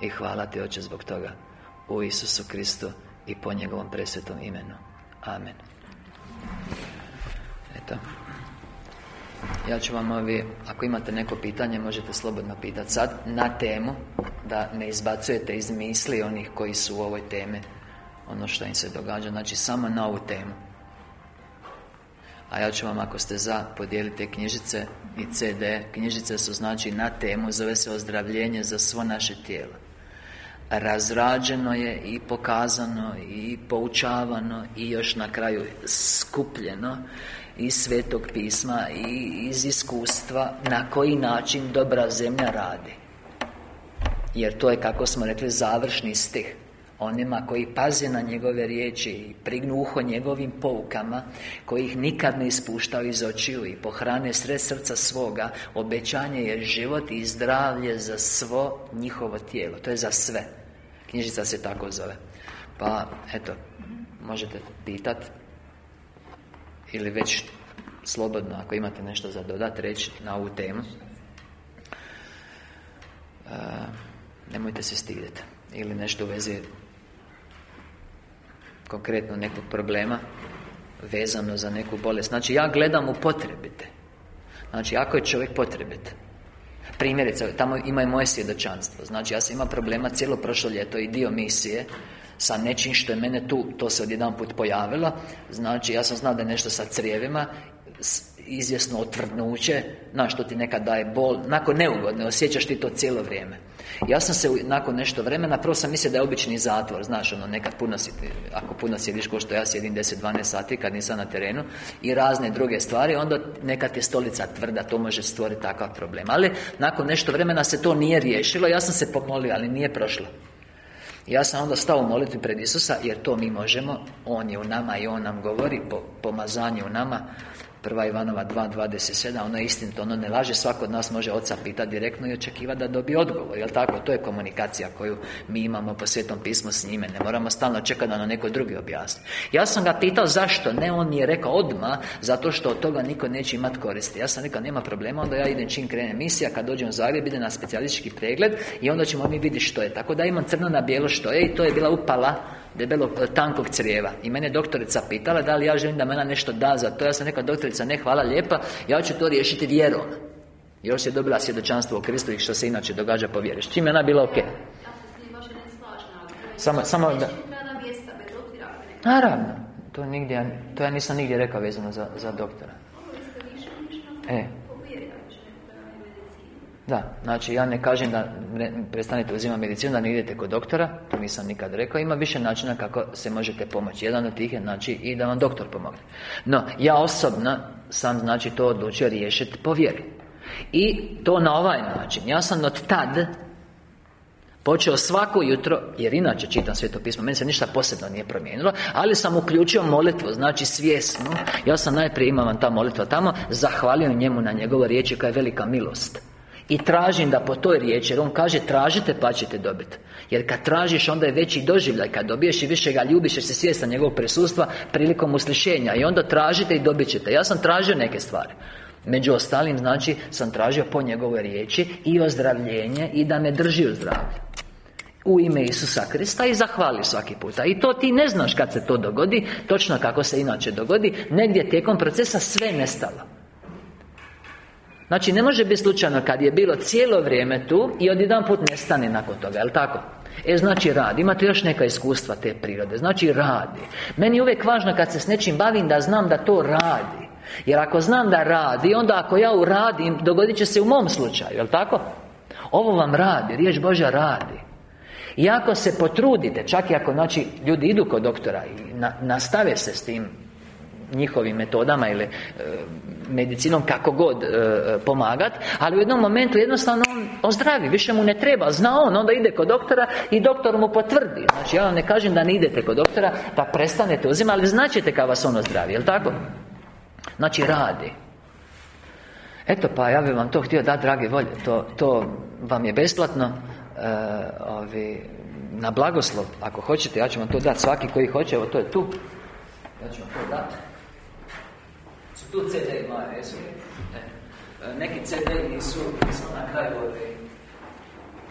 I hvala ti Oče zbog toga. U Isusu Kristu I po njegovom presvetom imenu. Amen. Eto. Ja ću vam ovi Ako imate neko pitanje Možete slobodno pitati sad Na temu Da ne izbacujete iz misli Onih koji su u ovoj temi Ono što im se događa Znači samo na ovu temu. A ja ću vam ako ste za podijelite knjižice i CD Knjižice su znači na temu Zove se ozdravljenje za svo naše tijelo. Razrađeno je i pokazano i poučavano I još na kraju skupljeno Iz Svetog pisma i iz iskustva Na koji način dobra zemlja radi. Jer to je kako smo rekli završni stih Onima koji paze na njegove riječi I prignu uho njegovim poukama Koji ih nikad ne ispuštaju iz očiju I pohrane sred srca svoga Obećanje je život i zdravlje za svo njihovo tijelo. To je za sve. Knjižica se tako zove. Pa, eto Možete pitat Ili već slobodno Ako imate nešto za dodat reći na ovu temu. E, Nemojte se stidjeti Ili nešto u vezi konkretno nekog problema vezano za neku bolest. Znači ja gledam u potrebite. Znači ako je čovjek potrebit Primjerice, tamo ima i moje svjedočanstvo. Znači ja sam imao problema cijelo prošlo ljeto i dio misije Sa nečim što je mene tu, to se odjedan put pojavilo. Znači ja sam znao da je nešto sa crijevima izvjesno otvrdnuće na što ti nekad daje bol Nakon neugodne, osjećaš ti to cijelo vrijeme Ja sam se nakon nešto vremena Prvo sam mislio da je obični zatvor Znaš, ono, nekad puno si, ako puno sjediš Ko što ja sjedim 10-12 sati kad nisam na terenu I razne druge stvari Onda nekad je stolica tvrda To može stvoriti takav problem. Ali nakon nešto vremena se to nije riješilo Ja sam se pomolio, ali nije prošlo. Ja sam onda stao u molitvi pred Isusa Jer to mi možemo On je u nama i On nam govori po, Pomazanje u nama Prva Ivanova 2.27 Ono je istinito, ono ne laže Svako od nas može oca pitati direktno i očekivati da dobije odgovor Jel tako? To je komunikacija koju mi imamo po Svetom pismu s njime Ne moramo stalno čekati da nam neko drugi objasni. Ja sam ga pitao zašto Ne, on mi je rekao odmah Zato što od toga niko neće imati koristi. Ja sam rekao nema problema Onda ja idem čim krene misija Kad dođem u Zagreb ide na specijalistički pregled I onda ćemo mi vidjeti što je. Tako da imam crno na bijelo što je I to je bila upala debelog, e, tankog crijeva. I mene doktorica pitala da li ja želim da mena nešto da za to. Ja sam rekao, doktorica, ne, hvala lijepa. Ja ću to riješiti vjerom. Još je dobila svjedočanstvo u Kristu i što se inače događa po vjeri. S čim je ona bila ok Samo, samo da... Naravno. To, nigdje, to ja nisam nigdje rekao vezano za, za doktora. E, da, znači ja ne kažem da ne, prestanete uzimati medicinu, da ne idete kod doktora To nisam nikad rekao. Ima više načina kako se možete pomoći. Jedan od tih je znači i da vam doktor pomogne. No, ja osobno sam znači to odlučio riješiti po vjeri. I to na ovaj način. Ja sam od tad Počeo svako jutro, jer inače čitam sveto pismo Meni se ništa posebno nije promijenilo Ali sam uključio molitvu, znači svjesno Ja sam najprije imao ta molitva tamo Zahvalio njemu na njegovo riječi koja je velika milost i tražim da po toj riječi Jer on kaže tražite pa ćete dobiti Jer kad tražiš onda je veći doživljaj. Kad dobiješ i više ga ljubiš jer se svjestan njegovog prisustva Prilikom uslišenja. I onda tražite i dobit ćete. Ja sam tražio neke stvari. Među ostalim znači sam tražio po njegovoj riječi I ozdravljenje I da me drži u zdravlju. U ime Isusa Krista i zahvali svaki puta. I to ti ne znaš kad se to dogodi Točno kako se inače dogodi. Negdje tijekom procesa sve nestalo Znači ne može biti slučajno kad je bilo cijelo vrijeme tu I odjedan put nestane nakon toga, jel tako? E znači radi, imate još neka iskustva te prirode. Znači radi. Meni je uvijek važno kad se s nečim bavim da znam da to radi. Jer ako znam da radi Onda ako ja uradim Dogodit će se u mom slučaju, jel tako? Ovo vam radi, riječ Božja radi. I ako se potrudite, čak i ako znači, ljudi idu kod doktora I nastave se s tim njihovim metodama ili e, medicinom kako god e, pomagat ali u jednom momentu jednostavno on ozdravi više mu ne treba zna on onda ide kod doktora i doktor mu potvrdi. Znači ja vam ne kažem da ne idete kod doktora da prestanete uzimati ali značite kad vas on ozdravi jel tako? Znači radi. Eto pa ja bih vam to htio dati drage volje to, to vam je besplatno e, ovi, na blagoslov ako hoćete ja ću vam to dati svaki koji hoće evo to je tu ja ću vam to dati tu CD moje, jesu? E, Neki CD nisu, nisu na kraju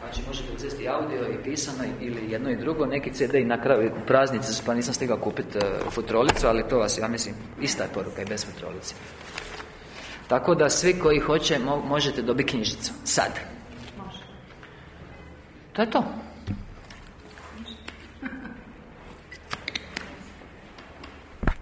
Znači možete uzeti audio i pisano ili jedno i drugo. Neki CD i na kraju praznice pa nisam stigao kupiti uh, futrolicu Ali to vas, ja mislim, ista je poruka i bez futrolice. Tako da svi koji hoće možete dobiti knjižicu. Sad. To je to